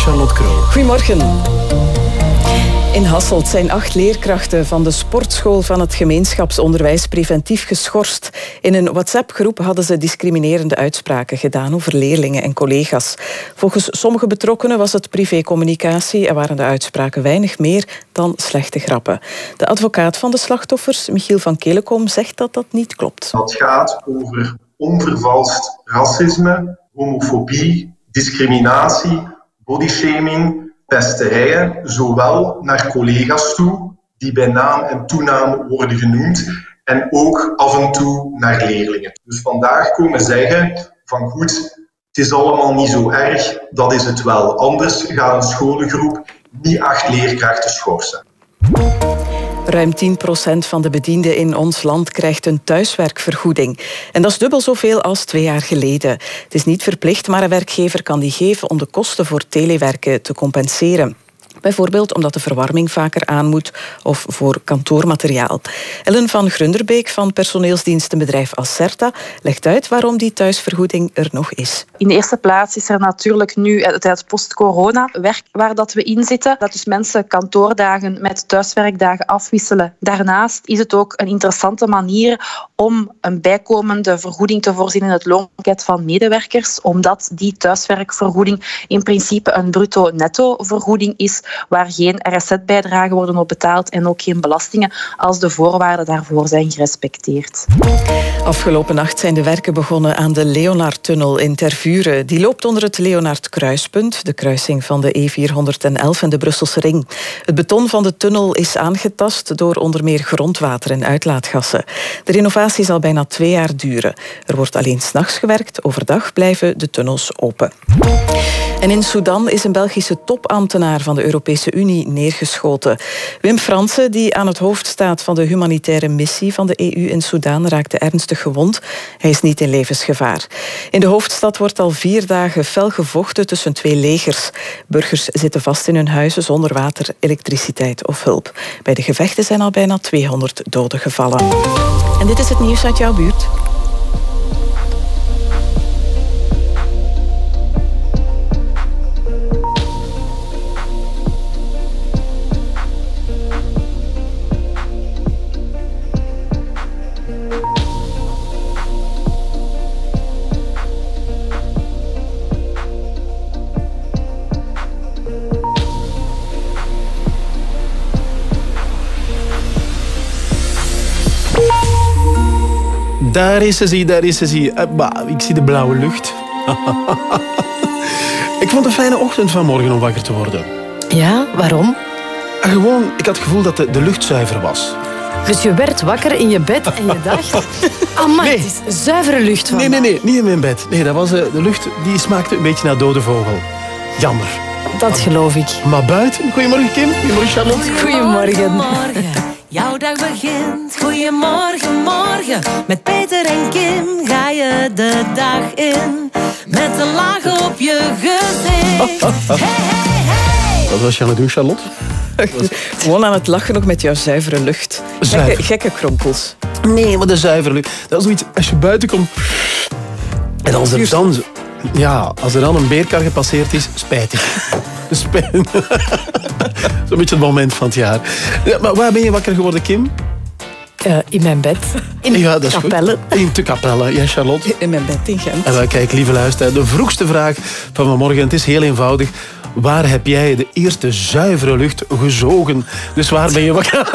Charlotte Krul. Goedemorgen. In Hasselt zijn acht leerkrachten van de sportschool van het gemeenschapsonderwijs preventief geschorst. In een WhatsApp-groep hadden ze discriminerende uitspraken gedaan over leerlingen en collega's. Volgens sommige betrokkenen was het privécommunicatie en waren de uitspraken weinig meer dan slechte grappen. De advocaat van de slachtoffers, Michiel van Kelekom, zegt dat dat niet klopt. Het gaat over onvervalst racisme, homofobie, discriminatie, bodyshaming pesterijen, zowel naar collega's toe, die bij naam en toenaam worden genoemd, en ook af en toe naar leerlingen. Dus vandaag komen zeggen van goed, het is allemaal niet zo erg, dat is het wel. Anders gaat een scholengroep niet acht leerkrachten schorsen. Ruim 10% van de bedienden in ons land krijgt een thuiswerkvergoeding. En dat is dubbel zoveel als twee jaar geleden. Het is niet verplicht, maar een werkgever kan die geven om de kosten voor telewerken te compenseren. Bijvoorbeeld omdat de verwarming vaker aan moet of voor kantoormateriaal. Ellen van Grunderbeek van personeelsdienstenbedrijf Acerta legt uit waarom die thuisvergoeding er nog is. In de eerste plaats is er natuurlijk nu het post-corona werk waar dat we in zitten. Dat dus mensen kantoordagen met thuiswerkdagen afwisselen. Daarnaast is het ook een interessante manier om een bijkomende vergoeding te voorzien in het loonpakket van medewerkers, omdat die thuiswerkvergoeding in principe een bruto-netto vergoeding is waar geen RSZ-bijdragen worden op betaald en ook geen belastingen als de voorwaarden daarvoor zijn gerespecteerd. Afgelopen nacht zijn de werken begonnen aan de Leonardtunnel in Tervuren. Die loopt onder het Leonard-kruispunt, de kruising van de E411 en de Brusselse ring. Het beton van de tunnel is aangetast door onder meer grondwater en uitlaatgassen. De renovatie zal bijna twee jaar duren. Er wordt alleen s'nachts gewerkt, overdag blijven de tunnels open. En in Sudan is een Belgische topambtenaar van de Europese Unie neergeschoten. Wim Fransen, die aan het hoofd staat van de humanitaire missie van de EU in Sudan, raakte ernstig gewond. Hij is niet in levensgevaar. In de hoofdstad wordt al vier dagen fel gevochten tussen twee legers. Burgers zitten vast in hun huizen zonder water, elektriciteit of hulp. Bij de gevechten zijn al bijna 200 doden gevallen. En dit is het nieuws uit jouw buurt. Daar is ze, daar is ze. Ik zie de blauwe lucht. ik vond het een fijne ochtend vanmorgen om wakker te worden. Ja, waarom? Uh, gewoon, ik had het gevoel dat de, de lucht zuiver was. Dus je werd wakker in je bed en je dacht... Amai, nee. het is zuivere lucht van Nee, nee, nee, niet in mijn bed. Nee, dat was, uh, de lucht die smaakte een beetje naar dode vogel. Jammer. Dat geloof ik. Maar buiten... Goedemorgen, Kim. Goedemorgen, Charlotte. Goedemorgen. Goedemorgen. Jouw dag begint, goeiemorgen, morgen. Met Peter en Kim ga je de dag in. Met een laag op je gezicht. Hey, hey, hey. Wat was je aan het doen, Charlotte? Gewoon aan het lachen nog met jouw zuivere lucht. Gekke, gekke kronkels. Nee, maar de zuivere lucht. Dat is zoiets, als je buiten komt... En als er dan... Ja, als er dan een beerkar gepasseerd is, spijtig. Spijtig. Zo'n beetje het moment van het jaar. Ja, maar waar ben je wakker geworden, Kim? Uh, in mijn bed. In ja, dat is Capelle. Goed. In de Capelle, ja, Charlotte. In mijn bed in Gent. En wel, kijk, lieve luisteraar, de vroegste vraag van vanmorgen, het is heel eenvoudig. Waar heb jij de eerste zuivere lucht gezogen? Dus waar ben je wakker?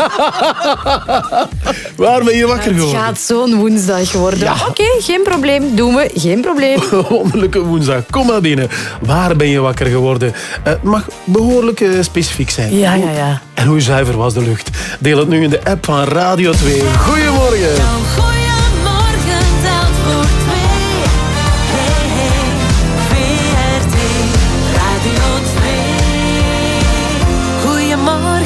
waar ben je wakker geworden? Het gaat zo'n woensdag worden. Ja. Oké, okay, geen probleem. Doen we, geen probleem. Wonderlijke woensdag. Kom maar binnen. Waar ben je wakker geworden? Het uh, mag behoorlijk uh, specifiek zijn. Ja, ja, ja. En hoe zuiver was de lucht? Deel het nu in de app van Radio 2. Goedemorgen.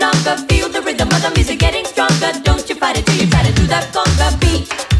knocking feel the rhythm of the music getting stronger. Don't you fight it till you try to do the conga beat.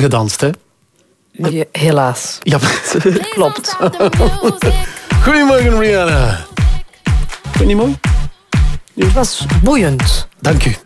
Gedanst, hè? helaas. Ja, klopt. Goedemorgen, Rihanna. Vind je niet mooi? Het was boeiend. Dank u.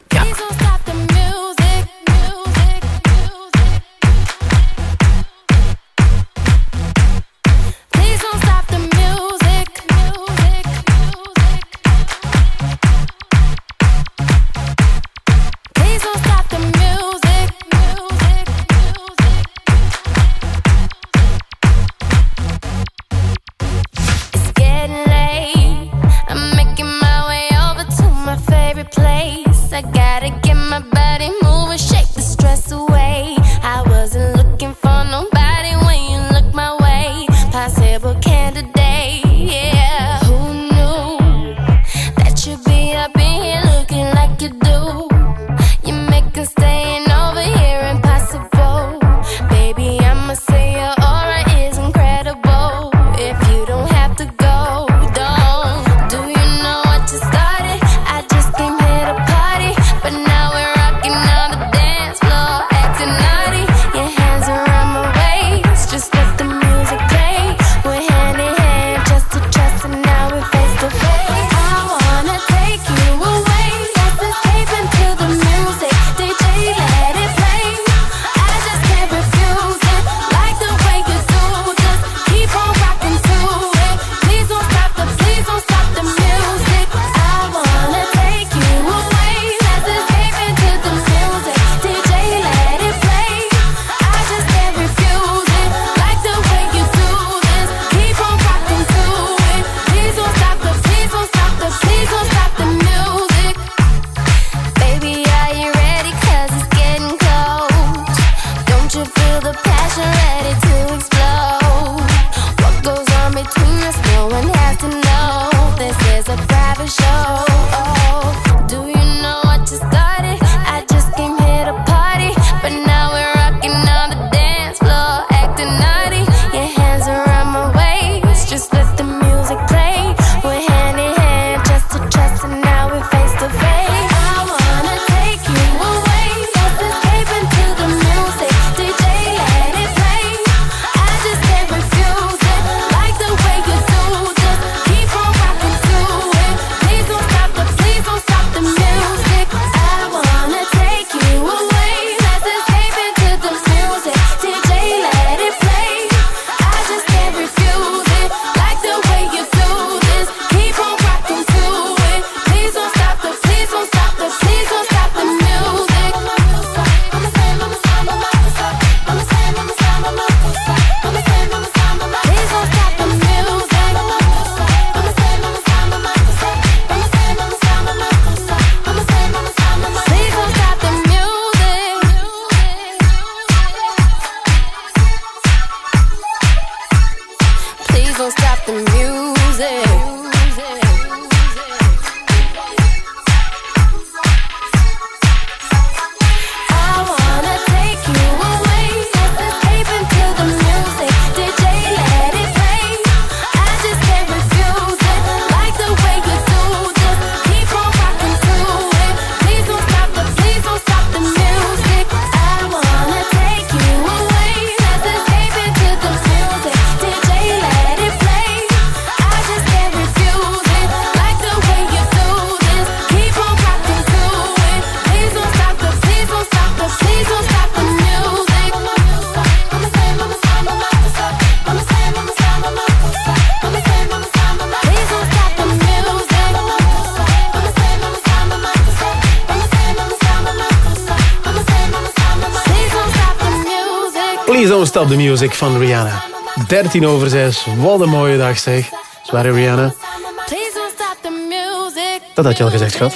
stop the music van Rihanna. 13 over 6. Wat een mooie dag zeg. Zware Rihanna. Dat had je al gezegd, schat.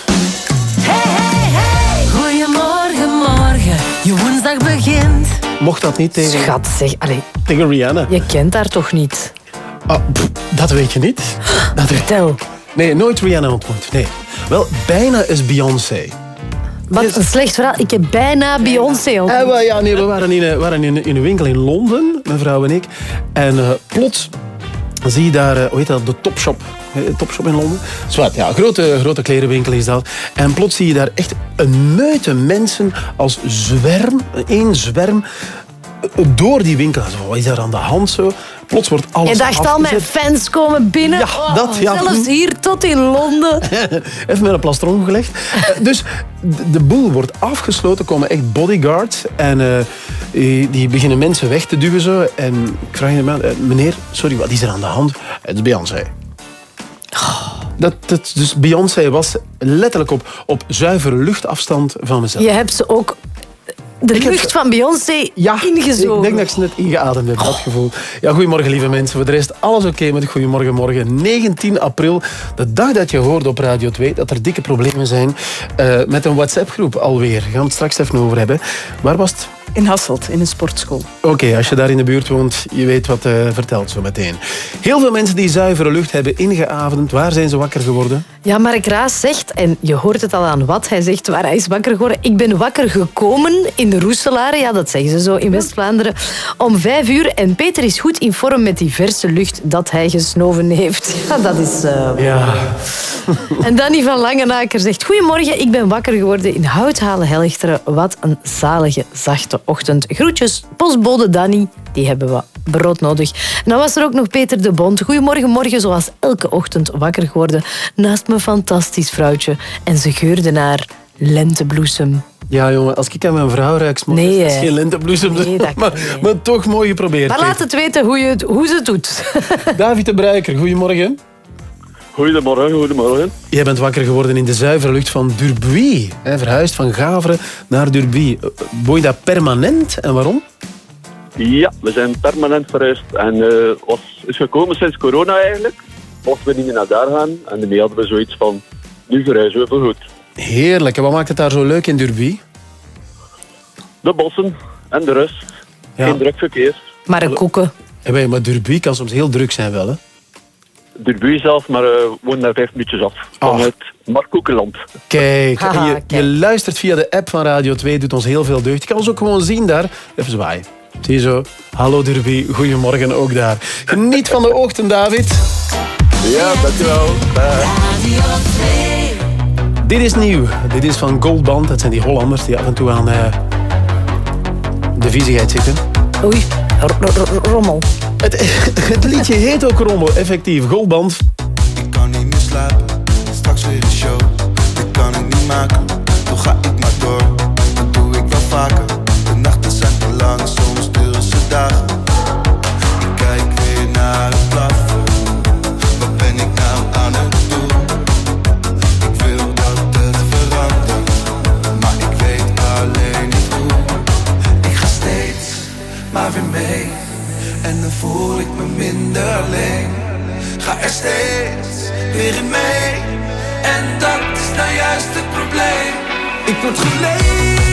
Hey, hey, hey. Goedemorgen, morgen. Je woensdag begint. Mocht dat niet tegen, Schat, zeg. Allee, tegen Rihanna? je kent haar toch niet? Ah, pff, dat weet je niet. Dat. Vertel. Nee, nooit Rihanna ontmoet. Nee. Wel, bijna is Beyoncé. Wat een slecht verhaal. Ik heb bijna Beyoncé ontmoet. Eh, wel, ja, nee, we waren, in, een- waren in, in een winkel in Londen, mijn vrouw en ik. En eh, plots zie je daar, eh, hoe heet dat, de Topshop. eh, Topshop in Londen. Zwart, ja, grote, grote klerenwinkel is dat. En plots zie je daar echt een meute mensen als zwerm, één zwerm, eh, door die winkel. Wat is daar aan de hand zo? Plots wordt alles Je dacht al, mijn fans komen binnen. Ja, Oh, dat, ja. Zelfs hier tot in Londen. Even met een plastron gelegd. Eh, dus de, boel wordt afgesloten, komen echt bodyguards. En eh, die beginnen mensen weg te duwen. Zo. En ik vraag aan, eh, meneer, sorry, wat is er aan de hand? Het is Beyoncé. Dat, dat, dus Beyoncé was letterlijk op, op zuivere luchtafstand van mezelf. Je hebt ze ook de lucht van Beyoncé Ja, ingezogen. ik denk dat ik ze net ingeademd heb, dat gevoel. Ja, goedemorgen lieve mensen. Voor de rest alles oké met Goedemorgen Morgen. 19 april, de dag dat je hoorde op Radio 2 dat er dikke problemen zijn eh, met een WhatsApp-groep alweer. Daar gaan we het straks even over hebben. Waar was het? In Hasselt, in een sportschool. Oké, als je daar in de buurt woont, je weet wat eh vertelt zo meteen. Heel veel mensen die zuivere lucht hebben ingeademd. Waar zijn ze wakker geworden? Ja, Mark Raas zegt, en je hoort het al aan wat hij zegt, waar hij is wakker geworden. Ik ben wakker gekomen in de Roeselare, ja, dat zeggen ze zo in West-Vlaanderen, om vijf uur. En Peter is goed in vorm met die verse lucht dat hij gesnoven heeft. Ja, dat is... eh, Ja, En Danny van Langenaker zegt... Goedemorgen, ik ben wakker geworden in Houthalen-Helchteren. Wat een zalige, zachte ochtend. Groetjes, postbode Danny. Die hebben we brood nodig. En dan was er ook nog Peter de Bond. Goedemorgen, morgen zoals elke ochtend wakker geworden. Naast mijn fantastisch vrouwtje. En ze geurde naar lentebloesem. ja jongen, als ik aan mijn vrouw ruik, Nee, het is geen lentebloesem. Nee, dat maar, niet. maar toch mooi geprobeerd. Maar laat het weten hoe, je het, hoe ze het doet. David de Bruiker, goedemorgen. Goedemorgen, goedemorgen. Jij bent wakker geworden in de zuivere lucht van Durbuy. Hè, verhuisd van Gaveren naar Durbuy. Eh, Woon je dat permanent en waarom? Ja, we zijn permanent verhuisd en eh was, is gekomen sinds corona eigenlijk. Mochten we niet meer naar daar gaan en daarmee hadden we zoiets van, nu verhuizen we voor goed. Heerlijk. En wat maakt het daar zo leuk in Durbuy? De bossen en de rust. Ja. Geen druk verkeer. Maar een koeken. En wij, maar Durbuy kan soms heel druk zijn wel, hè? Durbuy zelf, maar eh, we wonen daar vijf minuutjes af. Van het Markoekenland. Kijk, Haha, je, kijk. je luistert via de app van Radio 2, doet ons heel veel deugd. Je kan ons ook gewoon zien daar. Even zwaaien. Zie je zo? Hallo Durbuy, goedemorgen ook daar. Geniet van de ochtend, David. Ja, dankjewel. Radio 2. Dit is nieuw. Dit is van Goldband. Dat zijn die Hollanders die af en toe aan eh, de viezigheid zitten. Oei, r- r- r- rommel. Het, het liedje heet ook Rommel, effectief. Goldband. Ik kan niet meer slapen, straks weer een show. Dit kan ik niet maken, ik me minder alleen. Ga er steeds weer in mee. En dat is nou juist het probleem. Ik word geleefd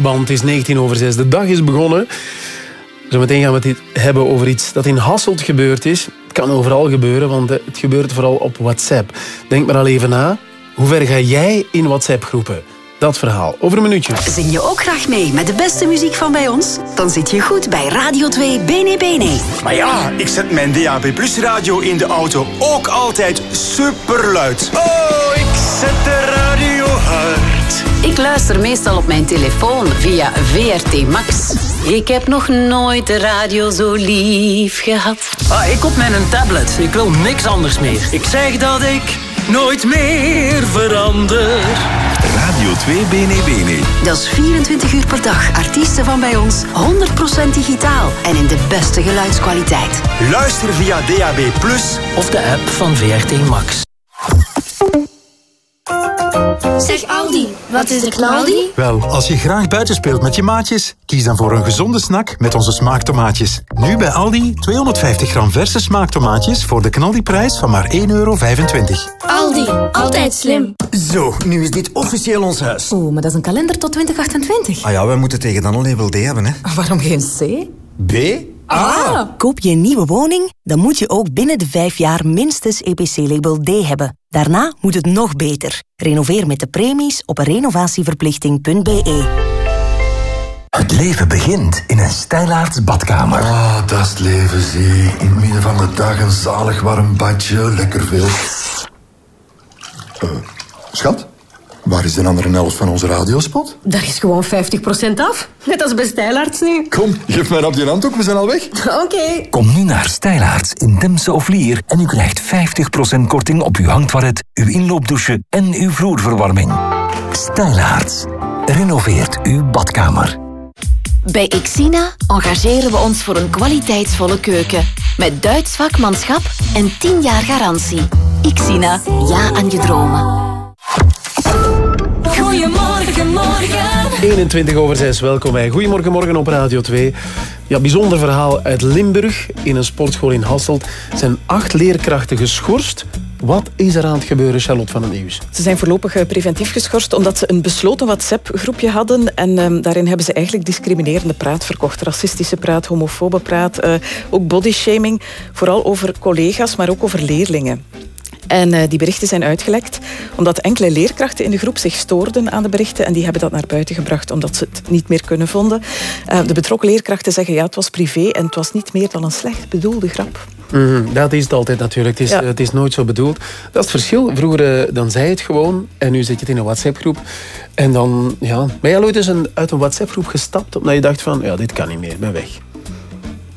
Het is 19 over 6. De dag is begonnen. Zometeen gaan we het hebben over iets dat in Hasselt gebeurd is. Het kan overal gebeuren, want eh, het gebeurt vooral op WhatsApp. Denk maar al even na. Hoe ver ga jij in WhatsApp-groepen? Dat verhaal. Over een minuutje. Zing je ook graag mee met de beste muziek van bij ons? Dan zit je goed bij Radio 2 Bene Bene. Maar ja, ik zet mijn DAB Plus radio in de auto ook altijd superluid. Oh, Ik luister meestal op mijn telefoon via VRT Max. Ik heb nog nooit de radio zo lief gehad. Ah, ik op mijn tablet. Ik wil niks anders meer. Ik zeg dat ik nooit meer verander. Radio 2 Bene Bene. Dat is 24 uur per dag. Artiesten van bij ons, 100% digitaal en in de beste geluidskwaliteit. Luister via DAB Plus Of de app van VRT Max. Zeg Aldi, wat is de knaldi? Wel, als je graag buiten speelt met je maatjes, kies dan voor een gezonde snack met onze smaaktomaatjes. Nu bij Aldi 250 gram verse smaaktomaatjes voor de knaldiprijs van maar 1,25 euro. Aldi, altijd slim. Zo, nu is dit officieel ons huis. Oeh, maar dat is een kalender tot 2028. Ah ja, wij moeten tegen dan een label D hebben, hè. Waarom geen C? B? Ah! Koop je een nieuwe woning, dan moet je ook binnen de vijf jaar minstens EPC-label D hebben. Daarna moet het nog beter. Renoveer met de premies op renovatieverplichting.be. Het leven begint in een stijlaarts badkamer. Ah, dat is het leven, zie. In het midden van de dag een zalig warm badje, lekker veel. Eh, schat, waar is de andere helft van onze radiospot? Daar is gewoon 50% af. Net als bij Stijlaarts nu. Kom, geef mij op die handdoek, we zijn al weg. Oké. Kom nu naar Stijlaarts in Demse of Lier en u krijgt 50% korting op uw hangtoilet, uw inloopdouche en uw vloerverwarming. Stijlaarts. Renoveert uw badkamer. Bij Xina engageren we ons voor een kwaliteitsvolle keuken. Met Duits vakmanschap en 10 jaar garantie. Xina, ja aan je dromen. Goedemorgen, morgen. 21 over 6, welkom bij Goedemorgen Morgen op Radio 2. Ja, bijzonder verhaal uit Limburg. In een sportschool in Hasselt zijn acht leerkrachten geschorst. Wat is er aan het gebeuren, Charlotte van het Nieuws? Ze zijn voorlopig eh, preventief geschorst omdat ze een besloten WhatsApp-groepje hadden. En ehm, daarin hebben ze eigenlijk discriminerende praat verkocht. Racistische praat, homofobe praat, eh, ook bodyshaming. Vooral over collega's, maar ook over leerlingen. En eh, die berichten zijn uitgelekt omdat enkele leerkrachten in de groep zich stoorden aan de berichten en die hebben dat naar buiten gebracht omdat ze het niet meer kunnen vonden. Eh, de betrokken leerkrachten zeggen ja, het was privé en het was niet meer dan een slecht bedoelde grap. Mhm, dat is het altijd natuurlijk. Het is, Ja. het is nooit zo bedoeld. Dat is het verschil. Vroeger eh, dan zei je het gewoon en nu zit je het in een WhatsApp-groep. En dan, ja... Ben je al ooit eens een, uit een WhatsApp-groep gestapt omdat je dacht van, ja, dit kan niet meer, ik ben weg.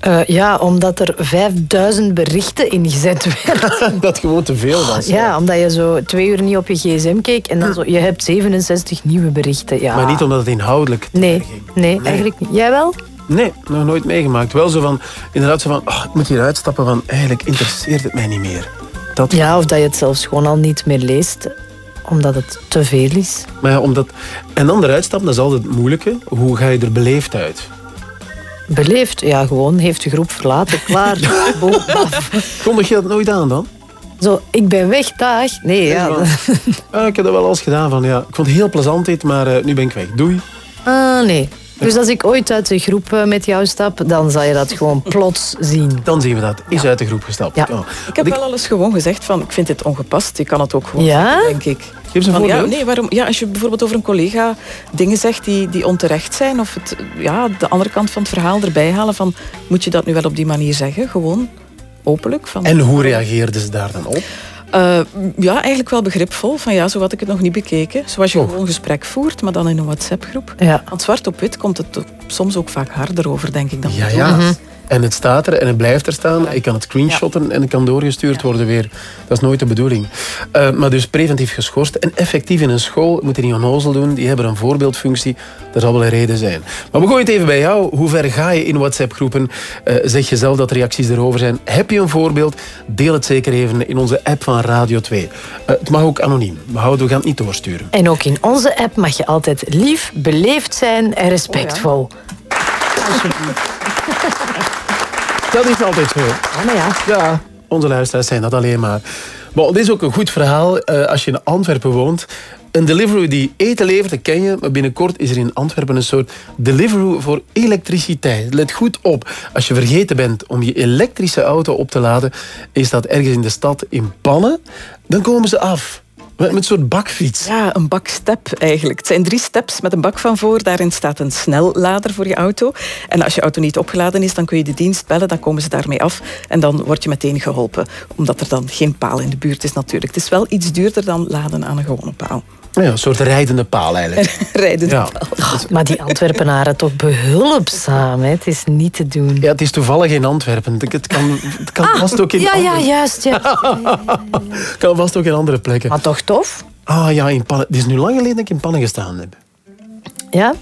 Eh, ja, omdat er 5000 berichten ingezet werden. dat gewoon te veel was. Ja, omdat je zo twee uur niet op je gsm keek en dan zo, je hebt 67 nieuwe berichten. Ja. Maar niet omdat het inhoudelijk... Nee, nee, eigenlijk niet. Jij wel? Nee, nog nooit meegemaakt. Wel zo van, inderdaad zo van, oh, ik moet hier uitstappen van, eigenlijk interesseert het mij niet meer. Dat... Ja, of dat je het zelfs gewoon al niet meer leest, omdat het te veel is. Maar ja, omdat... En dan eruit stappen, dat is altijd het moeilijke. Hoe ga je er beleefd uit? Beleefd, ja, gewoon heeft de groep verlaten, klaar. Kondig je dat nooit aan dan? Zo, ik ben weg, dag. Nee, ja. Ik heb dat wel eens gedaan van, ja, ik vond het heel plezant dit, maar eh, nu ben ik weg. Doei. Ah, nee. Dus als ik ooit uit de groep eh, met jou stap, dan zal je dat gewoon plots zien. Dan zien we dat. Is uit de groep gestapt. Ja. Oh. Ik heb wel al eens gewoon gezegd van, ik vind dit ongepast. Je kan het ook gewoon Ja? zeggen, denk ik. Een ja, nee, waarom, ja, als je bijvoorbeeld over een collega dingen zegt die, die onterecht zijn, of het, ja, de andere kant van het verhaal erbij halen van, moet je dat nu wel op die manier zeggen? Gewoon openlijk. Van, En hoe reageerden ze daar dan op? Eh, ja, eigenlijk wel begripvol. Van ja, zo had ik het nog niet bekeken. Zoals je gewoon een gesprek voert, maar dan in een WhatsApp-groep. Ja. Want zwart op wit komt het soms ook vaak harder over, denk ik. Dan Ja, ja. En het staat er en het blijft er staan. Ik kan het screenshotten en het kan doorgestuurd worden weer. Dat is nooit de bedoeling. Uh, maar dus preventief geschorst. En effectief in een school moet je niet onnozel doen. Die hebben een voorbeeldfunctie. Er zal wel een reden zijn. Maar we gooien het even bij jou. Hoe ver ga je in WhatsApp-groepen? Uh, zeg je zelf dat reacties erover zijn? Heb je een voorbeeld? Deel het zeker even in onze app van Radio 2. Uh, het mag ook anoniem. We, houden, we gaan het niet doorsturen. En ook in onze app mag je altijd lief, beleefd zijn en respectvol. Oh ja. Dat is altijd zo. Ja, maar ja. Ja, onze luisteraars zijn dat alleen maar. Maar het is ook een goed verhaal uh, als je in Antwerpen woont. Een Deliveroo die eten levert, dat ken je. Maar binnenkort is er in Antwerpen een soort Deliveroo voor elektriciteit. Let goed op. Als je vergeten bent om je elektrische auto op te laden... is dat ergens in de stad in pannen. Dan komen ze af. Met een soort bakfiets. Ja, een bakstep eigenlijk. Het zijn drie steps met een bak van voor. Daarin staat een snellader voor je auto. En als je auto niet opgeladen is, dan kun je de dienst bellen. Dan komen ze daarmee af. En dan word je meteen geholpen. Omdat er dan geen paal in de buurt is natuurlijk. Het is wel iets duurder dan laden aan een gewone paal. Ja, een soort rijdende paal eigenlijk. rijdende paal. Oh, maar die Antwerpenaren toch behulpzaam. Hè? Het is niet te doen. Ja, het is toevallig in Antwerpen. Het kan, het kan ah, vast ook in ja, andere... Ja, juist. Ja. Het kan vast ook in andere plekken. Maar toch tof? Ah ja, in pannen. Het is nu lang geleden dat ik in pannen gestaan heb. Ja?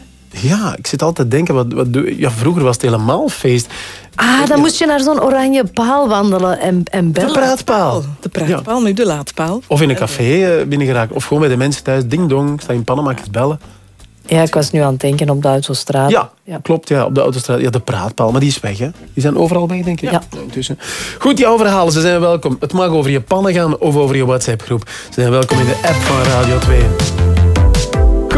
Ja, ik zit altijd te denken, wat, wat doe... ja, vroeger was het helemaal feest. Ah, dan moest je naar zo'n oranje paal wandelen en, en bellen. De praatpaal. De praatpaal, nu de laadpaal. Of in een café uh, binnengeraakt. Of gewoon bij de mensen thuis. Ding dong, sta in pannen, mag ik bellen. Ja, ik was nu aan het denken op de autostraat. Ja, ja, klopt. Ja, op de autostraat. Ja, de praatpaal. Maar die is weg, hè? Die zijn overal weg, denk ik. Ja. Intussen. Goed, jouw verhalen. Ze zijn welkom. Het mag over je pannen gaan of over je WhatsApp-groep. Ze zijn welkom in de app van Radio 2.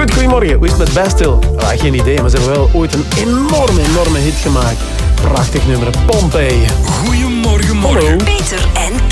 Goed, goedemorgen. Hoe is het met Bastille? Ah, geen idee, maar ze hebben wel ooit een enorme, enorme hit gemaakt. Prachtig nummer, Pompeii. Goedemorgen, morgen. Peter en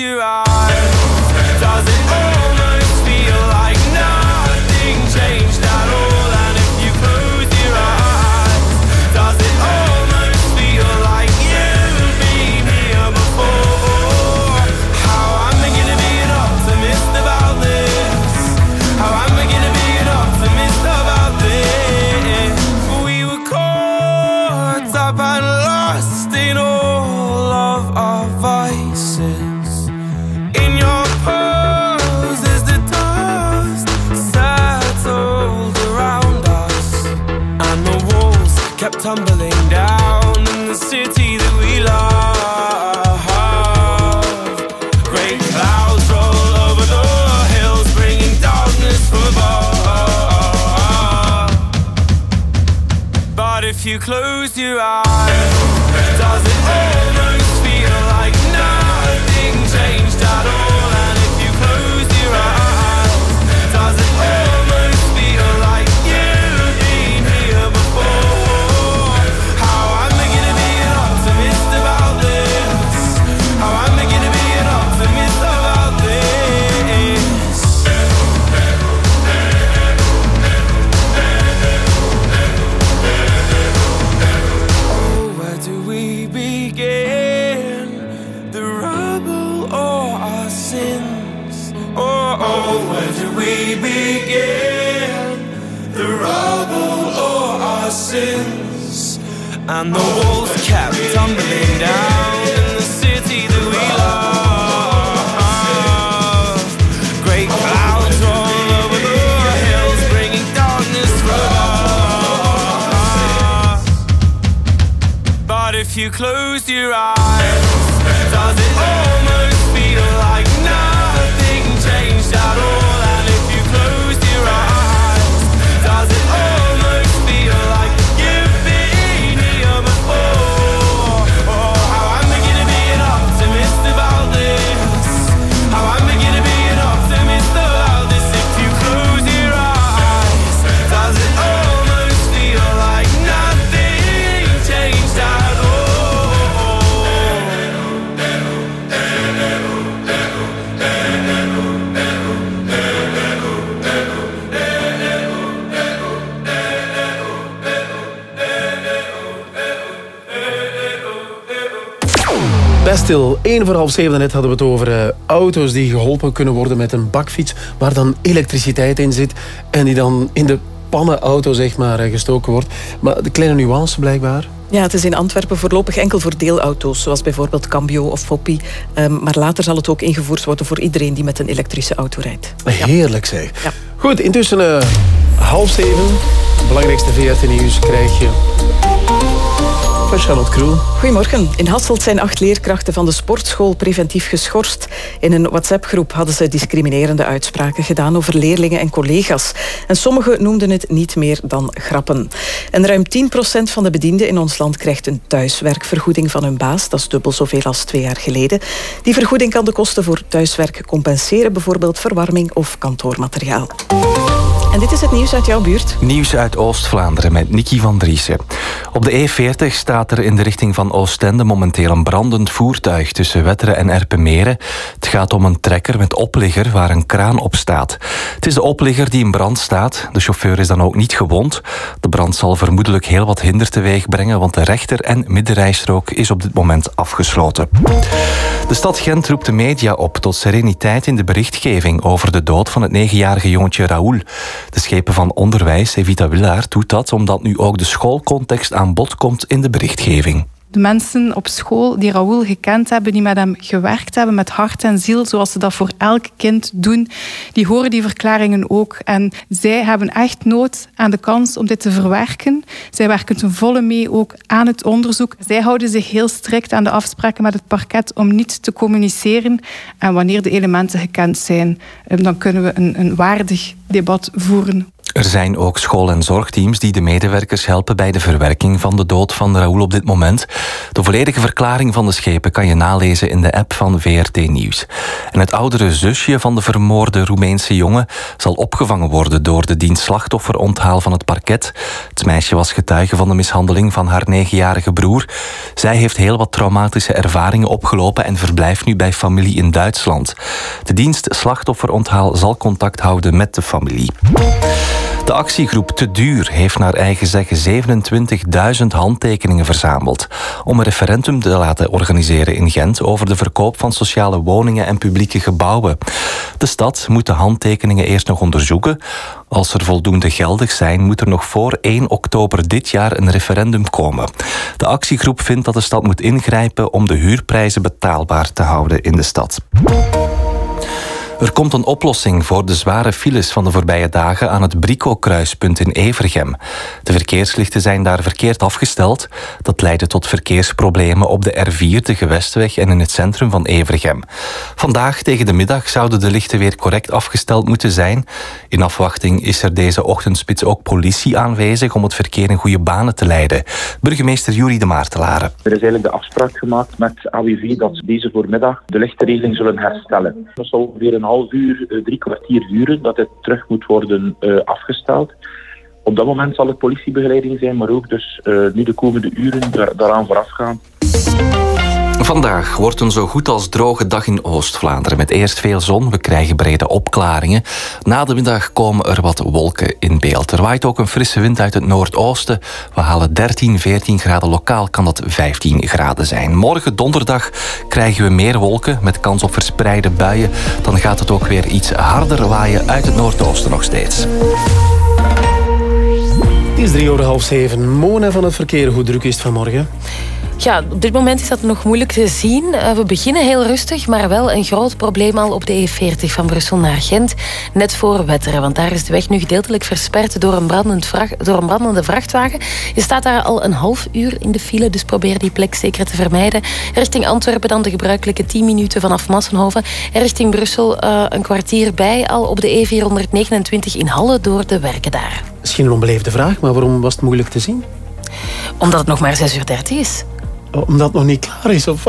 close your arriba. Begin? The rubble or our sins? And the walls kept tumbling down in the city that we love. Great clouds roll over the hills, bringing darkness from above. But if you close your eyes, stil. 1 voor half zeven net hadden we het over eh, auto's die geholpen kunnen worden met een bakfiets waar dan elektriciteit in zit en die dan in de pannenauto zeg maar, eh, gestoken wordt. Maar de kleine nuance blijkbaar. Ja, het is in Antwerpen voorlopig enkel voor deelauto's, zoals bijvoorbeeld Cambio of Foppy. Ehm, maar later zal het ook ingevoerd worden voor iedereen die met een elektrische auto rijdt. Heerlijk zeg. Goed, intussen eh, half zeven. Belangrijkste VRT-nieuws krijg je van Charlotte. Goedemorgen. In Hasselt zijn acht leerkrachten van de sportschool preventief geschorst. In een WhatsApp-groep hadden ze discriminerende uitspraken gedaan over leerlingen en collega's. En sommigen noemden het niet meer dan grappen. En ruim 10% van de bedienden in ons land krijgt een thuiswerkvergoeding van hun baas. Dat is dubbel zoveel als twee jaar geleden. Die vergoeding kan de kosten voor thuiswerk compenseren, bijvoorbeeld verwarming of kantoormateriaal. En dit is het nieuws uit jouw buurt. Nieuws uit Oost-Vlaanderen met Nicky van Driessen. Op de E40 staat er in de richting van Oostende momenteel een brandend voertuig tussen Wetteren en Erpenmeren. Het gaat om een trekker met opligger waar een kraan op staat. Het is de opligger die in brand staat. De chauffeur is dan ook niet gewond. De brand zal vermoedelijk heel wat hinder teweeg brengen, want de rechter- en middenrijstrook is op dit moment afgesloten. De stad Gent roept de media op tot sereniteit in de berichtgeving over de dood van het negenjarige jongetje Raoul. De schepen van onderwijs, Evita Willaert, doet dat omdat nu ook de schoolcontext aan bod komt in de berichtgeving. De mensen op school die Raoul gekend hebben, die met hem gewerkt hebben, met hart en ziel, zoals ze dat voor elk kind doen, die horen die verklaringen ook. En zij hebben echt nood aan de kans om dit te verwerken. Zij werken ten volle mee ook aan het onderzoek. Zij houden zich heel strikt aan de afspraken met het parket om niet te communiceren. En wanneer de elementen gekend zijn, eh, dan kunnen we een, een waardig debat voeren. Er zijn ook school- en zorgteams die de medewerkers helpen bij de verwerking van de dood van Raoul op dit moment. De volledige verklaring van de schepen kan je nalezen in de app van VRT Nieuws. Het oudere zusje van de vermoorde Roemeense jongen zal opgevangen worden door de dienst slachtofferonthaal van het parket. Het meisje was getuige van de mishandeling van haar negenjarige broer. Zij heeft heel wat traumatische ervaringen opgelopen en verblijft nu bij familie in Duitsland. De dienst slachtofferonthaal zal contact houden met de familie. De actiegroep Te Duur heeft naar eigen zeggen 27.000 handtekeningen verzameld om een referendum te laten organiseren in Gent over de verkoop van sociale woningen en publieke gebouwen. De stad moet de handtekeningen eerst nog onderzoeken. Als er voldoende geldig zijn, moet er nog voor 1 oktober dit jaar een referendum komen. De actiegroep vindt dat de stad moet ingrijpen om de huurprijzen betaalbaar te houden in de stad. Er komt een oplossing voor de zware files van de voorbije dagen aan het Brico-kruispunt in Evergem. De verkeerslichten zijn daar verkeerd afgesteld. Dat leidde tot verkeersproblemen op de R4, de Gewestweg en in het centrum van Evergem. Vandaag tegen de middag zouden de lichten weer correct afgesteld moeten zijn. In afwachting is er deze ochtendspits ook politie aanwezig om het verkeer in goede banen te leiden. Burgemeester Jurie de Maartelaren. Er is eigenlijk de afspraak gemaakt met AWV dat deze voormiddag de lichtregeling zullen herstellen. Dat zal ongeveer een half uur, eh, drie kwartier duren dat het terug moet worden eh, afgesteld. Op dat moment zal het politiebegeleiding zijn, maar ook dus eh, nu de komende uren daar, daaraan vooraf gaan. Vandaag wordt een zo goed als droge dag in Oost-Vlaanderen. Met eerst veel zon, we krijgen brede opklaringen. Na de middag komen er wat wolken in beeld. Er waait ook een frisse wind uit het noordoosten. We halen 13, 14 graden. Lokaal kan dat 15 graden zijn. Morgen donderdag krijgen we meer wolken met kans op verspreide buien. Dan gaat het ook weer iets harder waaien uit het noordoosten nog steeds. Is drie uur half zeven. Mona van het verkeer, hoe druk is het vanmorgen? Ja, op dit moment is dat nog moeilijk te zien. Eh, we beginnen heel rustig, maar wel een groot probleem al op de E40 van Brussel naar Gent. Net voor Wetteren, want daar is de weg nu gedeeltelijk versperd door een, brandend vracht, door een brandende vrachtwagen. Je staat daar al een half uur in de file, dus probeer die plek zeker te vermijden. Richting Antwerpen dan de gebruikelijke 10 minuten vanaf Massenhoven. En richting Brussel uh, een kwartier bij, al op de E429 in Halle door de werken daar. Misschien een onbeleefde vraag, maar waarom was het moeilijk te zien? Omdat het nog maar 6 uur 30 is. Omdat het nog niet klaar is? Of...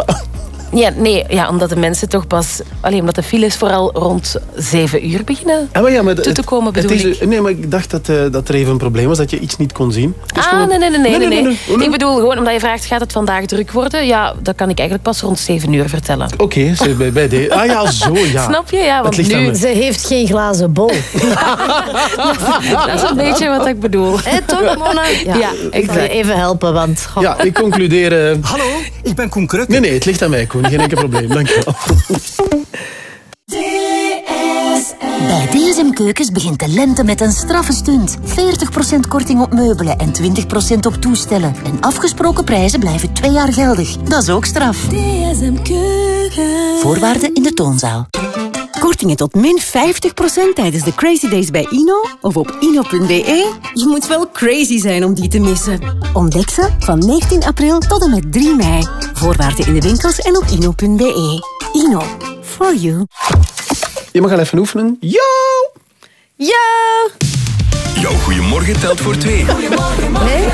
Ja, nee, ja, omdat de mensen toch pas... Alleen omdat de files vooral rond 7 uur beginnen Ah, maar ja, maar toe het- te komen, het bedoel is- ik. Nee, maar ik dacht dat, eh, dat er even een probleem was, dat je iets niet kon zien. Ah, gewoon- nee, nee, nee, nee, nee, nee. Ik bedoel, gewoon omdat je vraagt, gaat het vandaag druk worden? Ja, dat kan ik eigenlijk pas rond 7 uur vertellen. Oké, ze- bij, bij de... Ah ja, zo ja. Snap je? Ja, want nu... Ze heeft geen glazen bol. Dat is een beetje wat ik bedoel. Hé, toch, Mona? Ja, ik exact. even helpen, want... goh. Ja, ik concludeer... eh, Hallo, ik ben Koen Krukke. Nee, nee, het ligt aan mij, Koen. Doen. Geen enkel probleem. Dankjewel. Bij DSM Keukens begint de lente met een straffe stunt. 40% korting op meubelen en 20% op toestellen. En afgesproken prijzen blijven twee jaar geldig. Dat is ook straf. DSM Keuken. Voorwaarden in de toonzaal. Kortingen tot min 50% tijdens de Crazy Days bij Ino of op ino.be. Je moet wel crazy zijn om die te missen. Ontdek ze van 19 april tot en met 3 mei. Voorwaarden in de winkels en op ino.be. Ino. For you. Je mag gaan even oefenen. Yo! Ja! Jouw goeiemorgen telt voor twee. Goedemorgen, morgen.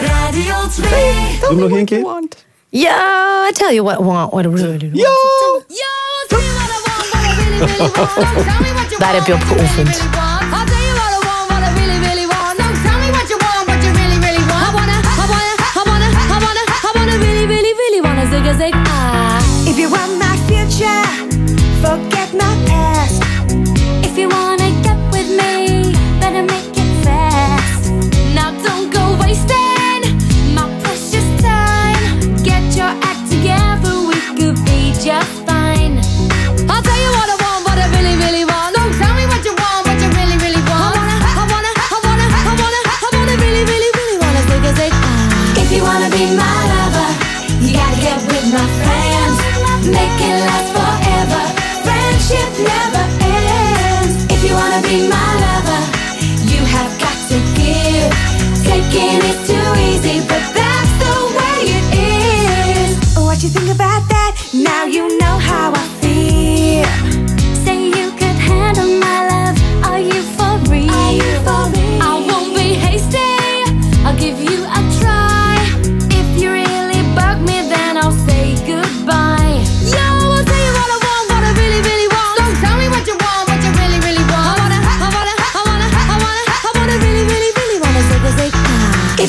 Radio 2. Doe nog één keer. Ja, I tell you what, what, what I really do. Yo! Daar heb je op geoefend. If you want my future, forget my past. If you wanna be my lover, you gotta get with my friends. Make it last forever. Friendship never ends. If you wanna be my lover, you have got to give. Taking is too easy, but that's the way it is. What you think about that? Now you know how I feel.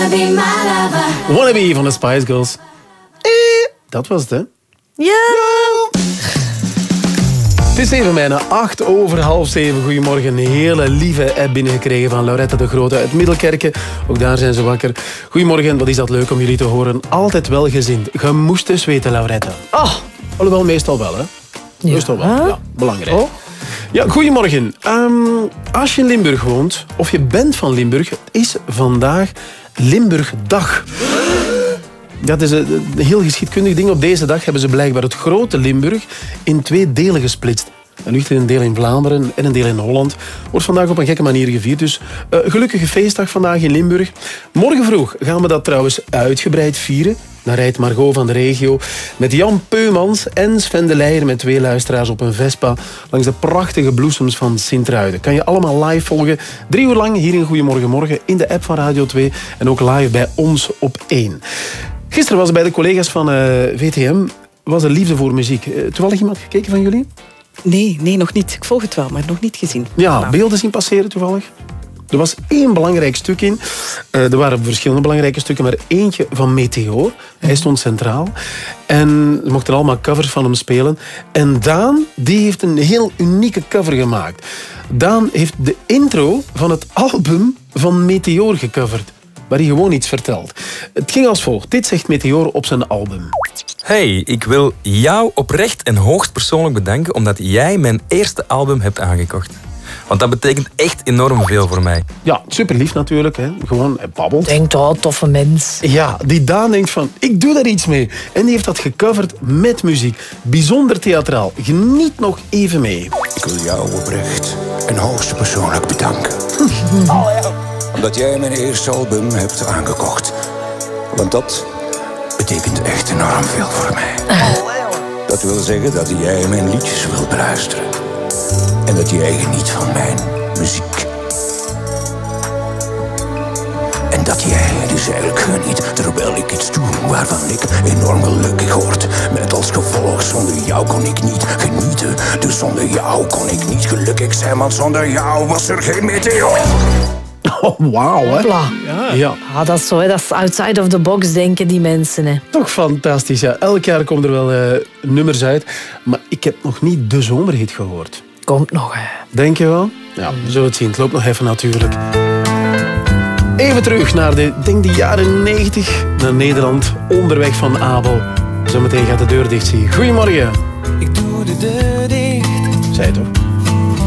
Wanna be my lover. Wannabe van de Spice Girls. Eh, dat was het, hè? Ja! Het is even bijna acht over half zeven. Goedemorgen. Een hele lieve app binnengekregen van Laurette de Grote uit Middelkerken. Ook daar zijn ze wakker. Goedemorgen, wat is dat leuk om jullie te horen. Altijd welgezind. Je moest eens weten, Laurette. Oh. Alhoewel, meestal wel, hè? Meestal wel, ja. Belangrijk. Oh. Ja, goedemorgen. Ehm, als je in Limburg woont, of je bent van Limburg, is vandaag Limburgdag. Dat is een, een heel geschiedkundig ding. Op deze dag hebben ze blijkbaar het grote Limburg in twee delen gesplitst. Een deel in Vlaanderen en een deel in Holland. Wordt vandaag op een gekke manier gevierd. Dus eh, gelukkige feestdag vandaag in Limburg. Morgen vroeg gaan we dat trouwens uitgebreid vieren. Dan rijdt Margot van de regio met Jan Peumans en Sven de Leijer met twee luisteraars op een Vespa langs de prachtige bloesems van Sint-Truiden. Kan je allemaal live volgen. Drie uur lang hier in Goedemorgen Morgen in de app van Radio 2 en ook live bij ons op 1. Gisteren was bij de collega's van eh, VTM was er liefde voor muziek. Eh, toevallig iemand gekeken van jullie? Nee, nee, nog niet. Ik volg het wel, maar nog niet gezien. Ja, beelden zien passeren toevallig. Er was één belangrijk stuk in. Eh, er waren verschillende belangrijke stukken, maar eentje van Meteor. Hij stond centraal. En ze mochten allemaal covers van hem spelen. En Daan, die heeft een heel unieke cover gemaakt. Daan heeft de intro van het album van Meteor gecoverd. waar hij gewoon iets vertelt. Het ging als volgt. Dit zegt Meteor op zijn album. Hey, ik wil jou oprecht en hoogstpersoonlijk bedanken omdat jij mijn eerste album hebt aangekocht. Want dat betekent echt enorm veel voor mij. Ja, super lief natuurlijk. Hè. Gewoon babbelt. Denkt, oh, toffe mens. Ja, die Daan denkt van, ik doe daar iets mee. En die heeft dat gecoverd met muziek. Bijzonder theatraal. Geniet nog even mee. Ik wil jou oprecht en hoogst persoonlijk bedanken. Omdat jij mijn eerste album hebt aangekocht. Want dat betekent echt enorm veel voor mij. Dat wil zeggen dat jij mijn liedjes wilt beluisteren. En dat jij geniet van mijn muziek. En dat jij dus eigenlijk geniet terwijl ik iets doe waarvan ik enorm gelukkig word. Met als gevolg, zonder jou kon ik niet genieten. Dus zonder jou kon ik niet gelukkig zijn, want zonder jou was er geen meteor. Oh, wauw, hè? Hopla. Ja. Ah, dat is zo, hè. dat is outside of the box denken, die mensen. Hè. Toch fantastisch. Ja. Elk jaar komen er wel eh, nummers uit. Maar ik heb nog niet de zomerhit gehoord. Komt nog, hè. Denk je wel? Ja, we zullen het zien. Het loopt nog even natuurlijk. Even terug naar de, denk de jaren 90. Naar Nederland, onderweg van Abel. Zometeen gaat de deur dicht zien. Goedemorgen. Ik doe de deur dicht. Zij toch?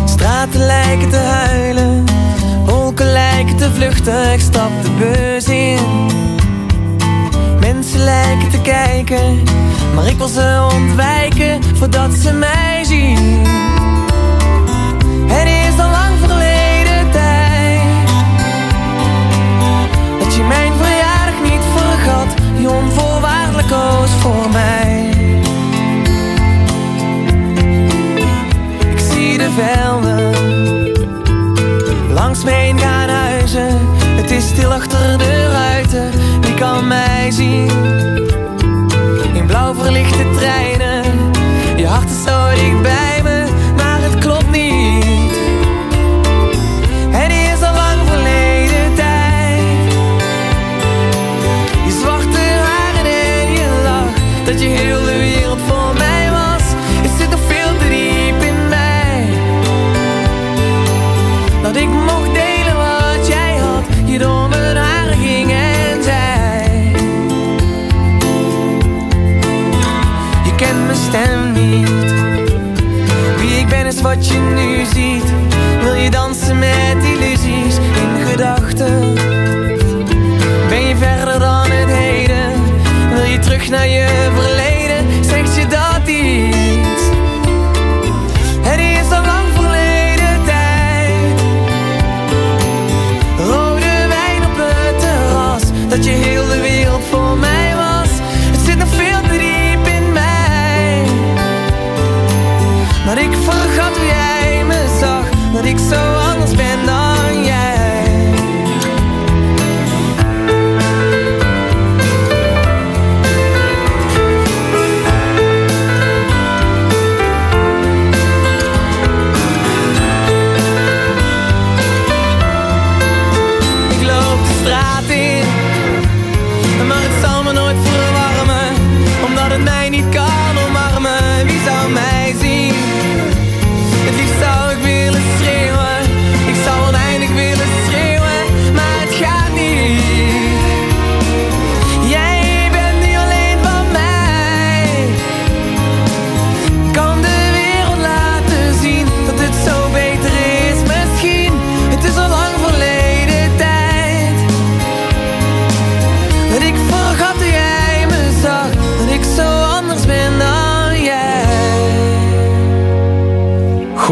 Straten lijken te huilen. Wolken lijken te vluchten. Ik stap de bus in. Mensen lijken te kijken. Maar ik wil ze ontwijken voordat ze mij zien. Het is al lang verleden tijd. Dat je mijn verjaardag niet vergat. Die onvoorwaardelijk koos voor mij. Ik zie de velden langs me heen gaan huizen. Het is stil achter de ruiten, wie kan mij zien? In blauw verlichte treinen, je hart is zo dicht bij me, je nu ziet. Wil je dansen met illusies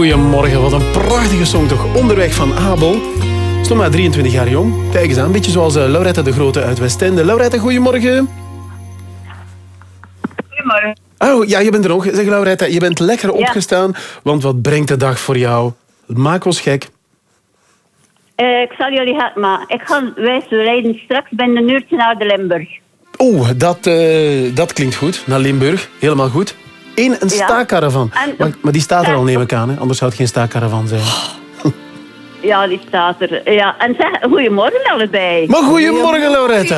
Goedemorgen, wat een prachtige song toch. Onderweg van Abel. Nog maar 23 jaar jong. Kijk eens aan, een beetje zoals uh, Laurette de Grote uit Westende. Laurette, goedemorgen. Goedemorgen. Oh, ja, je bent er nog. Zeg Laurette, je bent lekker opgestaan. Want wat brengt de dag voor jou? Maak ons gek. Eh, ik zal jullie helpen, maar ik ga wijs rijden straks binnen een uurtje naar de Limburg. Oeh, dat, eh, dat klinkt goed. Naar Limburg, helemaal goed. Eén, een. En- Maar, maar die staat er al, neem ik aan. Hè? Anders zou het geen staakkaravan zijn. Ja, die staat er. Ja, en zeg, goedemorgen allebei. Maar goedemorgen, Laurette.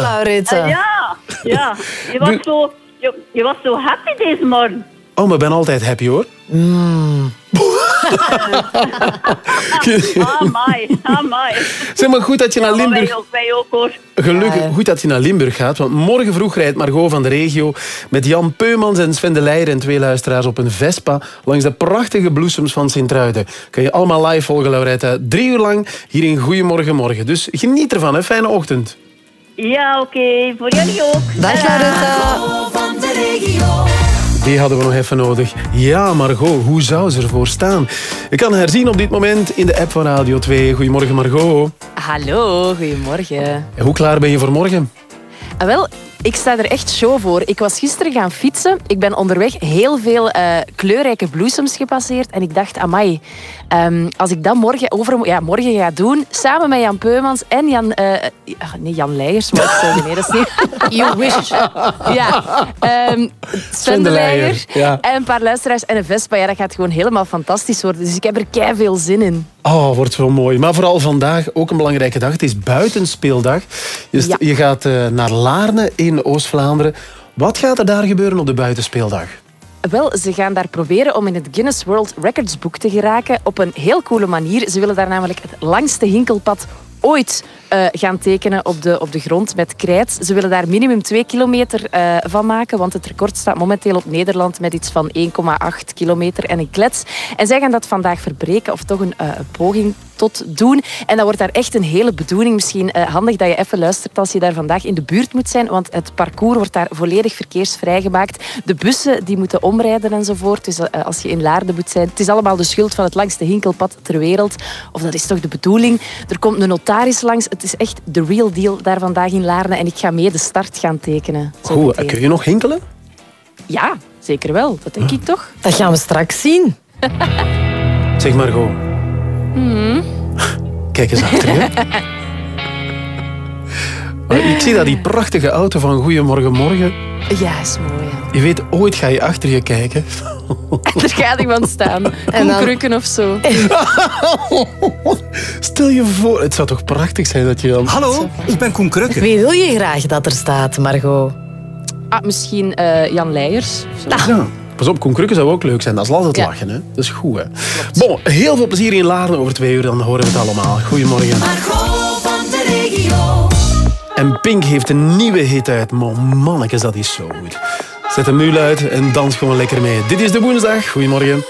Eh, ja, ja. Je was, zo, je, je was zo happy deze morgen. Oh, maar ik ben altijd happy, hoor. Amai, amai. Zeg maar goed dat je naar Limburg... Wij ook, wij ook hoor. Gelukkig goed dat je naar Limburg gaat, want morgen vroeg rijdt Margot van de regio met Jan Peumans en Sven de Leijer en twee luisteraars op een Vespa langs de prachtige bloesems van Sint-Truiden. Kan je allemaal live volgen, Lauretta. Drie uur lang hier in Goedemorgen Morgen. Dus geniet ervan, hè. Fijne ochtend. Ja, oké. Voor jullie ook. Dag Lauretta. van de regio. Die hadden we nog even nodig. Ja, Margot, hoe zou ze ervoor staan? Je kan haar zien op dit moment in de app van Radio 2. Goedemorgen, Margot. Hallo, goedemorgen. En Hoe klaar ben je voor morgen? Ah, wel, ik sta er echt show voor. Ik was gisteren gaan fietsen. Ik ben onderweg heel veel eh, kleurrijke bloesems gepasseerd. En ik dacht, amai, ehm, als ik dat morgen, over, ja, morgen ga doen, samen met Jan Peumans en Jan... eh, ja, nee, Jan Leijers, moet ik zeggen. Nee, dat is niet... You wish. Ja, ehm, Sven de Leijer ja. en een paar luisteraars en een Vespa. Ja, dat gaat gewoon helemaal fantastisch worden. Dus ik heb er kei veel zin in. Oh, wordt wel mooi. Maar vooral vandaag ook een belangrijke dag. Het is buitenspeeldag. Je, st- Ja. je gaat eh, naar Laarne in Oost-Vlaanderen. Wat gaat er daar gebeuren op de buitenspeeldag? Wel, ze gaan daar proberen om in het Guinness World Records boek te geraken op een heel coole manier. Ze willen daar namelijk het langste hinkelpad ooit eh, gaan tekenen op de, op de grond met krijt. Ze willen daar minimum 2 kilometer eh, van maken, want het record staat momenteel op Nederland met iets van 1,8 kilometer en een klets. En zij gaan dat vandaag verbreken, of toch een eh, poging tot doen. En dat wordt daar echt een hele bedoeling. Misschien handig dat je even luistert als je daar vandaag in de buurt moet zijn, want het parcours wordt daar volledig verkeersvrij gemaakt. De bussen die moeten omrijden enzovoort. Dus als je in Laarden moet zijn, het is allemaal de schuld van het langste hinkelpad ter wereld. Of dat is toch de bedoeling. Er komt een notaris langs. Is echt de real deal daar vandaag in Laarden. En ik ga mee de start gaan tekenen. Goed, kun je nog hinkelen? Ja, zeker wel. Dat denk ik toch? Dat gaan we straks zien. Zeg Margot, Hmm. kijk eens achter je. Maar Ik zie dat die prachtige auto van Goedemorgen Morgen. Ja, is mooi. ja. Je weet, ooit ga je achter je kijken. Er gaat iemand staan. En dan- krukken of zo. Stel je voor, het zou toch prachtig zijn dat je dan... Hallo, ik ben Koen Krukke. Wie wil je graag dat er staat, Margot? Ah, misschien eh, Jan Leijers. of zo. Ja. Pas op, Koen Krukke zou ook leuk zijn. Dat is altijd Ja. lachen, hè. Dat is goed, hè. Bon, heel veel plezier in Laarden over twee uur. Dan horen we het allemaal. Goedemorgen. Margot van de regio. En Pink heeft een nieuwe hit uit. Man, mannetjes, dat is zo goed. Zet hem nu uit en dans gewoon lekker mee. Dit is de woensdag. Goedemorgen.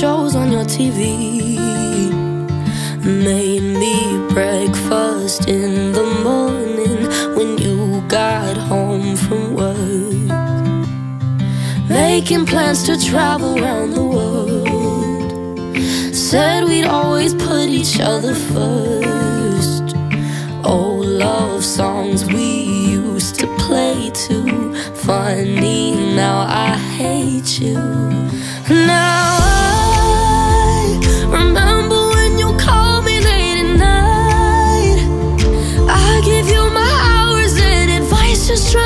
Shows on your TV. Made me breakfast in the morning when you got home from work. Making plans to travel around the world. Said we'd always put each other first. Old love songs we used to play too. Funny, now I hate you. Now just trying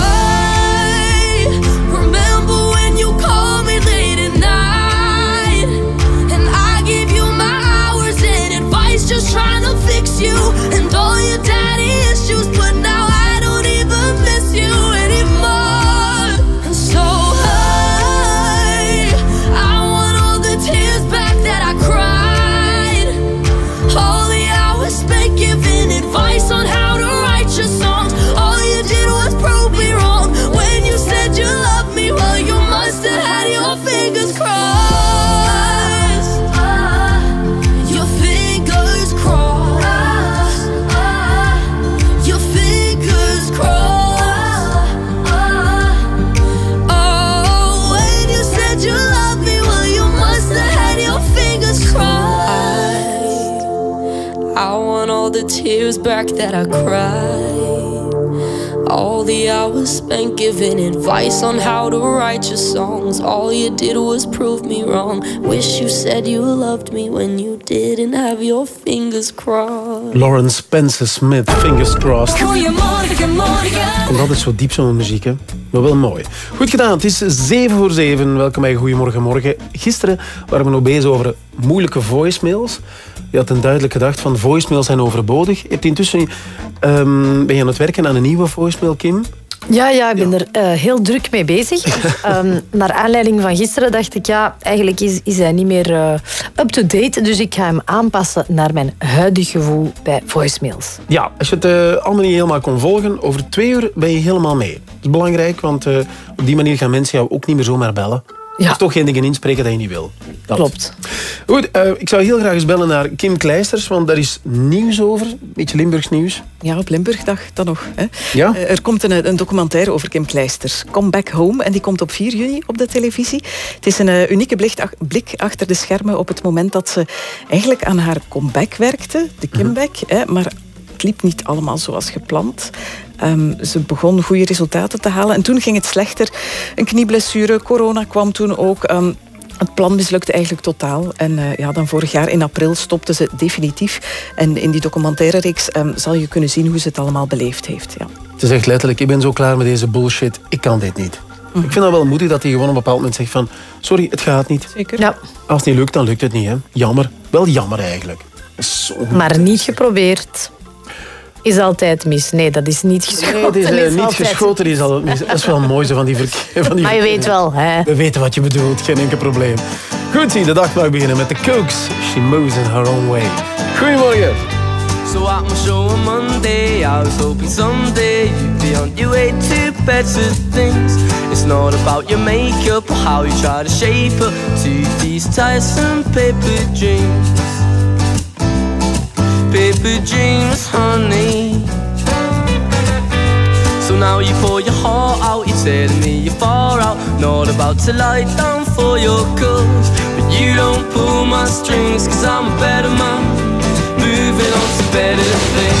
you and all your daddy the tears back that I cried. All the hours spent giving advice on how to write your songs. All you did was prove me wrong. Wish you said you loved me when you didn't have your fingers crossed. Lawrence Spencer Smith, Fingers Crossed. Goedemorgen, morgen. Komt altijd zo diep zo'n muziek, hè? Maar wel mooi. Goed gedaan, het is 7 voor 7. Welkom bij Goedemorgen Morgen. Gisteren waren we nog bezig over moeilijke voicemails. Je had een duidelijk gedacht van voicemails zijn overbodig. Je hebt intussen, ehm, ben je aan het werken aan een nieuwe voicemail, Kim? Ja, ja, ik ben er eh, heel druk mee bezig. Ehm, naar aanleiding van gisteren dacht ik, ja, eigenlijk is, is hij niet meer eh, up-to-date. Dus ik ga hem aanpassen naar mijn huidig gevoel bij voicemails. Ja, als je het eh, allemaal niet helemaal kon volgen, over twee uur ben je helemaal mee. Dat is belangrijk, want op die manier gaan mensen jou ook niet meer zomaar bellen. Of toch geen dingen inspreken dat je niet wil. Dat. Klopt. Goed, eh, ik zou heel graag eens bellen naar Kim Kleisters, want daar is nieuws over. Een beetje Limburgs nieuws. Ja, op Limburgdag dan nog. Hè. Ja? Eh, Er komt een, een documentaire over Kim Kleisters. Come Back Home. En die komt op 4 juni op de televisie. Het is een eh, unieke blik, ach- blik achter de schermen op het moment dat ze eigenlijk aan haar comeback werkte. De comeback. hè, maar het liep niet allemaal zoals gepland. Ehm, ze begon goede resultaten te halen. En toen ging het slechter. Een knieblessure, corona kwam toen ook. Ehm, het plan mislukte eigenlijk totaal. En eh, ja, dan vorig jaar in april stopte ze definitief. En in die documentaire reeks ehm, zal je kunnen zien hoe ze het allemaal beleefd heeft. Ja. Ze zegt letterlijk, ik ben zo klaar met deze bullshit, ik kan dit niet. Ik vind dat wel moedig dat hij gewoon op een bepaald moment zegt van... Sorry, het gaat niet. Zeker. Ja. Als het niet lukt, dan lukt het niet. Hè. Jammer. Wel jammer eigenlijk. Zo- Maar niet geprobeerd. Is altijd mis. Nee, dat is niet geschoten. Nee, het is is niet geschoten, die is altijd mis. Dat is wel mooi zo van die verkeer. Van die Maar je weet wel, hè. We weten wat je bedoelt, geen enkel probleem. Goed, zie, de dag mag beginnen met de Cokes. She moves in her own way. Goedemorgen. So at my show on Monday, I was hoping someday you'd be on your way to better things. It's not about your makeup or how you try to shape up to these tiresome paper dreams. Paper dreams, honey. So now you pour your heart out, you're telling me you're far out. Not about to lie down for your cause. But you don't pull my strings, cause I'm a better man. Moving on to better things.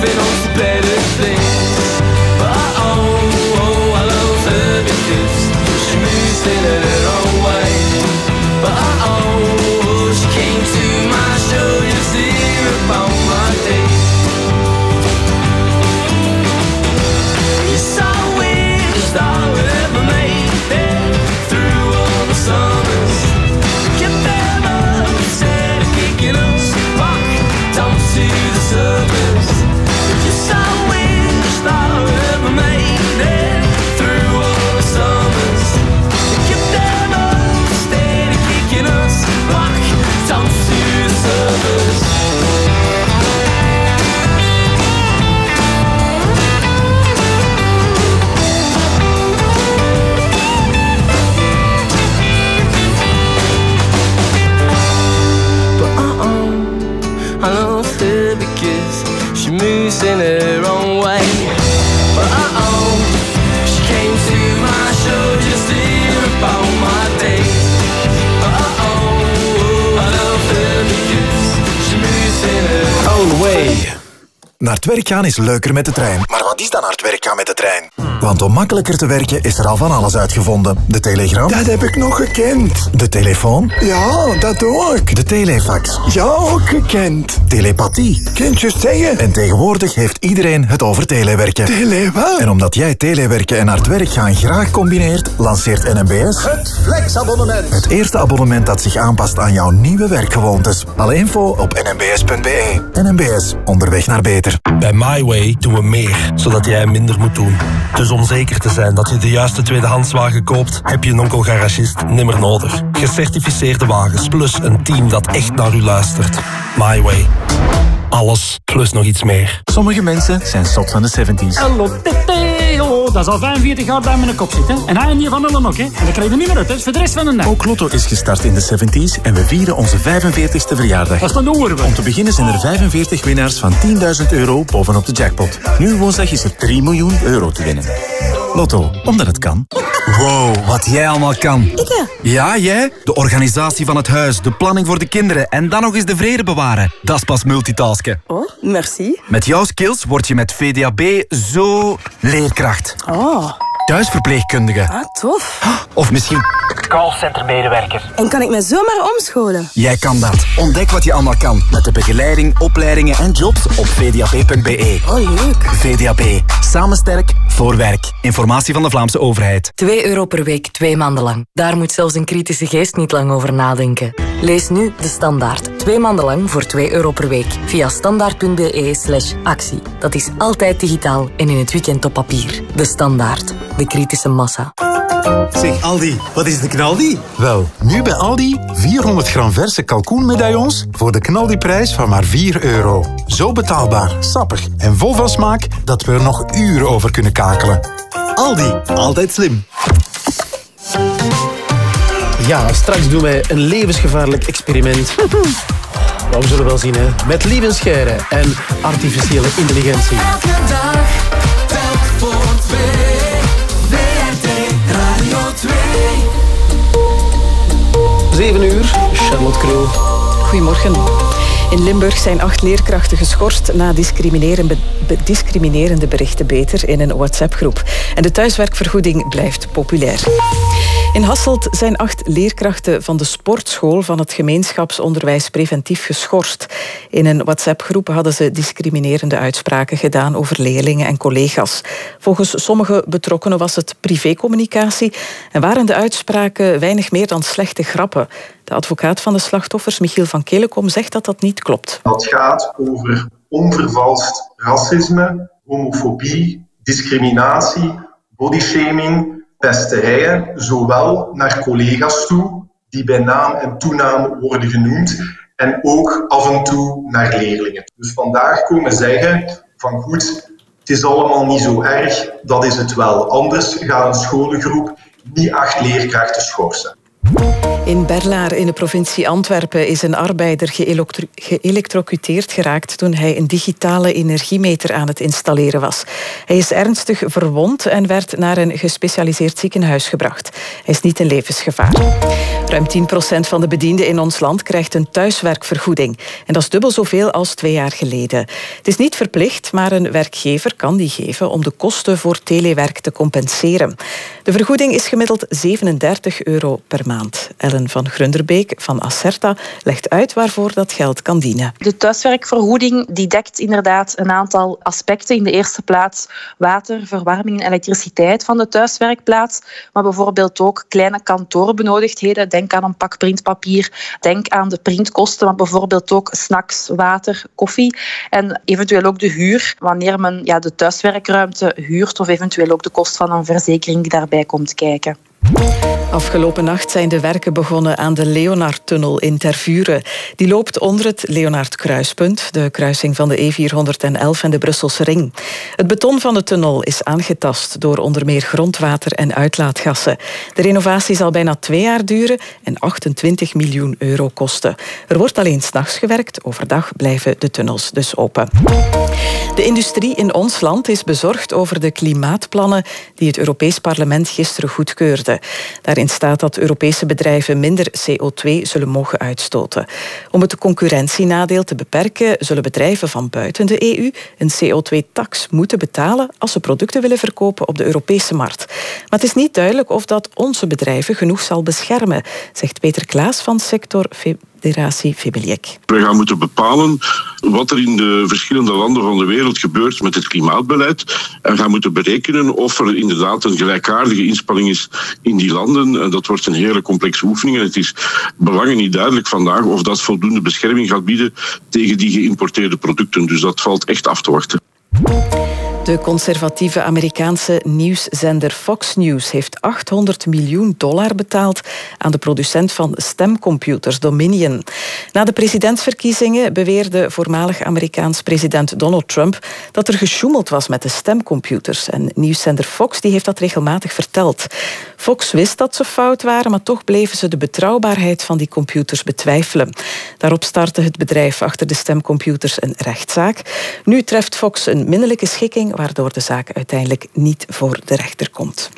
Moving on to better things. But oh, oh, I love her because she moves in her own way. But oh, Own way. Naar het werk gaan is leuker met de trein. Maar is dan naar het werk gaan met de trein? Want om makkelijker te werken is er al van alles uitgevonden. De telegram. Dat heb ik nog gekend. De telefoon. Ja, dat ook. De telefax. Ja, ook gekend. Telepathie. Kunt je zeggen? En tegenwoordig heeft iedereen het over telewerken. Tele wat? En omdat jij telewerken en naar het werk gaan graag combineert, lanceert NMBS Het flexabonnement. het eerste abonnement dat zich aanpast aan jouw nieuwe werkgewoontes. Alle info op nmbs.be. NMBS, onderweg naar beter. Bij MyWay doen we meer, zodat jij minder moet doen. Dus om zeker te zijn dat je de juiste tweedehandswagen koopt, heb je een onkelgaragist nimmer nodig. Gecertificeerde wagens, plus een team dat echt naar u luistert. MyWay. Alles, plus nog iets meer. Sommige mensen zijn zot van de 70s. Hallo, Theo. Dat is al 45 jaar bij mijn kop zitten. En hij en die van Ellen ook, hè. En dan krijg je niet meer uit, hè. Voor de rest van de dag. Ook Lotto is gestart in de 70s en we vieren onze 45ste verjaardag. Wat is dan de oren? Om te beginnen zijn er 45 winnaars van 10.000 euro bovenop de jackpot. Nu woensdag is er 3 miljoen euro te winnen. Lotto, omdat het kan. Wow, wat jij allemaal kan. Ik Ja, jij? De organisatie van het huis, de planning voor de kinderen en dan nog eens de vrede bewaren. Dat is pas Oh, merci. Met jouw skills word je met VDAB zo leerkracht. Oh, Thuisverpleegkundige. ah, tof. Of misschien Callcentermedewerker. En kan ik me zomaar omscholen? jij kan dat. Ontdek wat je allemaal kan met de begeleiding, opleidingen en jobs op vdap.be. Oh, leuk. VDAB. Samen sterk voor werk. Informatie van de Vlaamse overheid. 2 euro per week, twee maanden lang. Daar moet zelfs een kritische geest niet lang over nadenken. Lees nu De Standaard. Twee maanden lang voor 2 euro per week. Via standaard.be slash actie. Dat is altijd digitaal en in het weekend op papier. De Standaard. De kritische massa. Zeg Aldi, wat is de knaldi? Wel, nu bij Aldi 400 gram verse kalkoenmedaillons voor de knaldiprijs van maar 4 euro. Zo betaalbaar, sappig en vol van smaak dat we er nog uren over kunnen kakelen. Aldi, altijd slim. Ja, straks doen wij een levensgevaarlijk experiment. Maar we zullen wel zien, hè. Met Liebenscheren en artificiële intelligentie. Elke dag, telk voor twee. 7 uur, Charlotte Krul. Goedemorgen. In Limburg zijn acht leerkrachten geschorst na discriminerende, discriminerende berichten beter in een WhatsApp-groep. En de thuiswerkvergoeding blijft populair. In Hasselt zijn acht leerkrachten van de sportschool van het gemeenschapsonderwijs preventief geschorst. In een WhatsApp-groep hadden ze discriminerende uitspraken gedaan over leerlingen en collega's. Volgens sommige betrokkenen was het privécommunicatie en waren de uitspraken weinig meer dan slechte grappen. De advocaat van de slachtoffers, Michiel van Kelekom, zegt dat dat niet klopt. Dat gaat over onvervalst racisme, homofobie, discriminatie, bodyshaming, pesterijen, zowel naar collega's toe, die bij naam en toenaam worden genoemd, en ook af en toe naar leerlingen. Dus vandaag komen zeggen van goed, het is allemaal niet zo erg, dat is het wel. Anders gaat een scholengroep niet acht leerkrachten schorsen. In Berlaar in de provincie Antwerpen is een arbeider geëlektrocuteerd geraakt toen hij een digitale energiemeter aan het installeren was. Hij is ernstig verwond en werd naar een gespecialiseerd ziekenhuis gebracht. Hij is niet in levensgevaar. Ruim 10% van de bedienden in ons land krijgt een thuiswerkvergoeding. En dat is dubbel zoveel als twee jaar geleden. Het is niet verplicht, maar een werkgever kan die geven om de kosten voor telewerk te compenseren. De vergoeding is gemiddeld 37 euro per maand. Van Grunderbeek van Acerta legt uit waarvoor dat geld kan dienen. De thuiswerkvergoeding die dekt inderdaad een aantal aspecten. In de eerste plaats water, verwarming en elektriciteit van de thuiswerkplaats. Maar bijvoorbeeld ook kleine kantoorbenodigdheden. Denk aan een pak printpapier. Denk aan de printkosten, maar bijvoorbeeld ook snacks, water, koffie. En eventueel ook de huur, wanneer men ja, de thuiswerkruimte huurt. Of eventueel ook de kost van een verzekering die daarbij komt kijken. Afgelopen nacht zijn de werken begonnen aan de Leonardtunnel in Tervuren. Die loopt onder het Leonard-kruispunt, de kruising van de E411 en de Brusselse ring. Het beton van de tunnel is aangetast door onder meer grondwater en uitlaatgassen. De renovatie zal bijna twee jaar duren en 28 miljoen euro kosten. Er wordt alleen s'nachts gewerkt, overdag blijven de tunnels dus open. De industrie in ons land is bezorgd over de klimaatplannen die het Europees Parlement gisteren goedkeurde. Daarin staat dat Europese bedrijven minder CO2 zullen mogen uitstoten. Om het concurrentienadeel te beperken, zullen bedrijven van buiten de EU een CO2-tax moeten betalen als ze producten willen verkopen op de Europese markt. Maar het is niet duidelijk of dat onze bedrijven genoeg zal beschermen, zegt Peter Klaas van sector We gaan moeten bepalen wat er in de verschillende landen van de wereld gebeurt met het klimaatbeleid. En gaan moeten berekenen of er inderdaad een gelijkaardige inspanning is in die landen. En dat wordt een hele complexe oefening. En het is belangen niet duidelijk vandaag of dat voldoende bescherming gaat bieden tegen die geïmporteerde producten. Dus dat valt echt af te wachten. De conservatieve Amerikaanse nieuwszender Fox News heeft 800 miljoen dollar betaald aan de producent van stemcomputers Dominion. Na de presidentsverkiezingen beweerde voormalig Amerikaans president Donald Trump dat er gesjoemeld was met de stemcomputers. En nieuwszender Fox die heeft dat regelmatig verteld. Fox wist dat ze fout waren, maar toch bleven ze de betrouwbaarheid van die computers betwijfelen. Daarop startte het bedrijf achter de stemcomputers een rechtszaak. Nu treft Fox een minnelijke schikking waardoor de zaak uiteindelijk niet voor de rechter komt.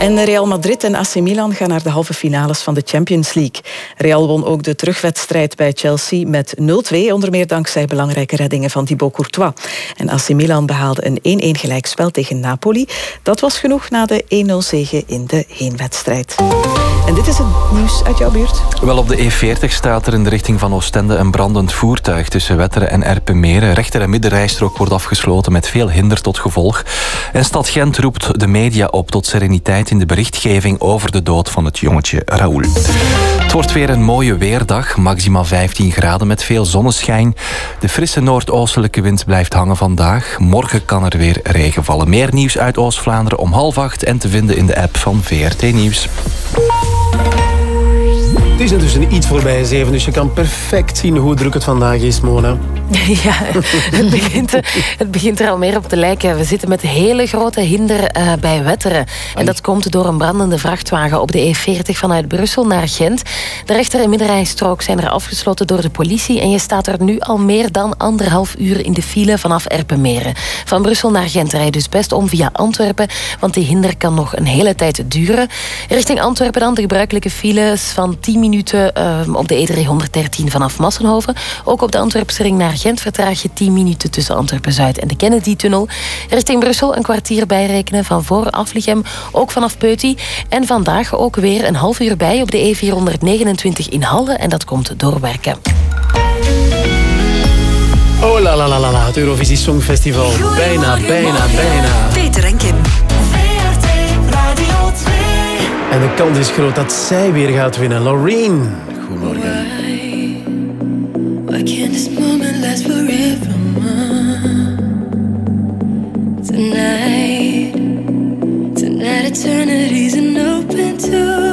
En Real Madrid en AC Milan gaan naar de halve finales van de Champions League. Real won ook de terugwedstrijd bij Chelsea met 0-2, onder meer dankzij belangrijke reddingen van Thibaut Courtois. En AC Milan behaalde een 1-1 gelijkspel tegen Napoli. Dat was genoeg na de 1-0 zege in de heenwedstrijd. En dit is het nieuws uit jouw buurt. Wel, op de E40 staat er in de richting van Oostende een brandend voertuig tussen Wetteren en Erpenmeren. Rechter- en middenrijstrook wordt afgesloten met veel hinder tot gevolg. En stad Gent roept de media op tot sereniteit in de berichtgeving over de dood van het jongetje Raoul. Het wordt weer een mooie weerdag, maximaal 15 graden met veel zonneschijn. De frisse noordoostelijke wind blijft hangen vandaag. Morgen kan er weer regen vallen. Meer nieuws uit Oost-Vlaanderen om half acht en te vinden in de app van VRT Nieuws. Het is intussen iets voorbij zeven, dus je kan perfect zien hoe druk het vandaag is, Mona. Ja, het begint, het begint er al meer op te lijken. We zitten met hele grote hinder eh, bij Wetteren. En dat komt door een brandende vrachtwagen op de E40 vanuit Brussel naar Gent. De rechter- en middenrijstrook zijn er afgesloten door de politie. En je staat er nu al meer dan anderhalf uur in de file vanaf Erpenmeren. Van Brussel naar Gent rijdt dus best om via Antwerpen, want die hinder kan nog een hele tijd duren. Richting Antwerpen dan de gebruikelijke files van 10 minuten eh, op de E313 vanaf Massenhoven. Ook op de Antwerpse ring naar Gent vertraag je 10 minuten tussen Antwerpen-Zuid en de Kennedy-tunnel. Richting Brussel een kwartier bijrekenen van voor Aflichem, ook vanaf Peuty. En vandaag ook weer een half uur bij op de E429 in Halle en dat komt doorwerken. Oh la la la la la, het Eurovisie Songfestival. Bijna, bijna, bijna. Peter en Kim. En de kans is groot dat zij weer gaat winnen. Loreen. Goedemorgen. Tonight, tonight eternity's an open door.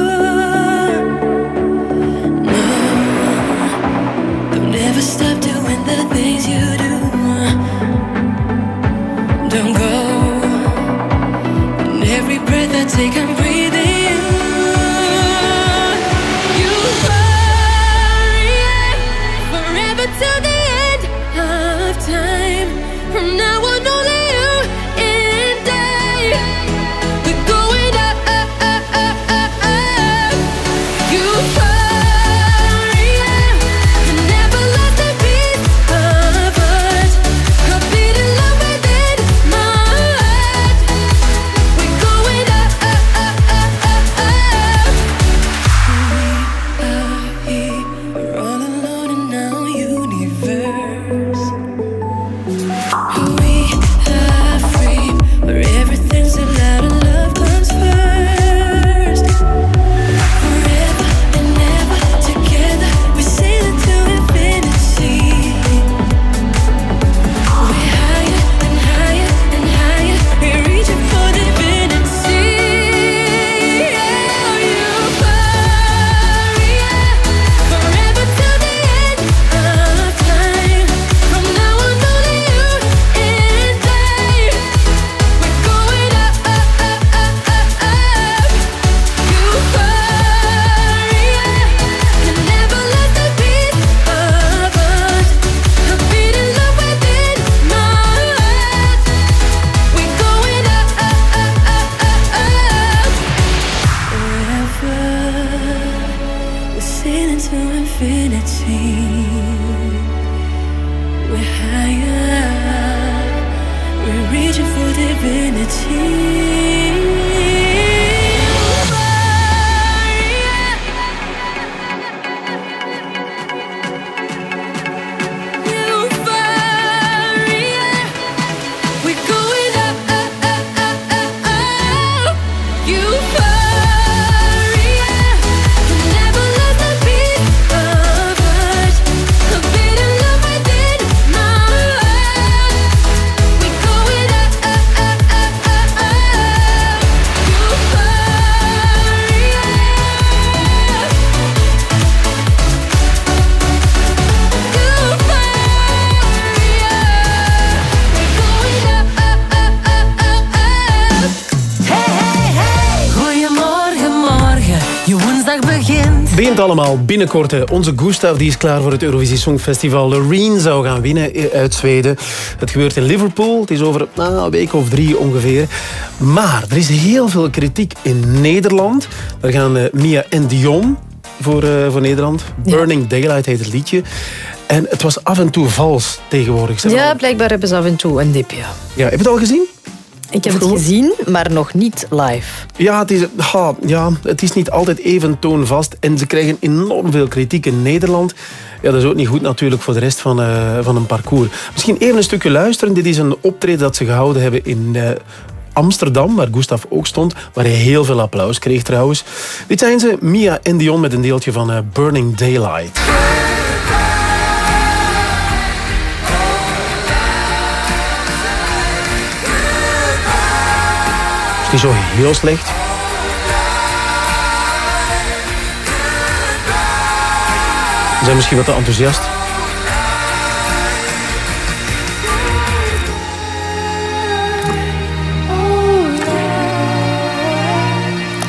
To infinity. We're higher, we're reaching for divinity. Allemaal binnenkort. Onze Gustav die is klaar voor het Eurovisie Songfestival. Loreen zou gaan winnen eh, uit Zweden. Het gebeurt in Liverpool. Het is over nou, een week of drie ongeveer. Maar er is heel veel kritiek in Nederland. Daar gaan eh, Mia en Dion voor, eh, voor Nederland. Burning Daylight heet het liedje. En het was af en toe vals tegenwoordig. Ja, blijkbaar hebben ze af en toe een dipje. ja, heb je het al gezien? Ik heb het gezien, maar nog niet live. Ja het, is, ha, ja, het is niet altijd even toonvast. En ze krijgen enorm veel kritiek in Nederland. Ja, dat is ook niet goed natuurlijk voor de rest van, eh, van een parcours. Misschien even een stukje luisteren. Dit is een optreden dat ze gehouden hebben in eh, Amsterdam, waar Gustav ook stond. Waar hij heel veel applaus kreeg trouwens. Dit zijn ze, Mia en Dion met een deeltje van eh, Burning Daylight. Is niet zo heel slecht. We zijn misschien wat te enthousiast.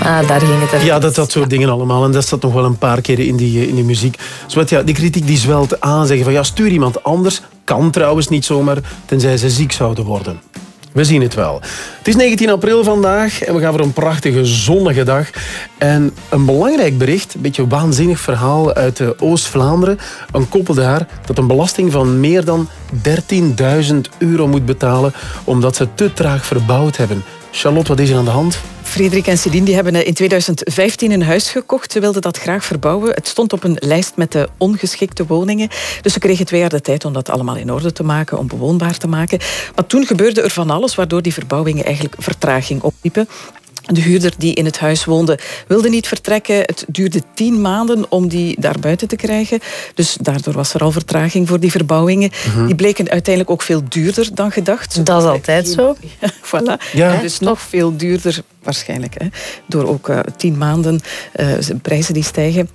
Ah, daar ging het even. Ja, dat, dat soort dingen allemaal. En dat staat nog wel een paar keer in die, in die muziek. Zowat, ja, die kritiek die zwelt aan. Zeggen van ja, stuur iemand anders. Kan trouwens niet zomaar, tenzij ze ziek zouden worden. We zien het wel. Het is 19 april vandaag en we gaan voor een prachtige zonnige dag. En een belangrijk bericht, een beetje een waanzinnig verhaal uit eh, Oost-Vlaanderen. Een koppel daar dat een belasting van meer dan 13.000 euro moet betalen omdat ze te traag verbouwd hebben. Charlotte, wat is er aan de hand? Frederik en Celine die hebben eh, in 2015 een huis gekocht. Ze wilden dat graag verbouwen. Het stond op een lijst met de ongeschikte woningen. Dus ze kregen twee jaar de tijd om dat allemaal in orde te maken, om bewoonbaar te maken. Maar toen gebeurde er van alles, waardoor die verbouwingen eigenlijk vertraging opliepen. De huurder die in het huis woonde wilde niet vertrekken. Het duurde tien maanden om die daar buiten te krijgen. Dus daardoor was er al vertraging voor die verbouwingen. Mhm. Die bleken uiteindelijk ook veel duurder dan gedacht. Dat is altijd zo. voilà. Ja. En Dus nog veel duurder waarschijnlijk. Hè. Door ook eh, tien maanden eh, prijzen die stijgen.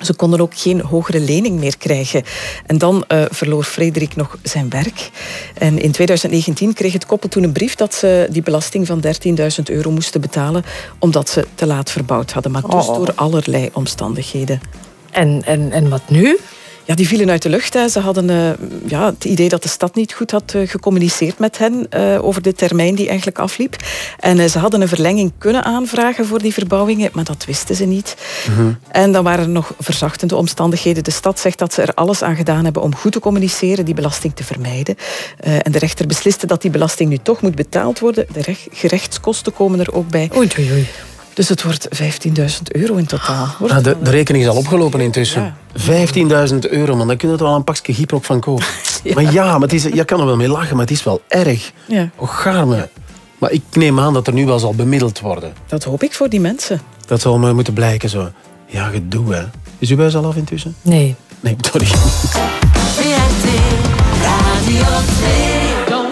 Ze konden ook geen hogere lening meer krijgen. En dan eh, verloor Frederik nog zijn werk. En in 2019 kreeg het koppel toen een brief dat ze die belasting van 13.000 euro moesten betalen, omdat ze te laat verbouwd hadden. Maar dus Oh. door allerlei omstandigheden. En, en, en wat nu? Ja, die vielen uit de lucht. Hè. Ze hadden eh, ja, het idee dat de stad niet goed had eh, gecommuniceerd met hen eh, over de termijn die eigenlijk afliep. En ze hadden een verlenging kunnen aanvragen voor die verbouwingen, maar dat wisten ze niet. En dan waren er nog verzachtende omstandigheden. De stad zegt dat ze er alles aan gedaan hebben om goed te communiceren, die belasting te vermijden. En de rechter besliste dat die belasting nu toch moet betaald worden. De rech- gerechtskosten komen er ook bij. Oei, oei, oei. Dus het wordt 15.000 euro in totaal. Wordt Ah, de, het de rekening is al opgelopen intussen. 15.000 euro, man. Daar kun je er wel een pakje gyprok van kopen. Maar ja, maar het is, je kan er wel mee lachen, maar het is wel erg. Ja. Och, garme. Maar ik neem aan dat er nu wel zal bemiddeld worden. Dat hoop ik voor die mensen. Dat zal maar moeten blijken zo. Ja, gedoe, hè. Is uw buis al af intussen? Nee. Nee, sorry.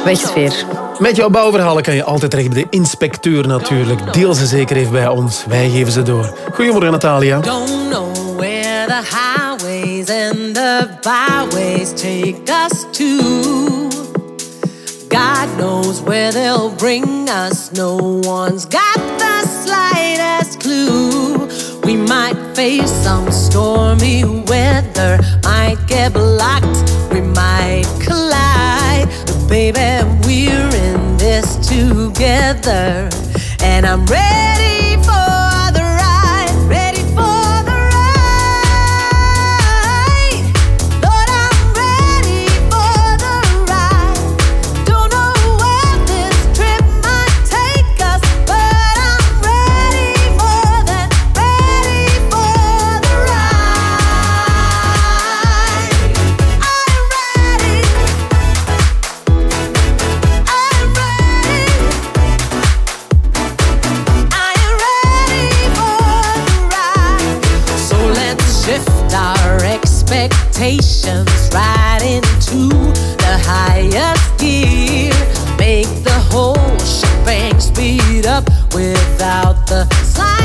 Wegsfeer. Met jouw bouwverhalen kan je altijd terecht bij de inspecteur natuurlijk. Deel ze zeker even bij ons. Wij geven ze door. Goedemorgen, Natalia. Don't know where the highways and the byways take us to. God knows where they'll bring us. No one's got the slightest clue. We might face some stormy weather, might get blocked, we might collide. Baby, this together, and I'm ready for the slightest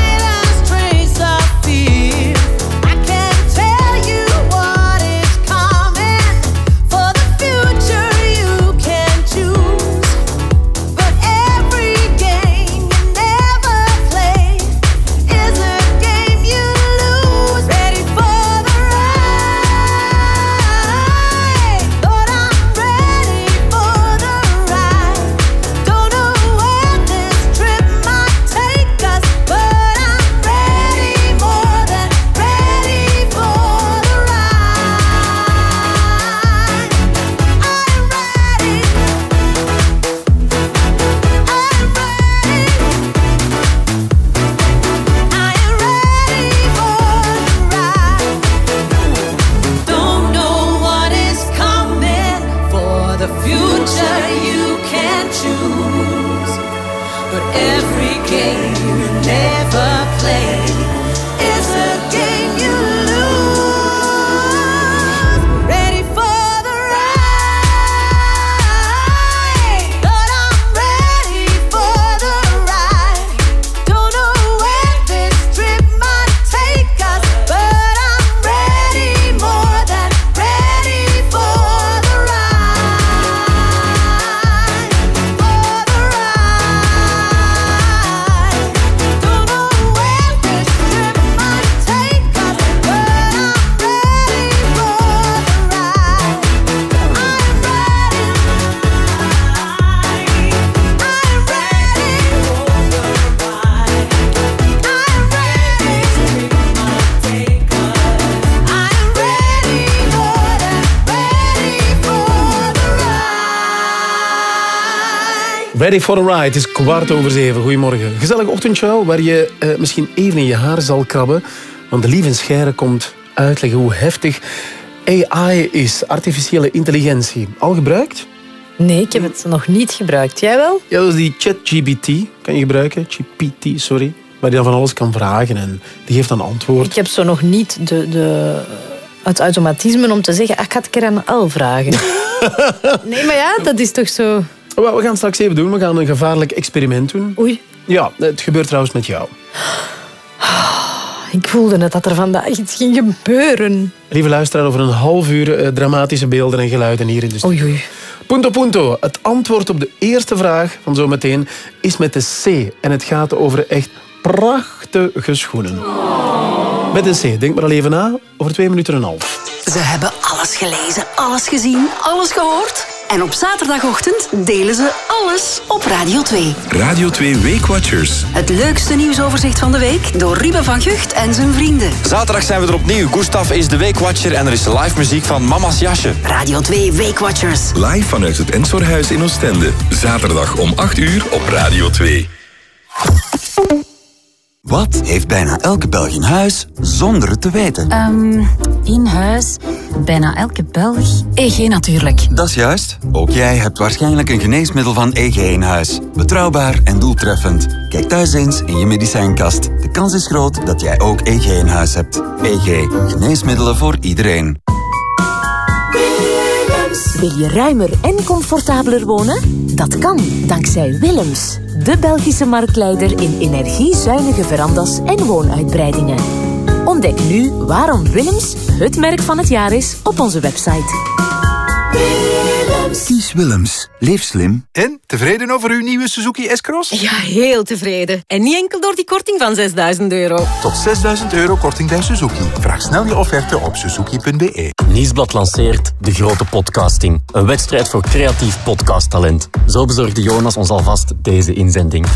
Ready for a ride. Het is kwart over zeven. Goedemorgen. Gezellig ochtendje waar je eh, misschien even in je haar zal krabben. Want de lieve Scheire komt uitleggen hoe heftig AI is. Artificiële intelligentie. Al gebruikt? Nee, ik heb het nog niet gebruikt. Jij wel? Ja, dat is die ChatGPT. Kan je gebruiken? GPT, sorry. Waar je dan van alles kan vragen en die geeft dan antwoord. Ik heb zo nog niet de, de, het automatisme om te zeggen, ah, ik ga het keer aan L vragen. nee, maar ja, dat is toch zo... Wat we gaan straks even doen. We gaan een gevaarlijk experiment doen. Oei. Ja, het gebeurt trouwens met jou. Ik voelde het dat er vandaag iets ging gebeuren. Lieve luisteraar, over een half uur eh, dramatische beelden en geluiden hier in de studio. Oei, oei. Punto punto. Het antwoord op de eerste vraag van zometeen is met de C. En het gaat over echt prachtige schoenen. Met een C. Denk maar al even na. Over twee minuten en een half. Ze hebben alles gelezen, alles gezien, alles gehoord. En op zaterdagochtend delen ze alles op Radio 2. Radio 2 Weekwatchers. Het leukste nieuwsoverzicht van de week door Ruben van Gucht en zijn vrienden. Zaterdag zijn we er opnieuw. Gustav is de Weekwatcher en er is live muziek van Mama's Jasje. Radio 2 Weekwatchers. Live vanuit het Ensorhuis in Oostende. Zaterdag om 8 uur op Radio 2. Wat heeft bijna elke Belg in huis zonder het te weten? Ehm, in huis, bijna elke Belg. EG natuurlijk. Dat is juist. Ook jij hebt waarschijnlijk een geneesmiddel van EG in huis. Betrouwbaar en doeltreffend. Kijk thuis eens in je medicijnkast. De kans is groot dat jij ook EG in huis hebt. EG. Geneesmiddelen voor iedereen. Wil je ruimer en comfortabeler wonen? Dat kan dankzij Willems, de Belgische marktleider in energiezuinige verandas en woonuitbreidingen. Ontdek nu waarom Willems het merk van het jaar is op onze website. Kies Willems. Leef slim. En, tevreden over uw nieuwe Suzuki S-Cross? Ja, heel tevreden. En niet enkel door die korting van 6000 euro. Tot 6000 euro korting bij Suzuki. Vraag snel je offerte op suzuki.be. Nieuwsblad lanceert De Grote Podcasting. Een wedstrijd voor creatief podcasttalent. Zo bezorgde Jonas ons alvast deze inzending.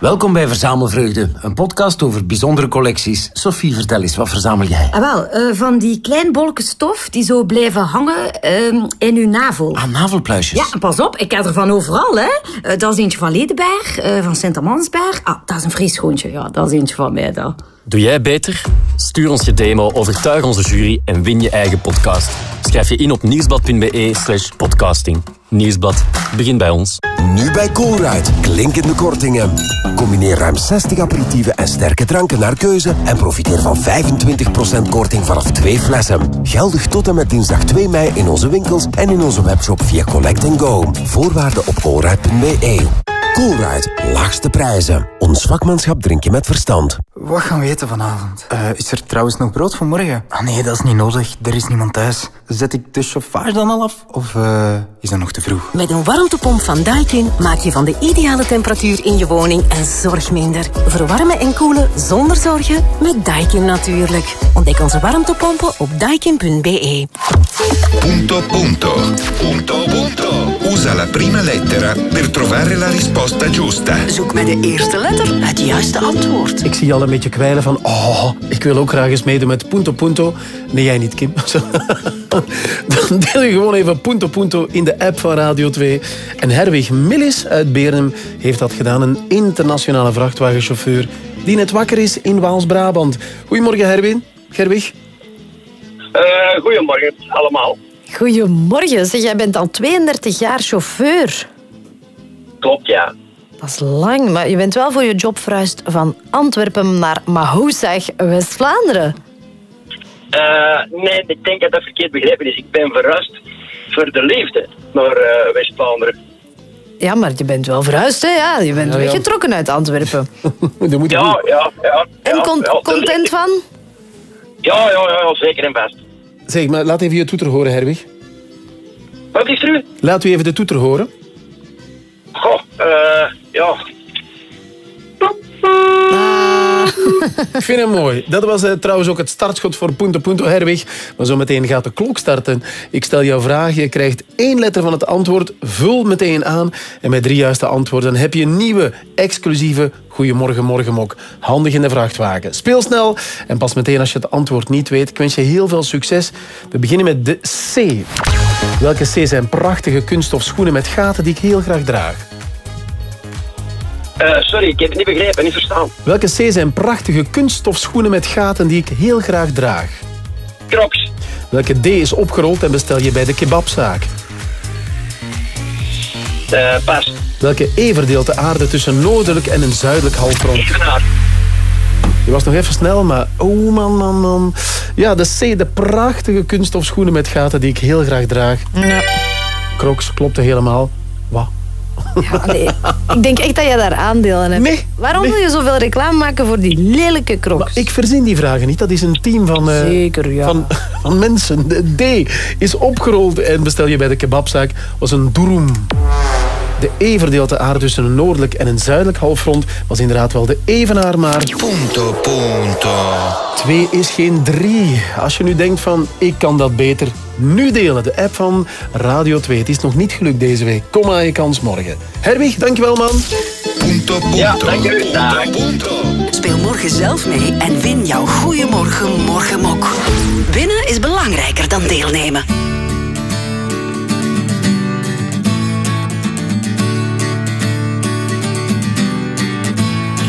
Welkom bij Verzamelvreugde, een podcast over bijzondere collecties. Sophie, vertel eens, wat verzamel jij? Ah, wel, eh, van die klein bolken stof die zo blijven hangen ehm, in uw navel. Ah, navelpluisjes. Ja, pas op, ik heb er van overal, hè. Eh, dat is eentje van Ledenberg, eh, van Sint-Amansberg. Ah, dat is een Fries schoentje, ja, dat is eentje van mij, dat. Doe jij beter? Stuur ons je demo, overtuig onze jury en win je eigen podcast. Schrijf je in op nieuwsblad.be slash podcasting. Nieuwsblad, begin bij ons. Nu bij Colruyt. Klinkende kortingen. Combineer ruim 60 aperitieven en sterke dranken naar keuze en profiteer van 25% korting vanaf twee flessen. Geldig tot en met dinsdag 2 mei in onze winkels en in onze webshop via Collect Go. Voorwaarden op colruyt.be. Colruyt, laagste prijzen. Ons vakmanschap drink je met verstand. Wat gaan we eten vanavond? Eh, is er trouwens nog brood voor morgen? Ah nee, dat is niet nodig. Er is niemand thuis. Zet ik de chauffage dan al af? Of eh, is dat nog te vroeg? Met een warmtepomp van Daikin maak je van de ideale temperatuur in je woning een zorg minder. Verwarmen en koelen zonder zorgen met Daikin natuurlijk. Ontdek onze warmtepompen op daikin.be. Punto punto. Punto punto. Usa la prima lettera per trovare la risposta giusta. Zoek met de eerste letter het juiste antwoord. Ik zie je al een beetje kwijlen van... Oh, ik wil ook graag eens meedoen met Punto Punto. Nee, jij niet, Kim. Dan deel je gewoon even Punto Punto in de app van Radio 2. En Herwig Millis uit Beernem heeft dat gedaan. Een internationale vrachtwagenchauffeur die net wakker is in Waals-Brabant. Goedemorgen, Herwin. Herwig. Eh, goedemorgen allemaal. Goedemorgen. Zeg, jij bent al 32 jaar chauffeur. Klopt, ja. Dat is lang, maar je bent wel voor je job verhuisd van Antwerpen naar Mahoesag, West-Vlaanderen. Eh, nee, ik denk dat dat verkeerd begrepen is. Ik ben verhuisd voor de liefde naar eh, West-Vlaanderen. Ja, maar je bent wel verhuisd, hè? Ja, je bent Ja, ja. weggetrokken uit Antwerpen. Dat moet Ja, ja, ja. En con- content van? Ja, ja, ja, zeker en vast. Zeg, maar laat even je toeter horen, Herwig. Wat is er? Laat u even de toeter horen. Goh, eh, ja. Ik vind hem mooi. Dat was eh, trouwens ook het startschot voor Punto Punto Herwig. Maar zo meteen gaat de klok starten. Ik stel jou vragen. Je krijgt één letter van het antwoord. Vul meteen aan. En met drie juiste antwoorden heb je een nieuwe, exclusieve Goedemorgen Morgenmok. Handig in de vrachtwagen. Speel snel. En pas meteen als je het antwoord niet weet. Ik wens je heel veel succes. We beginnen met de C. Welke C zijn prachtige kunststof schoenen met gaten die ik heel graag draag? Eh, sorry, ik heb het niet begrepen, niet verstaan. Welke C zijn prachtige kunststofschoenen met gaten die ik heel graag draag? Crocs. Welke D is opgerold en bestel je bij de kebabzaak? Eh, pas. Welke E verdeelt de aarde tussen noordelijk en een zuidelijk halfrond? Je was nog even snel, maar oh man, man, man. Ja, de C, de prachtige kunststofschoenen met gaten die ik heel graag draag. Ja. Crocs, klopte helemaal. Ja, nee. Ik denk echt dat je daar aandeel aan hebt. Nee, Waarom wil je zoveel reclame maken voor die lelijke crocs? Ik verzin die vragen niet. Dat is een team van, eh, Zeker, ja. van, van mensen. De D is opgerold en bestel je bij de kebabzaak. was een durum. De E verdeelt de aarde tussen een noordelijk en een zuidelijk halfrond. Was inderdaad wel de evenaar, maar... Punto, punto. Twee is geen drie. Als je nu denkt van, ik kan dat beter, nu delen. De app van Radio 2. Het is nog niet gelukt deze week. Kom aan je kans morgen. Herwig, dankjewel man. Punto, punto. Ja, dank u. Dag. Speel morgen zelf mee en win jouw Goeiemorgen Morgenmok. Winnen is belangrijker dan deelnemen.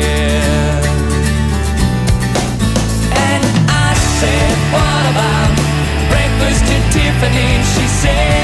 care. And I said, What about breakfast at Tiffany? She said,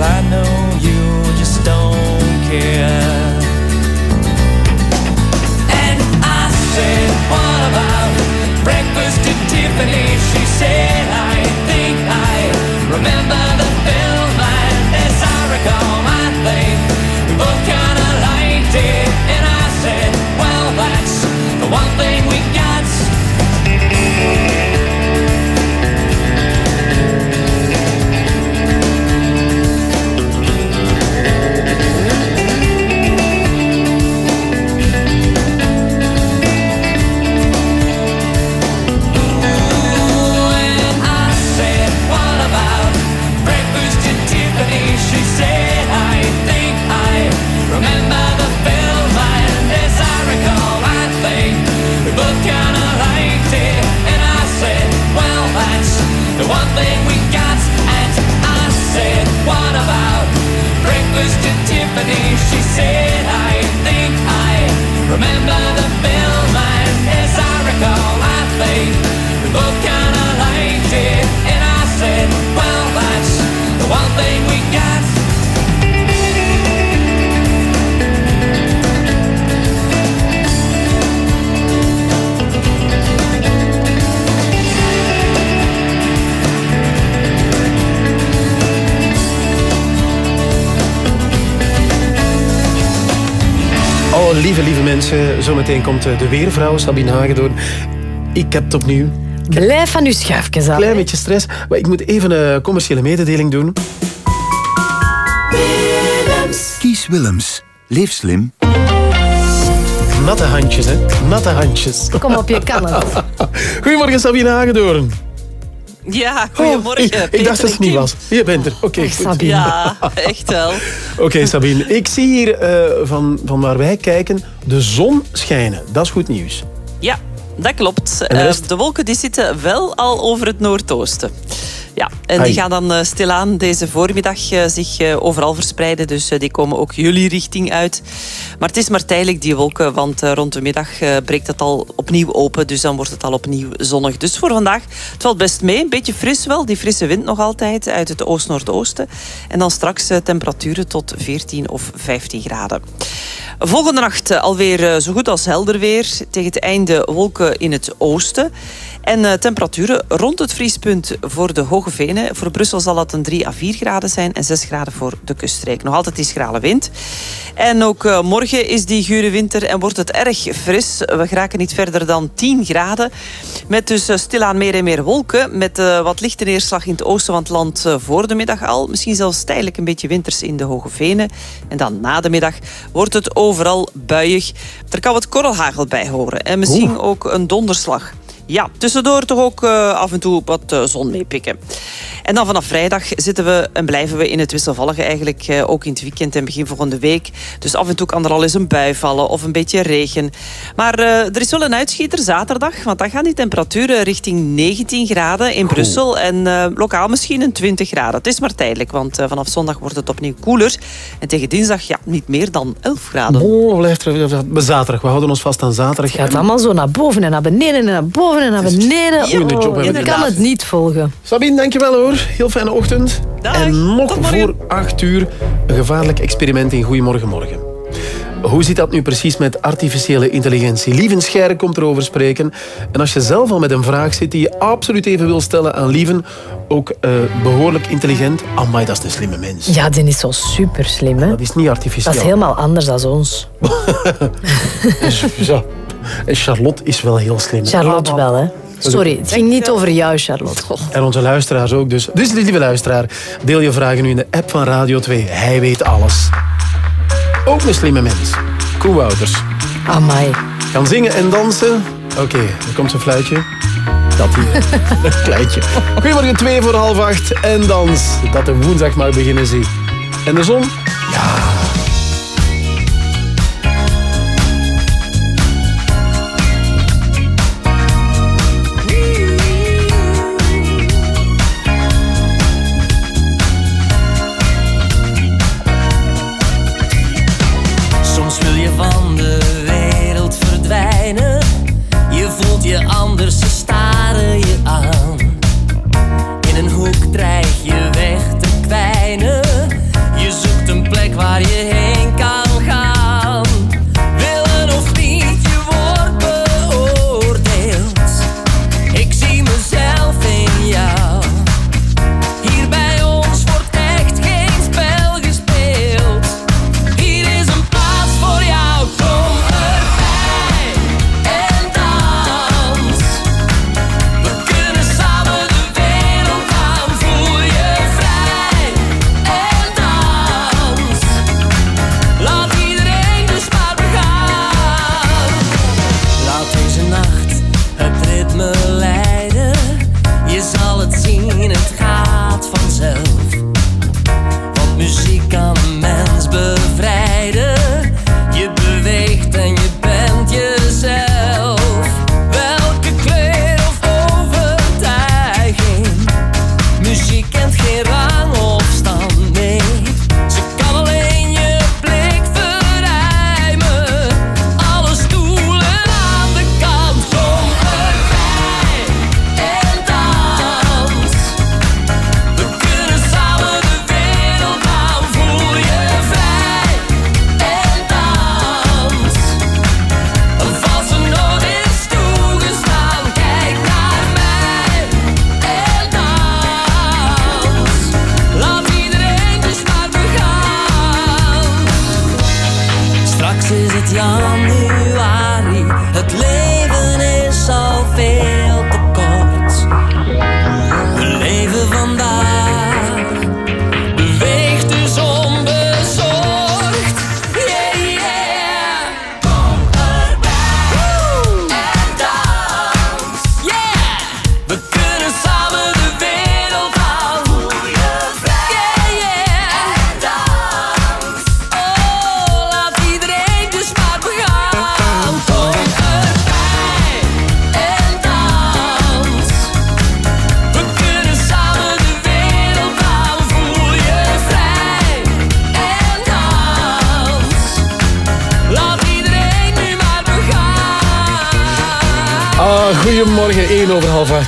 I know Zometeen komt eh, de weervrouw Sabine Hagedoorn. Ik heb het opnieuw. Blijf van uw schuifjes af. Klein beetje stress. Maar ik moet even een commerciële mededeling doen. Kies Willems. Leef slim. Natte handjes, hè. Natte handjes. Kom op, je kan het. Goedemorgen, Sabine Hagedoorn. Ja, goedemorgen. Oh, ik, ik dacht dat het niet was. Je bent er. Oké, goed. Ja, echt wel. Oké, Sabine. Ik zie hier eh, van, van waar wij kijken de zon schijnen. Dat is goed nieuws. Ja, dat klopt. De Eh, rest? de wolken die zitten wel al over het noordoosten. Ja, en die gaan dan eh, stilaan deze voormiddag eh, zich eh, overal verspreiden. Dus die komen ook jullie richting uit. Maar het is maar tijdelijk, die wolken. Want rond de middag breekt het al opnieuw open. Dus dan wordt het al opnieuw zonnig. Dus voor vandaag, het valt best mee. Een beetje fris wel. Die frisse wind nog altijd uit het oost-noordoosten. En dan straks temperaturen tot 14 of 15 graden. Volgende nacht alweer zo goed als helder weer. Tegen het einde wolken in het oosten. En temperaturen rond het vriespunt voor de Hoge Venen. Voor Brussel zal het een 3 à 4 graden zijn en 6 graden voor de kuststreek. Nog altijd die schrale wind. En ook eh, morgen is die gure winter en wordt het erg fris. We geraken niet verder dan 10 graden. Met dus eh, stilaan meer en meer wolken. Met eh, wat lichte neerslag in het oosten van het land voor de middag al. Misschien zelfs tijdelijk een beetje winters in de Hoge Venen. En dan na de middag wordt het overal buiig. Er kan wat korrelhagel bij horen. En misschien ook een donderslag. Ja, tussendoor toch ook eh, af en toe wat eh, zon meepikken. En dan vanaf vrijdag zitten we en blijven we in het wisselvallige eigenlijk eh, ook in het weekend en begin volgende week. Dus af en toe kan er al eens een bui vallen of een beetje regen. Maar eh, er is wel een uitschieter zaterdag, want dan gaan die temperaturen richting 19 graden in Brussel en eh, lokaal misschien een 20 graden. Het is maar tijdelijk, want eh, vanaf zondag wordt het opnieuw koeler. En tegen dinsdag ja, niet meer dan 11 graden. Oh, blijft er. Zaterdag, we houden ons vast aan zaterdag. Het gaat allemaal zo naar boven en naar beneden en naar boven en naar beneden. goeie job hebben ik we kan het niet volgen. Sabine, dankjewel hoor. Heel fijne ochtend. en nog voor 8 uur een gevaarlijk experiment in Goedemorgen Morgen. Hoe zit dat nu precies met artificiële intelligentie? Lieven Scheire komt erover spreken. En als je zelf al met een vraag zit die je absoluut even wil stellen aan Lieven, ook eh, behoorlijk intelligent, amai, dat is een slimme mens. Ja, die is zo super slim. Hè? Dat is niet artificieel. Dat is helemaal anders dan ons. Ja. Charlotte is wel heel slim. Charlotte wel, hè? Sorry, het ging niet over jou, Charlotte. En onze luisteraars ook dus. Dus lieve luisteraar, deel je vragen nu in de app van Radio 2. Hij weet alles. Ook een slimme mens. Koen Wouters. Amai. Kan zingen en dansen. Oké, er komt zijn fluitje. Dat hier. Een kleintje. Goedemorgen, twee voor half acht. En dans. Dat de woensdag mag beginnen, zie. En de zon? Ja.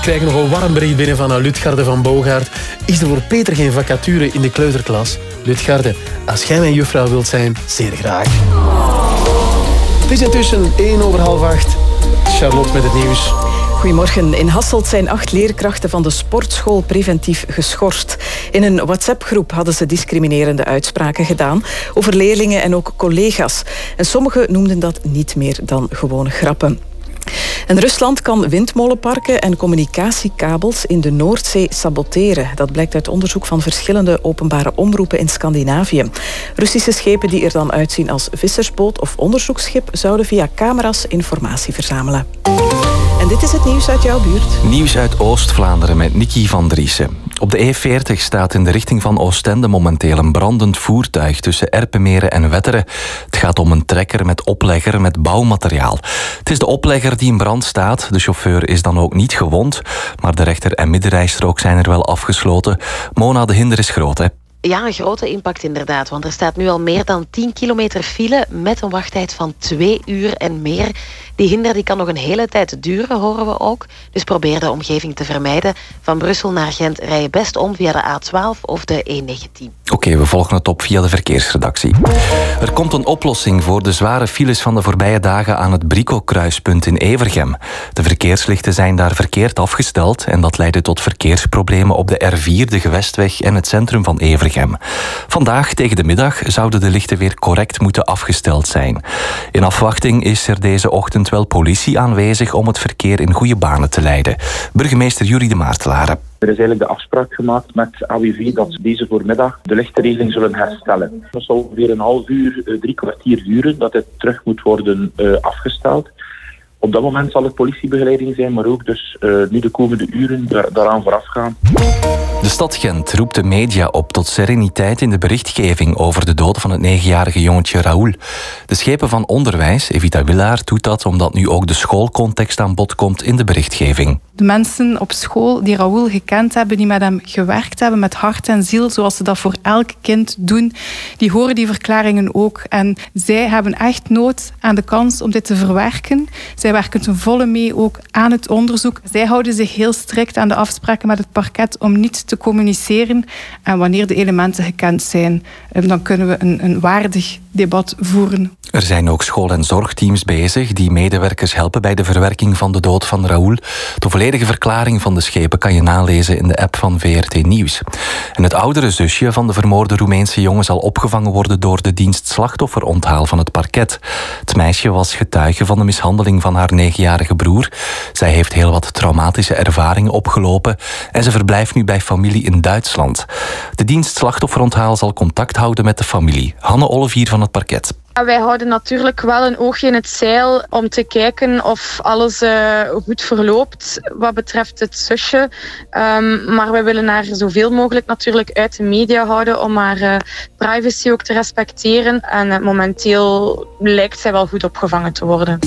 Krijgen nog een warm bericht binnen van uh, Lutgarde van Boogaard. Is er voor Peter geen vacature in de kleuterklas? Lutgarde, als jij mijn juffrouw wilt zijn, zeer graag. Het is intussen 1 over half 8. Charlotte met het nieuws. Goedemorgen. In Hasselt zijn acht leerkrachten van de sportschool preventief geschorst. In een WhatsApp-groep hadden ze discriminerende uitspraken gedaan over leerlingen en ook collega's. En sommigen noemden dat niet meer dan gewone grappen. En Rusland kan windmolenparken en communicatiekabels in de Noordzee saboteren. Dat blijkt uit onderzoek van verschillende openbare omroepen in Scandinavië. Russische schepen die er dan uitzien als vissersboot of onderzoeksschip zouden via camera's informatie verzamelen. En dit is het nieuws uit jouw buurt. Nieuws uit Oost-Vlaanderen met Nicky van Driessen. Op de E40 staat in de richting van Oostende momenteel een brandend voertuig tussen Erpenmeren en Wetteren. Het gaat om een trekker met oplegger met bouwmateriaal. Het is de oplegger die in brand staat. De chauffeur is dan ook niet gewond, maar de rechter- en middenrijstrook zijn er wel afgesloten. Mona, de hinder is groot, hè? Ja, een grote impact inderdaad. Want er staat nu al meer dan 10 kilometer file met een wachttijd van 2 uur en meer. Die hinder die kan nog een hele tijd duren, horen we ook. Dus probeer de omgeving te vermijden. Van Brussel naar Gent rij je best om via de A12 of de E19. Oké, we volgen het op via de verkeersredactie. Er komt een oplossing voor de zware files van de voorbije dagen aan het Brico-kruispunt in Evergem. De verkeerslichten zijn daar verkeerd afgesteld en dat leidde tot verkeersproblemen op de R4, de Gewestweg en het centrum van Evergem. Vandaag tegen de middag zouden de lichten weer correct moeten afgesteld zijn. In afwachting is er deze ochtend wel politie aanwezig om het verkeer in goede banen te leiden. Burgemeester Jurie de Maartelaren. Er is eigenlijk de afspraak gemaakt met AWV dat ze deze voormiddag de lichtregeling zullen herstellen. Dat zal ongeveer een half uur, eh, drie kwartier duren dat het terug moet worden eh, afgesteld. Op dat moment zal het politiebegeleiding zijn, maar ook dus eh, nu de komende uren daar, daaraan vooraf gaan. De stad Gent roept de media op tot sereniteit in de berichtgeving over de dood van het negenjarige jongetje Raoul. De schepen van onderwijs, Evita Willaert, doet dat omdat nu ook de schoolcontext aan bod komt in de berichtgeving. De mensen op school die Raoul gekend hebben, die met hem gewerkt hebben met hart en ziel, zoals ze dat voor elk kind doen, die horen die verklaringen ook. En zij hebben echt nood aan de kans om dit te verwerken. Zij werken ten volle mee ook aan het onderzoek. Zij houden zich heel strikt aan de afspraken met het parket om niet te communiceren. En wanneer de elementen gekend zijn, eh, dan kunnen we een, een waardig debat voeren. Er zijn ook school- en zorgteams bezig die medewerkers helpen bij de verwerking van de dood van Raoul. De volledige verklaring van de schepen kan je nalezen in de app van VRT Nieuws. En het oudere zusje van de vermoorde Roemeense jongen zal opgevangen worden door de dienst slachtofferonthaal van het parket. Het meisje was getuige van de mishandeling van haar negenjarige broer. Zij heeft heel wat traumatische ervaringen opgelopen en ze verblijft nu bij familie in Duitsland. De dienst slachtofferonthaal zal contact houden met de familie. Hanne Olivier van het parket. Wij houden natuurlijk wel een oogje in het zeil om te kijken of alles eh, goed verloopt wat betreft het zusje. Ehm, maar wij willen haar zoveel mogelijk natuurlijk uit de media houden om haar eh, privacy ook te respecteren. En eh, momenteel lijkt zij wel goed opgevangen te worden.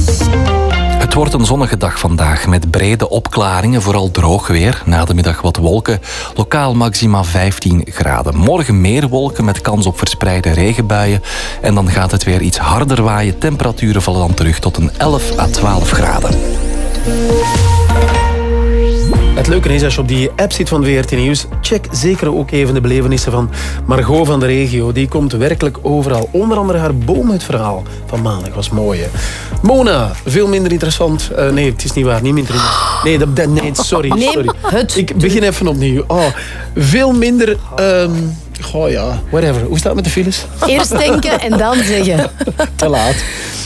Het wordt een zonnige dag vandaag met brede opklaringen, vooral droog weer. Na de middag wat wolken, lokaal maxima 15 graden. Morgen meer wolken met kans op verspreide regenbuien. En dan gaat het weer iets harder waaien. Temperaturen vallen dan terug tot een 11 à 12 graden. Het leuke is, als je op die app zit van VRT Nieuws, check zeker ook even de belevenissen van Margot van de regio. Die komt werkelijk overal. Onder andere haar boomhutverhaal van maandag was mooi. Hè? Mona, veel minder interessant. Eh, nee, het is niet waar, niet minder interessant. Nee, dat, nee sorry. Sorry. Ik begin even opnieuw. Oh, veel minder... ehm goh ja, whatever. Hoe staat het met de files? Eerst denken en dan zeggen. Te laat.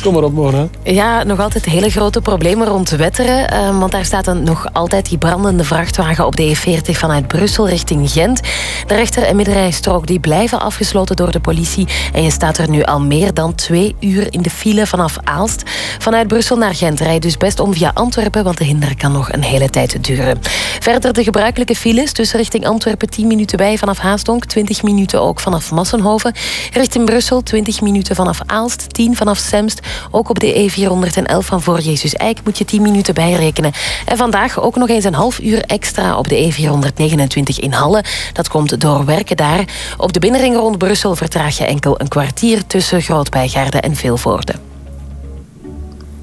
Kom maar op, Mona. Ja, nog altijd hele grote problemen rond Wetteren. eh, want daar staat een, nog altijd die brandende vrachtwagen op de E40 vanuit Brussel richting Gent. De rechter- en middenrijstrook die blijven afgesloten door de politie. En je staat er nu al meer dan twee uur in de file vanaf Aalst. Vanuit Brussel naar Gent rijd dus best om via Antwerpen, want de hinder kan nog een hele tijd duren. Verder de gebruikelijke files, dus richting Antwerpen 10 minuten bij vanaf Haasdonk, 20 minuten ook vanaf Massenhoven. Richting Brussel 20 minuten vanaf Aalst, 10 vanaf Semst. Ook op de E411 van voor Jezus Eik moet je 10 minuten bijrekenen. En vandaag ook nog eens een half uur extra op de E429 in Halle. Dat komt door werken daar. Op de binnenring rond Brussel vertraag je enkel een kwartier tussen Grootbijgaarden en Vilvoorde.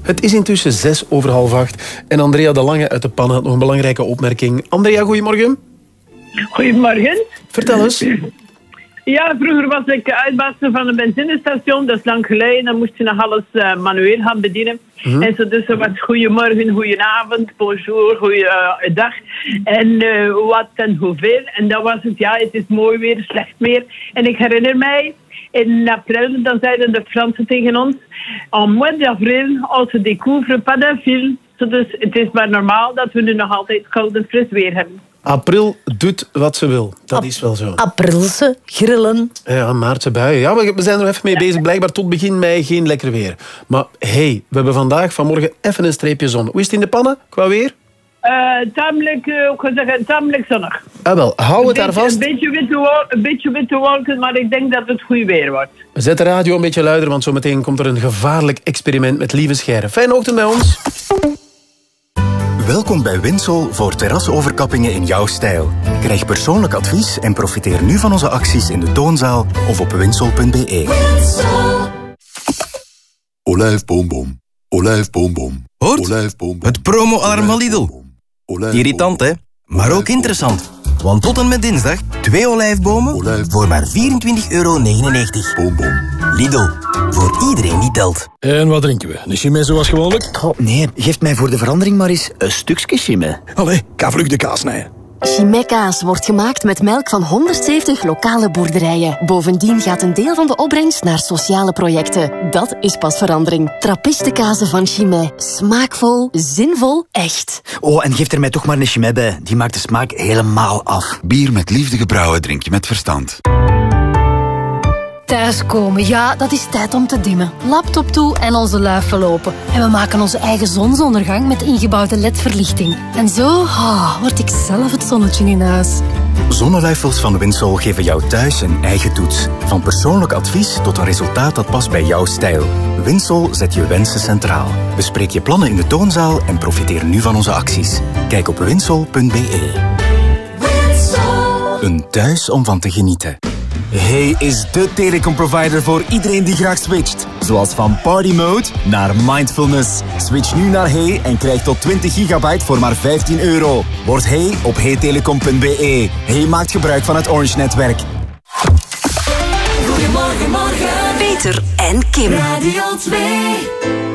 Het is intussen zes over half acht. En Andrea de Lange uit de Pan had nog een belangrijke opmerking. Andrea, goedemorgen. Goedemorgen. Vertel eens. Ja, vroeger was ik uitbaster van een benzinestation. Dat is lang geleden. Dan moest je nog alles eh, manueel gaan bedienen. Mhm. En zo dus er was goedemorgen, goedenavond, bonjour, goeiedag. En eh, wat en hoeveel. En dan was het, ja, het is mooi weer, slecht weer. En ik herinner mij, in april, dan zeiden de Fransen tegen ons... En mois d'avril, on se découvre pas d'un fil. Zo dus het is maar normaal dat we nu nog altijd koud en fris weer hebben. April doet wat ze wil. Dat is wel zo. Aprilse, grillen. Ja, maartse buien. Ja, we zijn er even mee bezig. Blijkbaar tot begin mei geen lekker weer. Maar hey, we hebben vandaag vanmorgen even een streepje zon. Hoe is het in de pannen qua weer? Eh, tamelijk, eh, ik ga zeggen, tamelijk zonnig. Ah, wel, hou het daar vast. Een beetje, witte een beetje witte wolken, maar ik denk dat het goed weer wordt. Zet de radio een beetje luider, want zometeen komt er een gevaarlijk experiment met lieve scherren. Fijne ochtend bij ons. Welkom bij Winsol voor terrasoverkappingen in jouw stijl. Krijg persoonlijk advies en profiteer nu van onze acties in de toonzaal of op winsol.be. Olijfboom, olijfboom, Hoort? Het promo-alarm van Lidl. Irritant, hè? Maar ook interessant. Want tot en met dinsdag twee olijfbomen voor maar 24,99 euro. Lidl, voor iedereen die telt. En wat drinken we? Een chimay zoals gewoonlijk? Oh, nee, geef mij voor de verandering maar eens een stukje chimay. Allee, ga vlug de kaas snijden. Chimay-kaas wordt gemaakt met melk van 170 lokale boerderijen. Bovendien gaat een deel van de opbrengst naar sociale projecten. Dat is pas verandering. Trappistenkazen van Chimay. Smaakvol, zinvol, echt. Oh, en geef er mij toch maar een chimay bij. Die maakt de smaak helemaal af. Bier met liefde gebrouwen drink je met verstand. Thuiskomen, ja, dat is tijd om te dimmen. Laptop toe en onze luifel lopen. En we maken onze eigen zonsondergang met ingebouwde ledverlichting. En zo ah, word ik zelf het zonnetje in huis. Zonneluifels van Winsol geven jou thuis een eigen toets. Van persoonlijk advies tot een resultaat dat past bij jouw stijl. Winsol zet je wensen centraal. Bespreek je plannen in de toonzaal en profiteer nu van onze acties. Kijk op winsol.be. Een thuis om van te genieten. Hey is de telecomprovider voor iedereen die graag switcht. Zoals van party mode naar mindfulness. Switch nu naar Hey en krijg tot 20 gigabyte voor maar 15 euro. Word Hey op heytelecom.be. Hey maakt gebruik van het Orange-netwerk. Goedemorgen, morgen. Peter en Kim. Radio 2.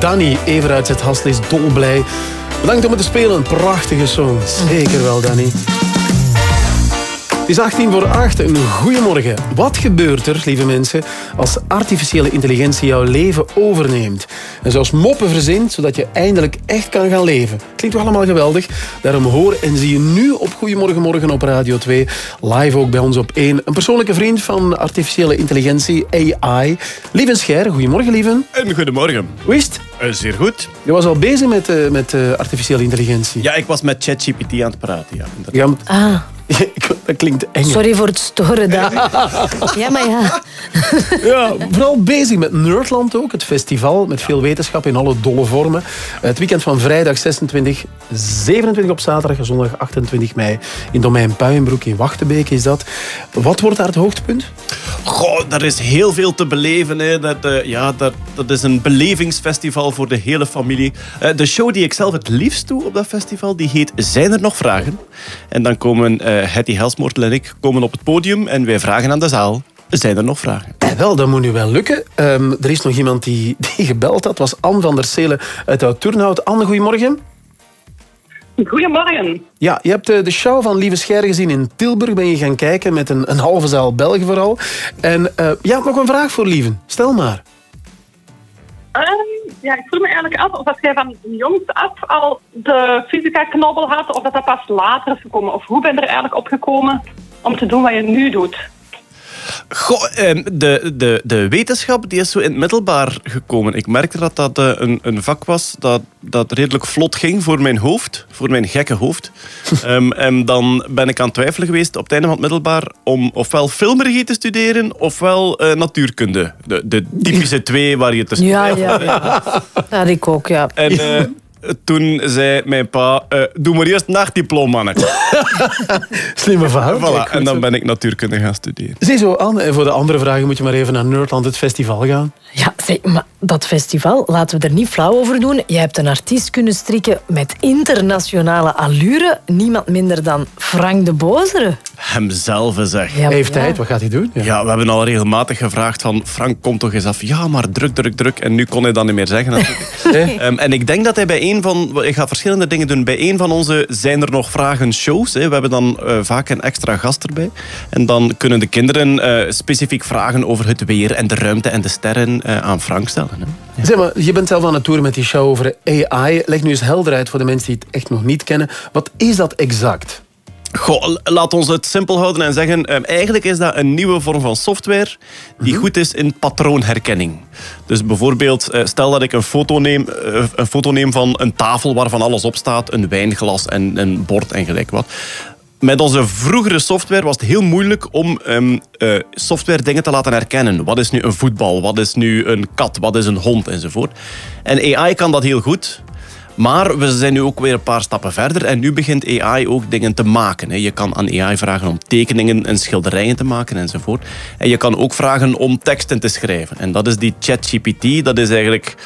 Danny Everuit zit Hastel is dolblij. Bedankt om het te spelen. Prachtige song. Zeker wel, Danny. Het is 18 voor 8. Een goedemorgen. Wat gebeurt er, lieve mensen, als artificiële intelligentie jouw leven overneemt? En zelfs moppen verzint, zodat je eindelijk echt kan gaan leven. Klinkt toch allemaal geweldig? Daarom hoor en zie je nu op Goedemorgen Morgen op Radio 2. Live ook bij ons op 1. Een persoonlijke vriend van artificiële intelligentie, AI. Lieven Scher. Goedemorgen, Lieven. En goedemorgen. Hoe is het? Eh, zeer goed. Je was al bezig met, eh, met eh, artificiële intelligentie. Ja, ik was met ChatGPT aan het praten. Ja, inderdaad. Ja, maar- Ah, dat klinkt eng. sorry voor het storen. daar. Ja, maar ja. Ja, vooral bezig met Nerdland ook, het festival met veel wetenschap in alle dolle vormen. Het weekend van vrijdag 26, 27 op zaterdag en zondag 28 mei in domein Puienbroek in Wachtenbeek is dat. Wat wordt daar het hoogtepunt? Goh, daar is heel veel te beleven. Hè. Dat, eh, ja, dat, dat is een belevingsfestival voor de hele familie. Eh, de show die ik zelf het liefst doe op dat festival, die heet Zijn er nog vragen? En dan komen eh Hetty Helsmoortel en ik komen op het podium en wij vragen aan de zaal, zijn er nog vragen? Eh, wel, dat moet nu wel lukken. Ehm, er is nog iemand die, die gebeld had. was Anne van der Selen uit Oud-Turnhout. Anne, goedemorgen. Goedemorgen. Ja, je hebt eh, de show van Lieve Scher gezien in Tilburg. Ben je gaan kijken met een, een halve zaal Belgen vooral. En eh ja, nog een vraag voor Lieven. Stel maar. Ehm, ja, ik vroeg me eigenlijk af of jij van jongs af al de fysica-knobbel had, of dat dat pas later is gekomen. Of hoe ben je er eigenlijk opgekomen om te doen wat je nu doet? Goh, ehm, de, de, de wetenschap die is zo in het middelbaar gekomen. Ik merkte dat dat eh, een, een vak was dat, dat redelijk vlot ging voor mijn hoofd, voor mijn gekke hoofd. Ehm, en dan ben ik aan het twijfelen geweest op het einde van het middelbaar om ofwel filmregie te studeren ofwel eh, natuurkunde. De, de typische twee waar je tussen Ja, ja, ja. Dat ik ook, ja. En eh, toen zei mijn pa, eh, doe maar eerst nachtdiploma. Slimme verhaal. Voilà, en dan ben ik natuurkunde gaan studeren. Ziezo, Anne. En voor de andere vragen moet je maar even naar Nerdland, het festival gaan. Ja, zeg, maar dat festival, laten we er niet flauw over doen. Je hebt een artiest kunnen strikken met internationale allure. Niemand minder dan Frank de Bozere. Hemzelf zeg. Ja, Hij heeft ja. tijd, wat gaat hij doen? Ja. we hebben al regelmatig gevraagd van Frank, kom toch eens af. Ja, maar druk, druk, druk. En nu kon hij dat niet meer zeggen natuurlijk. Ehm, en ik denk dat hij bij een van... Ik ga verschillende dingen doen. Bij een van onze Zijn er nog vragen shows. Hè. We hebben dan eh, vaak een extra gast erbij. En dan kunnen de kinderen eh, specifiek vragen over het weer en de ruimte en de sterren eh, aan Frank stellen. Hè. Zeg maar, je bent zelf aan het toeren met die show over AI. Leg nu eens helder uit voor de mensen die het echt nog niet kennen. Wat is dat exact? Goh, laat ons het simpel houden en zeggen... ehm, eigenlijk is dat een nieuwe vorm van software die goed is in patroonherkenning. Dus bijvoorbeeld, eh, stel dat ik een foto, neem, eh, een foto neem van een tafel waarvan alles op staat, een wijnglas en een bord en gelijk wat. met onze vroegere software was het heel moeilijk om ehm, eh, software dingen te laten herkennen. Wat is nu een voetbal? Wat is nu een kat? Wat is een hond? Enzovoort. En AI kan dat heel goed. Maar we zijn nu ook weer een paar stappen verder en nu begint AI ook dingen te maken. Je kan aan AI vragen om tekeningen en schilderijen te maken enzovoort. En je kan ook vragen om teksten te schrijven. En dat is die ChatGPT. Dat is eigenlijk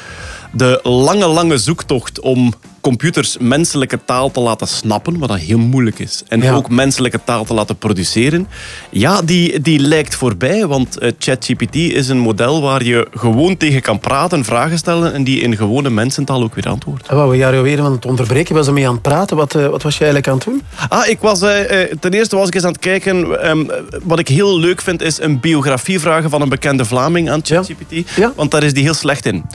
de lange, lange zoektocht om computers menselijke taal te laten snappen, wat dat heel moeilijk is. En Ja. ook menselijke taal te laten produceren. Ja, die, die lijkt voorbij, want eh, ChatGPT is een model waar je gewoon tegen kan praten, vragen stellen en die in gewone mensentaal ook weer antwoordt. Wou we jou weer aan het onderbreken? Was er mee aan het praten? Wat, eh, wat was je eigenlijk aan het doen? Ah, ik was, eh, ten eerste was ik eens aan het kijken. ehm, wat ik heel leuk vind, is een biografie vragen van een bekende Vlaming aan ChatGPT. Want daar is die heel slecht in.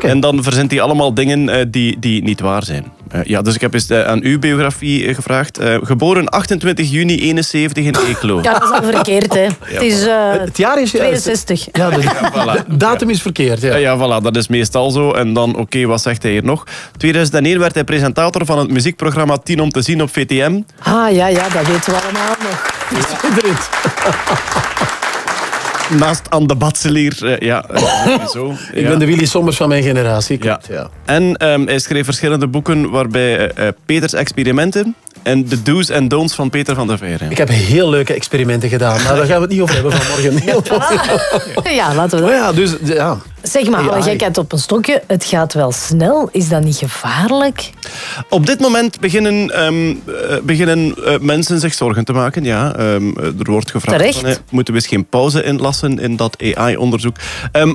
En dan verzint hij allemaal dingen die, die niet waar zijn. Eh, ja, dus ik heb eens eh, aan uw biografie eh, gevraagd. Eh, geboren 28 juni 71 in Eeklo. Ja, dat is al verkeerd, hè. Het is eh, Het jaar is... 62. Ja, de voilà. de datum is verkeerd. Ja. Ja, voilà, dat is meestal zo. En dan, oké, wat zegt hij hier nog? 2001 werd hij presentator van het muziekprogramma 10 om te zien op VTM. Ah, ja, ja, dat weten we allemaal nog. Naast Anne de Batselier. eh, ja, zo. Ik ben de Willy Sommers van mijn generatie. Klopt, ja. En ehm, hij schreef verschillende boeken waarbij eh, eh, Peters experimenten en de do's en don'ts van Peter van der Veer. Ik heb heel leuke experimenten gedaan, maar daar gaan we het niet over hebben vanmorgen. Heel Ja, laten we Oh dat. ja, dus ja. Zeg maar, alle gekheid op een stokje. Het gaat wel snel. Is dat niet gevaarlijk? Op dit moment beginnen, ehm, eh, beginnen eh, mensen zich zorgen te maken. Ja, Ehm, er wordt gevraagd: Terecht. van, eh, moeten we eens geen pauze inlassen in dat AI-onderzoek? Ehm,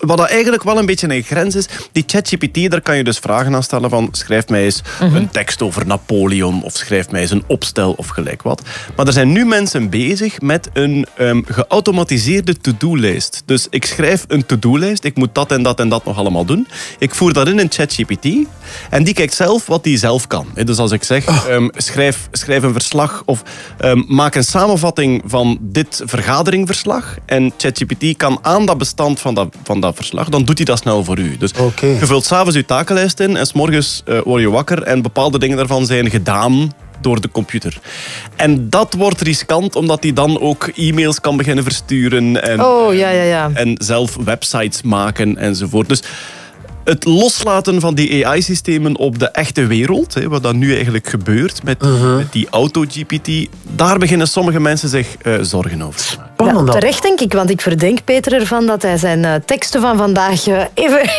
wat dat eigenlijk wel een beetje een grens is, die ChatGPT, daar kan je dus vragen aan stellen van schrijf mij eens een tekst over Napoleon of schrijf mij eens een opstel of gelijk wat. Maar er zijn nu mensen bezig met een ehm, geautomatiseerde to-do-lijst. Dus ik schrijf een to-do-lijst, ik moet dat en dat en dat nog allemaal doen. Ik voer dat in een ChatGPT en die kijkt zelf wat die zelf kan. Dus als ik zeg, ehm, schrijf, schrijf een verslag of ehm, maak een samenvatting van dit vergaderingverslag en ChatGPT kan aan dat bestand van dat, van dat verslag, dan doet hij dat snel voor u. Dus je vult s'avonds uw takenlijst in en s'morgens eh word je wakker en bepaalde dingen daarvan zijn gedaan door de computer. En dat wordt riskant, omdat hij dan ook e-mails kan beginnen versturen en, Oh, ja, ja, ja. en zelf websites maken enzovoort. Dus het loslaten van die AI-systemen op de echte wereld, hè, wat dan nu eigenlijk gebeurt met, met die auto-GPT, daar beginnen sommige mensen zich eh, zorgen over. te maken. Ja, terecht denk ik, want ik verdenk Peter ervan dat hij zijn eh, teksten van vandaag eh, even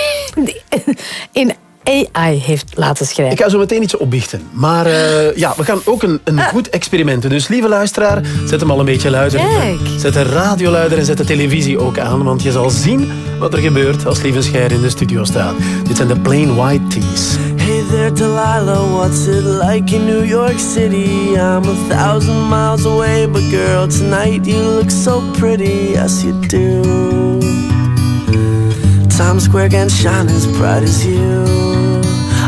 in AI heeft laten schrijven. Ik ga zo meteen iets opbiechten. Maar eh, ja, we gaan ook een, een goed experiment doen. Dus lieve luisteraar, zet hem al een beetje luider. Kijk. Zet de radio luider en zet de televisie ook aan. Want je zal zien wat er gebeurt als lieve Scheier in de studio staat. Dit zijn de Plain White Tees. Hey there, Delilah, what's it like in New York City? I'm a thousand miles away, but girl, tonight you look so pretty, yes you do. Times Square can shine as bright as you,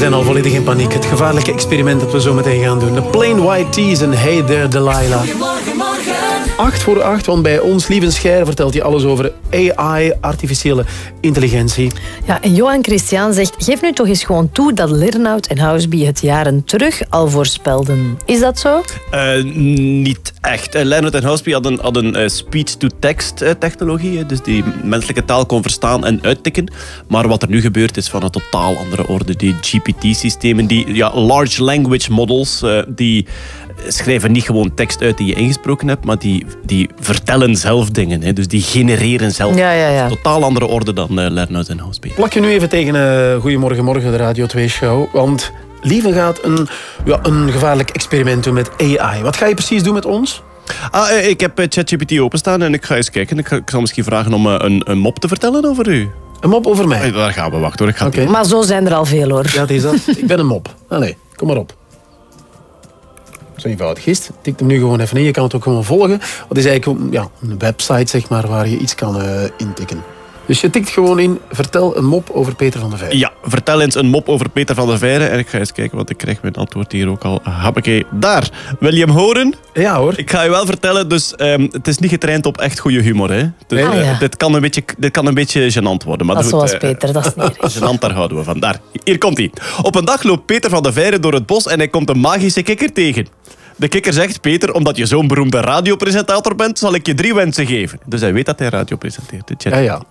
Zijn al volledig in paniek. Het gevaarlijke experiment dat we zo meteen gaan doen. De Plain White Tees en Hey There Delilah. 8 voor 8, want bij ons, lieve Scheier, vertelt hij alles over AI, artificiële intelligentie. Ja, en Johan Christian zegt, geef nu toch eens gewoon toe dat Lernout en Houseby het jaren terug al voorspelden. Is dat zo? Eh, niet echt. Uh, Leonard en Houseby hadden, hadden eh, speech-to-text eh, technologie, dus die menselijke taal kon verstaan en uittikken. Maar wat er nu gebeurt is van een totaal andere orde. Die GPT-systemen, die ja, large language models, eh, die schrijven niet gewoon tekst uit die je ingesproken hebt, maar die, die vertellen zelf dingen. Hè, dus die genereren zelf. Ja, ja, ja. Totaal andere orde dan uh, Lernout en Houseby. Plak je nu even tegen eh Goedemorgen Morgen, de Radio 2-show. Want Lieve gaat een, ja, een gevaarlijk experiment doen met AI. Wat ga je precies doen met ons? Ah, eh, ik heb eh, ChatGPT openstaan en ik ga eens kijken. Ik, ga, ik zal misschien vragen om eh, een, een mop te vertellen over u. Een mop over mij? Eh, Daar gaan we, wacht hoor. Ik ga het Maar zo zijn er al veel hoor. Ja, het is dat. ik ben een mop. Allee, kom maar op. Zo eenvoudig is. Tik hem nu gewoon even in. Je kan het ook gewoon volgen. Het is eigenlijk ja, een website zeg maar, waar je iets kan eh, intikken. Dus je tikt gewoon in, vertel een mop over Peter van der Veijren. Ja, vertel eens een mop over Peter van der Veijren. En ik ga eens kijken, want ik krijg mijn antwoord hier ook al. Happakee, daar. Wil je hem horen? Ja hoor. Ik ga je wel vertellen, dus ehm, het is niet getraind op echt goede humor. Hè? Dus, Ah, eh, ja. dit, kan een beetje, dit kan een beetje gênant worden. Maar Dat is goed, zoals eh, Peter, dat is niet erg. Gênant, daar houden we van. Daar, hier komt hij. Op een dag loopt Peter van der Veijren door het bos en hij komt een magische kikker tegen. De kikker zegt, Peter, omdat je zo'n beroemde radiopresentator bent, zal ik je drie wensen geven. Dus hij weet dat hij radio presenteert. de chat. Ja, ja.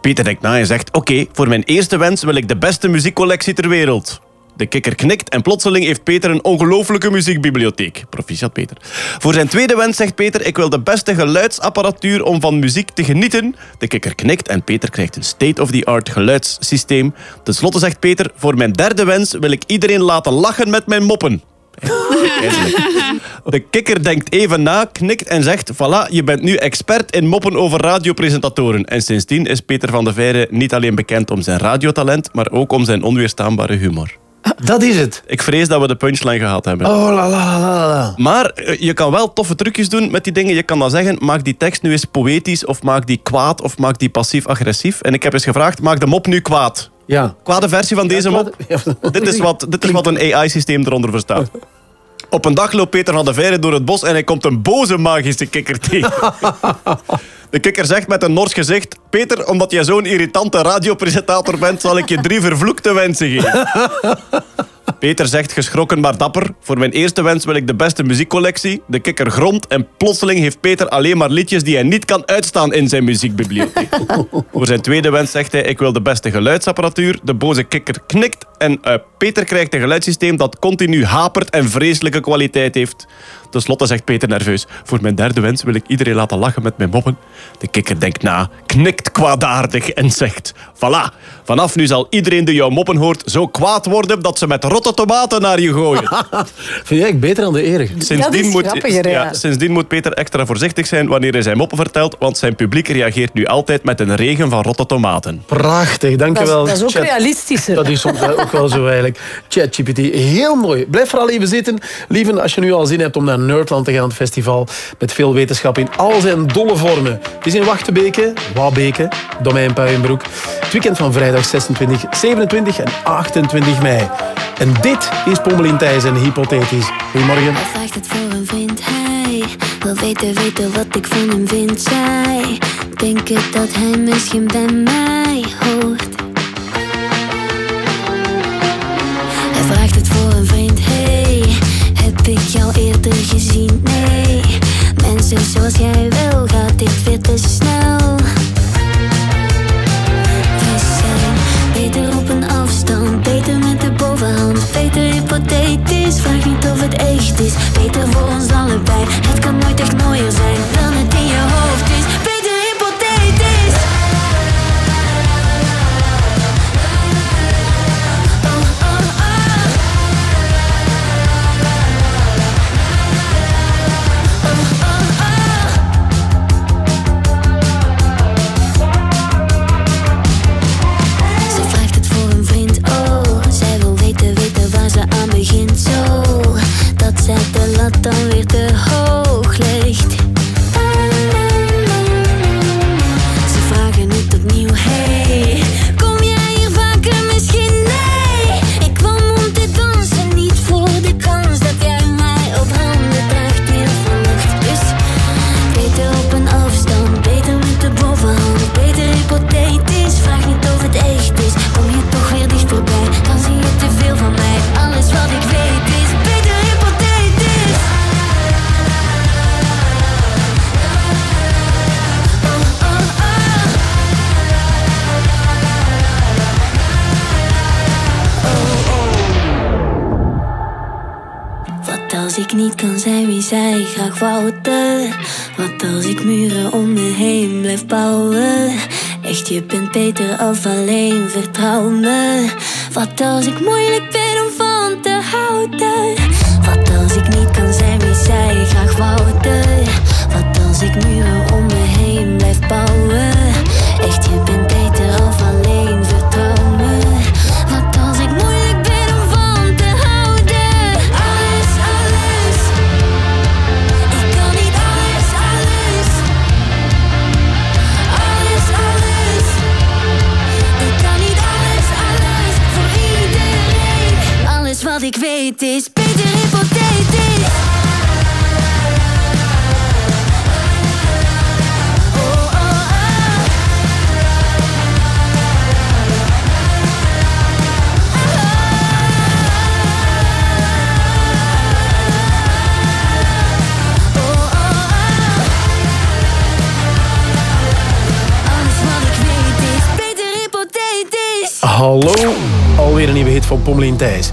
Peter denkt na en zegt, oké, voor mijn eerste wens wil ik de beste muziekcollectie ter wereld. De kikker knikt en plotseling heeft Peter een ongelofelijke muziekbibliotheek. Proficiat, Peter. Voor zijn tweede wens zegt Peter, ik wil de beste geluidsapparatuur om van muziek te genieten. De kikker knikt en Peter krijgt een state-of-the-art geluidssysteem. Ten slotte zegt Peter, voor mijn derde wens wil ik iedereen laten lachen met mijn moppen. De kikker denkt even na, knikt en zegt... Voilà, je bent nu expert in moppen over radiopresentatoren. En sindsdien is Peter van der Veijren niet alleen bekend om zijn radiotalent... maar ook om zijn onweerstaanbare humor. Dat is het. Ik vrees dat we de punchline gehad hebben. Oh la la la la. Maar eh, je kan wel toffe trucjes doen met die dingen. Je kan dan zeggen, maak die tekst nu eens poëtisch... of maak die kwaad of maak die passief-agressief. En ik heb eens gevraagd, maak de mop nu kwaad. Ja. Kwade versie van deze mop. Dit is wat, dit is wat een AI-systeem eronder verstaat. Op een dag loopt Peter van der Veijren door het bos en hij komt een boze magische kikker tegen. De kikker zegt met een nors gezicht... Peter, omdat jij zo'n irritante radiopresentator bent... zal ik je drie vervloekte wensen geven. Peter zegt geschrokken maar dapper. Voor mijn eerste wens wil ik de beste muziekcollectie. De kikker gromt en plotseling heeft Peter alleen maar liedjes die hij niet kan uitstaan in zijn muziekbibliotheek. Voor zijn tweede wens zegt hij ik wil de beste geluidsapparatuur. De boze kikker knikt en eh, Peter krijgt een geluidssysteem dat continu hapert en vreselijke kwaliteit heeft. Ten slotte zegt Peter nerveus voor mijn derde wens wil ik iedereen laten lachen met mijn moppen. De kikker denkt na, knikt kwaadaardig en zegt voilà, vanaf nu zal iedereen die jouw moppen hoort zo kwaad worden dat ze met rotte tomaten naar je gooien. Vind jij ik beter dan de erg? Sindsdien, moet, ja, sindsdien moet Peter extra voorzichtig zijn wanneer hij zijn moppen vertelt, want zijn publiek reageert nu altijd met een regen van rotte tomaten. Prachtig, dankjewel. Dat is ook Chat. realistischer. Dat is soms ook wel zo eigenlijk. ChatGPT, heel mooi. Blijf vooral even zitten. Lieven, als je nu al zin hebt om naar Nerdland te gaan, het festival met veel wetenschap in al zijn dolle vormen. Het is in Wachtebeke, Wabeke, domein Puienbroek. Het weekend van vrijdag 26, 27 en 28 mei. En dit is Pommelien Thijs en Hypothetisch. Goedemorgen. Hij vraagt het voor een vriend, hij wil weten wat ik van hem vind. Zij denken dat hij misschien bij mij hoort. Eerder gezien? Nee, mensen zoals jij wil, gaat dit veel te snel. We zijn beter op een afstand, beter met de bovenhand, beter hypothetisch. Vraag niet of het echt is, beter voor ons allebei. Het kan nooit echt mooier zijn zij de lat dan weer te hoog als ik niet kan zijn wie zij graag wouden? Wat als ik muren om me heen blijf bouwen? Echt, je bent beter af alleen, vertrouw me. Wat als ik moeilijk ben om van te houden? Wat als ik niet kan zijn wie zij graag wouden? Wat als ik muren om me heen blijf bouwen? Thijs.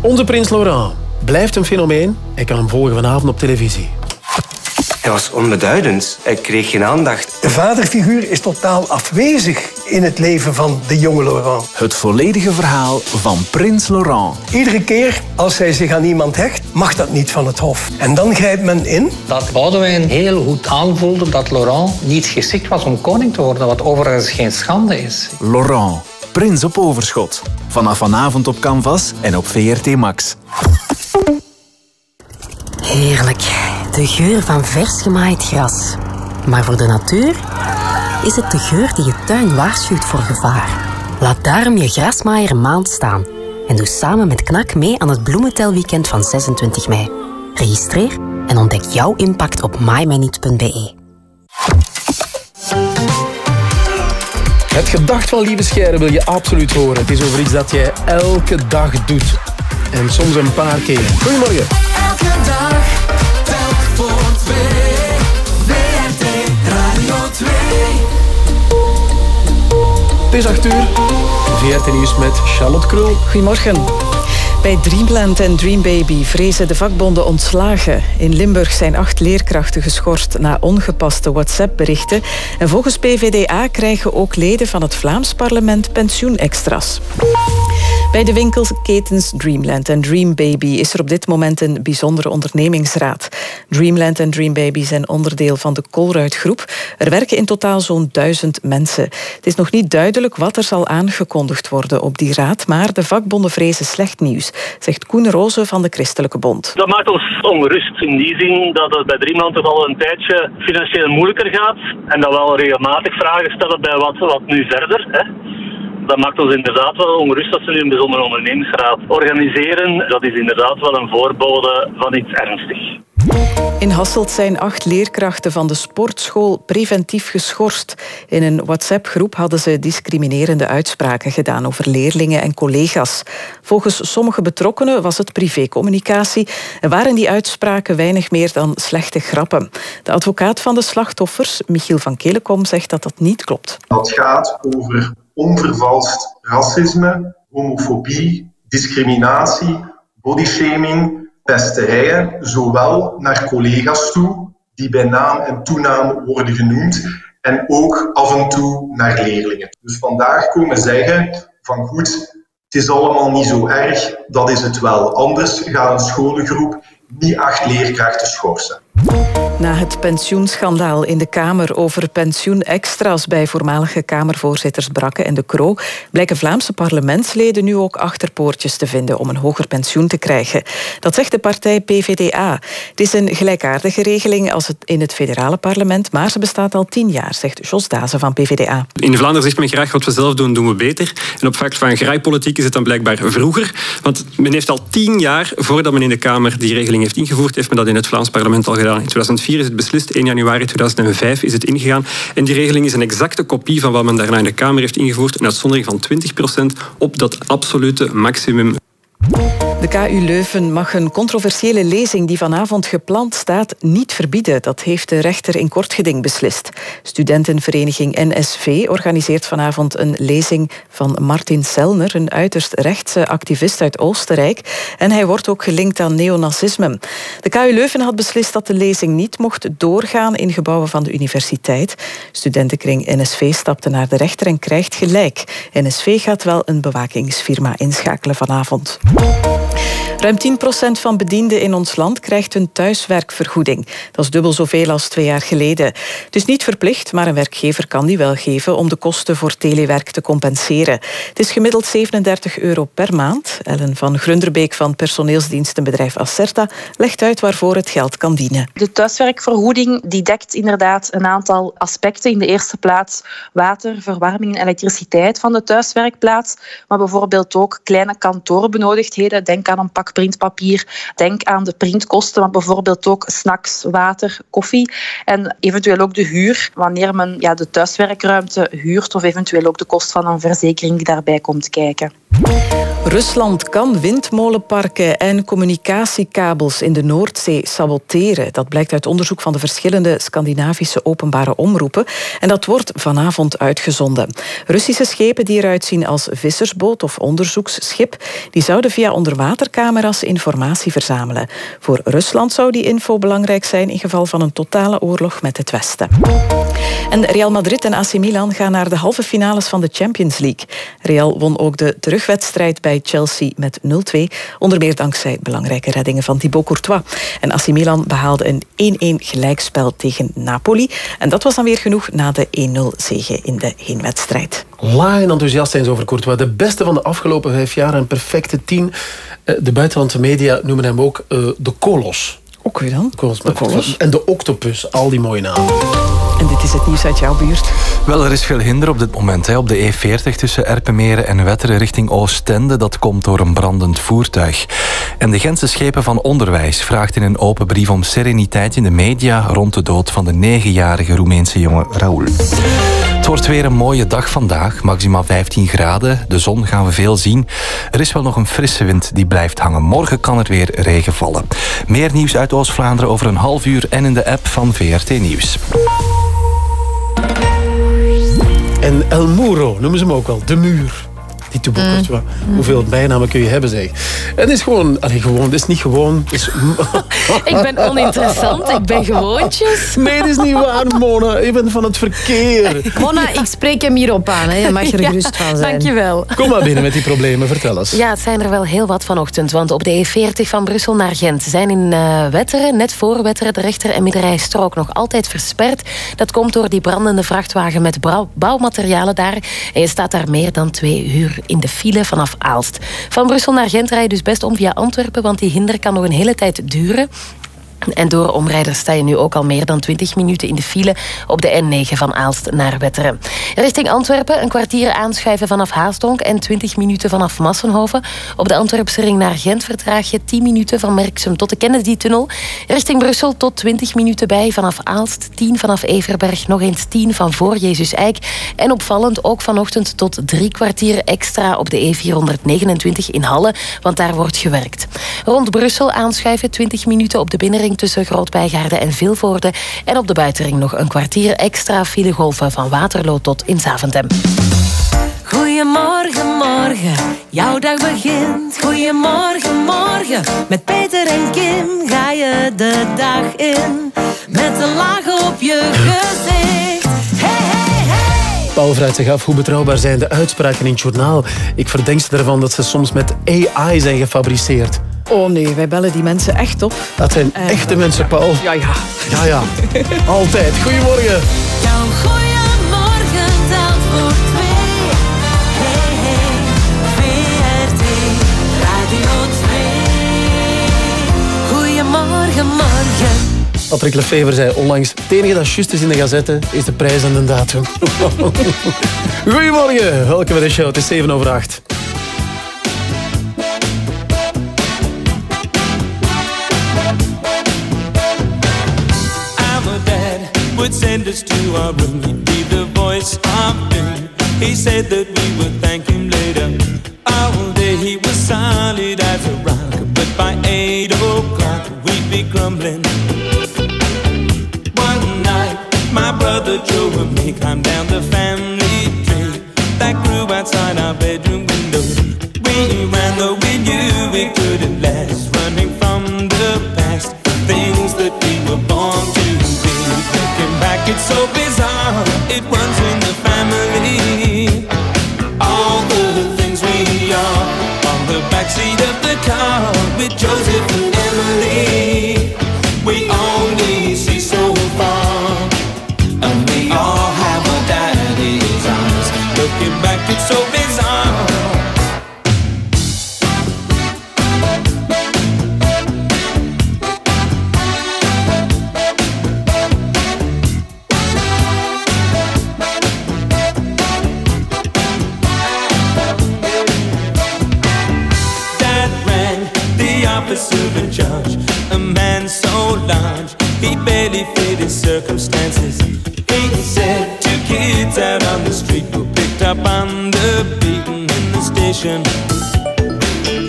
Onze prins Laurent blijft een fenomeen. Ik kan hem volgen vanavond op televisie. Hij was onbeduidend. Hij kreeg geen aandacht. De vaderfiguur is totaal afwezig in het leven van de jonge Laurent. Het volledige verhaal van Prins Laurent. Iedere keer als hij zich aan iemand hecht, mag dat niet van het hof. En dan grijpt men in. Dat Boudewijn heel goed aanvoelde dat Laurent niet geschikt was om koning te worden, wat overigens geen schande is. Laurent, prins op overschot. Vanaf vanavond op Canvas en op VRT Max. Heerlijk. De geur van vers gemaaid gras. Maar voor de natuur is het de geur die je tuin waarschuwt voor gevaar. Laat daarom je grasmaaier een maand staan. En doe samen met KNAK mee aan het bloementelweekend van 26 mei. Registreer en ontdek jouw impact op mymaniet.be. Het gedacht van Lieve Scheire wil je absoluut horen. Het is over iets dat jij elke dag doet. En soms een paar keer. Goedemorgen. Elke dag, telk voor twee. WRT Radio 2. Het is 8 uur. VRT Nieuws met Charlotte Krul. Goedemorgen. Bij Dreamland en Dreambaby vrezen de vakbonden ontslagen. In Limburg zijn acht leerkrachten geschorst na ongepaste WhatsApp-berichten. En volgens PVDA krijgen ook leden van het Vlaams parlement pensioenextra's. Bij de winkelketens Dreamland en Dream Baby is er op dit moment een bijzondere ondernemingsraad. Dreamland en Dream Baby zijn onderdeel van de Colruyt Groep. Er werken in totaal zo'n duizend mensen. Het is nog niet duidelijk wat er zal aangekondigd worden op die raad, maar de vakbonden vrezen slecht nieuws, zegt Koen Roze van de Christelijke Bond. Dat maakt ons ongerust in die zin dat het bij Dreamland toch al een tijdje financieel moeilijker gaat en dat we al regelmatig vragen stellen bij wat, wat nu verder. Hè. Dat maakt ons inderdaad wel ongerust dat ze nu een bijzondere ondernemingsraad organiseren. Dat is inderdaad wel een voorbode van iets ernstigs. In Hasselt zijn acht leerkrachten van de sportschool preventief geschorst. In een WhatsApp-groep hadden ze discriminerende uitspraken gedaan over leerlingen en collega's. Volgens sommige betrokkenen was het privécommunicatie en waren die uitspraken weinig meer dan slechte grappen. De advocaat van de slachtoffers, Michiel van Kelekom, zegt dat dat niet klopt. Dat gaat over onvervalst racisme, homofobie, discriminatie, bodyshaming, pesterijen, zowel naar collega's toe, die bij naam en toenaam worden genoemd, en ook af en toe naar leerlingen. Dus vandaag komen zeggen van goed, het is allemaal niet zo erg, dat is het wel. Anders gaat een scholengroep niet acht leerkrachten schorsen. Na het pensioenschandaal in de Kamer over pensioenextra's bij voormalige Kamervoorzitters Brakke en De Croo blijken Vlaamse parlementsleden nu ook achterpoortjes te vinden om een hoger pensioen te krijgen. Dat zegt de partij PVDA. Het is een gelijkaardige regeling als het in het federale parlement, maar ze bestaat al tien jaar, zegt Jos Dazen van PVDA. In Vlaanderen zegt men graag wat we zelf doen, doen we beter. En op vlak van graaipolitiek is het dan blijkbaar vroeger. Want men heeft al tien jaar, voordat men in de Kamer die regeling heeft ingevoerd, heeft men dat in het Vlaams parlement al gedaan. In 2004 is het beslist, 1 januari 2005 is het ingegaan. En die regeling is een exacte kopie van wat men daarna in de Kamer heeft ingevoerd. Een uitzondering van 20% op dat absolute maximum. De KU Leuven mag een controversiële lezing die vanavond gepland staat niet verbieden. Dat heeft de rechter in kort geding beslist. Studentenvereniging NSV organiseert vanavond een lezing van Martin Sellner, een uiterst rechtse activist uit Oostenrijk. En hij wordt ook gelinkt aan neonazisme. De KU Leuven had beslist dat de lezing niet mocht doorgaan in gebouwen van de universiteit. Studentenkring NSV stapte naar de rechter en krijgt gelijk. NSV gaat wel een bewakingsfirma inschakelen vanavond. Thank you. Ruim 10% van bedienden in ons land krijgt een thuiswerkvergoeding. Dat is dubbel zoveel als twee jaar geleden. Het is niet verplicht, maar een werkgever kan die wel geven om de kosten voor telewerk te compenseren. Het is gemiddeld 37 euro per maand. Ellen van Grunderbeek van personeelsdienstenbedrijf Acerta legt uit waarvoor het geld kan dienen. De thuiswerkvergoeding die dekt inderdaad een aantal aspecten. In de eerste plaats water, verwarming en elektriciteit van de thuiswerkplaats. Maar bijvoorbeeld ook kleine kantoorbenodigdheden. Denk aan een pak printpapier. Denk aan de printkosten, maar bijvoorbeeld ook snacks, water, koffie. En eventueel ook de huur, wanneer men ja, de thuiswerkruimte huurt. Of eventueel ook de kost van een verzekering daarbij komt kijken. Rusland kan windmolenparken en communicatiekabels in de Noordzee saboteren. Dat blijkt uit onderzoek van de verschillende Scandinavische openbare omroepen. En dat wordt vanavond uitgezonden. Russische schepen die eruit zien als vissersboot of onderzoeksschip, die zouden via onderwatercamera's informatie verzamelen. Voor Rusland zou die info belangrijk zijn in geval van een totale oorlog met het Westen. En Real Madrid en AC Milan gaan naar de halve finales van de Champions League. Real won ook de terugwedstrijd bij Chelsea met 0-2. Onder meer dankzij belangrijke reddingen van Thibaut Courtois. En AC Milan behaalde een 1-1 gelijkspel tegen Napoli. En dat was dan weer genoeg na de 1-0 zege in de heenwedstrijd. Laag en enthousiast zijn ze over Courtois. De beste van de afgelopen vijf jaar. Een perfecte tien. Eh, De buitenlandse media noemen hem ook eh, de Kolos. Ook weer dan? de Kolos. En de Octopus. Al die mooie namen. Is het nieuws uit jouw buurt. Wel, er is veel hinder op dit moment. Hè. Op de E40 tussen Erpenmeren en Wetteren richting Oostende. Dat komt door een brandend voertuig. En de Gentse schepen van onderwijs vraagt in een open brief om sereniteit in de media rond de dood van de negenjarige Roemeense jongen Raoul. Het wordt weer een mooie dag vandaag, maximaal 15 graden. De zon gaan we veel zien. Er is wel nog een frisse wind die blijft hangen. Morgen kan er weer regen vallen. Meer nieuws uit Oost-Vlaanderen over een half uur en in de app van VRT Nieuws. En El Muro noemen ze hem ook wel. De muur. Die toebokkert. wat. Hoeveel bijnamen kun je hebben, zeg? Het is gewoon... Allee, gewoon. Het is niet gewoon. Is... Ik ben oninteressant, ik ben gewoontjes. Nee, dat is niet waar, Mona. Je bent van het verkeer. Mona, ik spreek hem hierop aan. Hè. Je mag er Ja, gerust van zijn. Dankjewel. Kom maar binnen met die problemen. Vertel eens. Ja, het zijn er wel heel wat vanochtend. Want op de E40 van Brussel naar Gent zijn in eh, Wetteren, net voor Wetteren, de rechter- en middenrijstrook nog altijd versperd. Dat komt door die brandende vrachtwagen met bouwmaterialen daar. En je staat daar meer dan twee uur in de file vanaf Aalst. Van Brussel naar Gent rij je dus best om via Antwerpen, want die hinder kan nog een hele tijd duren. En door omrijders sta je nu ook al meer dan 20 minuten in de file op de N9 van Aalst naar Wetteren. Richting Antwerpen een kwartier aanschuiven vanaf Haasdonk en 20 minuten vanaf Massenhoven. Op de Antwerpse ring naar Gent vertraag je 10 minuten van Merksem tot de Kennedy-tunnel. Richting Brussel tot 20 minuten bij vanaf Aalst, 10 vanaf Everberg, nog eens 10 van voor Jezus Eik. En opvallend ook vanochtend tot drie kwartier extra op de E429 in Halle, want daar wordt gewerkt. Rond Brussel aanschuiven 20 minuten op de binnenring tussen Grootbijgaarden en Vilvoorde. En op de buitenring nog een kwartier extra filegolven van Waterloo tot in Zaventem. Goedemorgen, morgen, jouw dag begint. Goedemorgen, morgen, met Peter en Kim ga je de dag in. Met een laag op je gezicht. Hey, hey, hey. Paul vraagt zich af hoe betrouwbaar zijn de uitspraken in het journaal. Ik verdenk ze ervan dat ze soms met AI zijn gefabriceerd. Oh nee, wij bellen die mensen echt op. Dat zijn echte mensen, Paul. Ja, ja. Ja, ja. Altijd. Goedemorgen. Jouw goeiemorgen telt voor twee. Hey, hey, VRT Radio 2. Goedemorgen, morgen. Patrick Lefever zei onlangs... Het enige dat juist is in de gazette is de prijs en de datum. Goedemorgen. Welkom bij de show. Het is 7 over 8. Would send us to our room. He'd be the voice of doom. He said that we would thank him later. All day he was solid as a rock, but by eight o'clock we'd be crumbling. One night, my brother Joe and me climbed down the family it's so bizarre. It runs in the family. All the things we are on the backseat of the car with Joseph he barely fit his circumstances. He said two kids out on the street were picked up on the beaten in the station.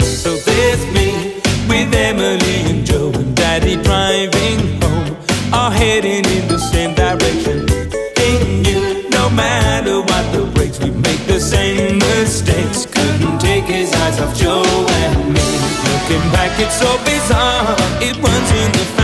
So there's me with Emily and Joe and Daddy driving home, all heading in the same direction. He knew no matter what the breaks, we make the same mistakes. Couldn't take his eyes off Joe and me. Looking back, it's so bizarre. It runs in the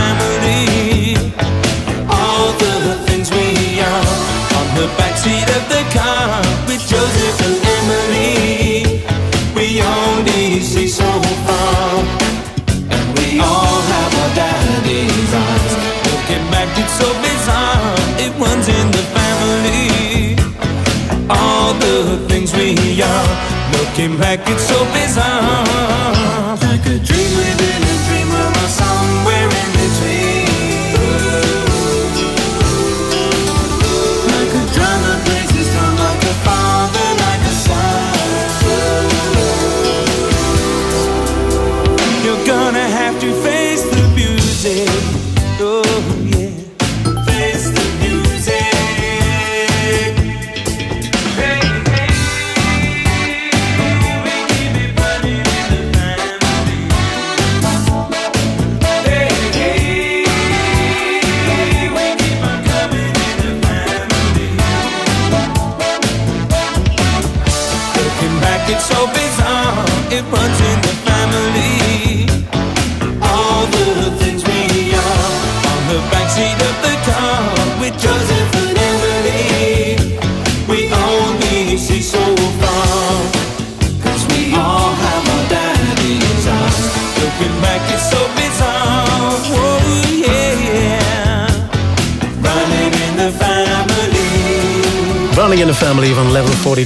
Looking back, it's so bizarre.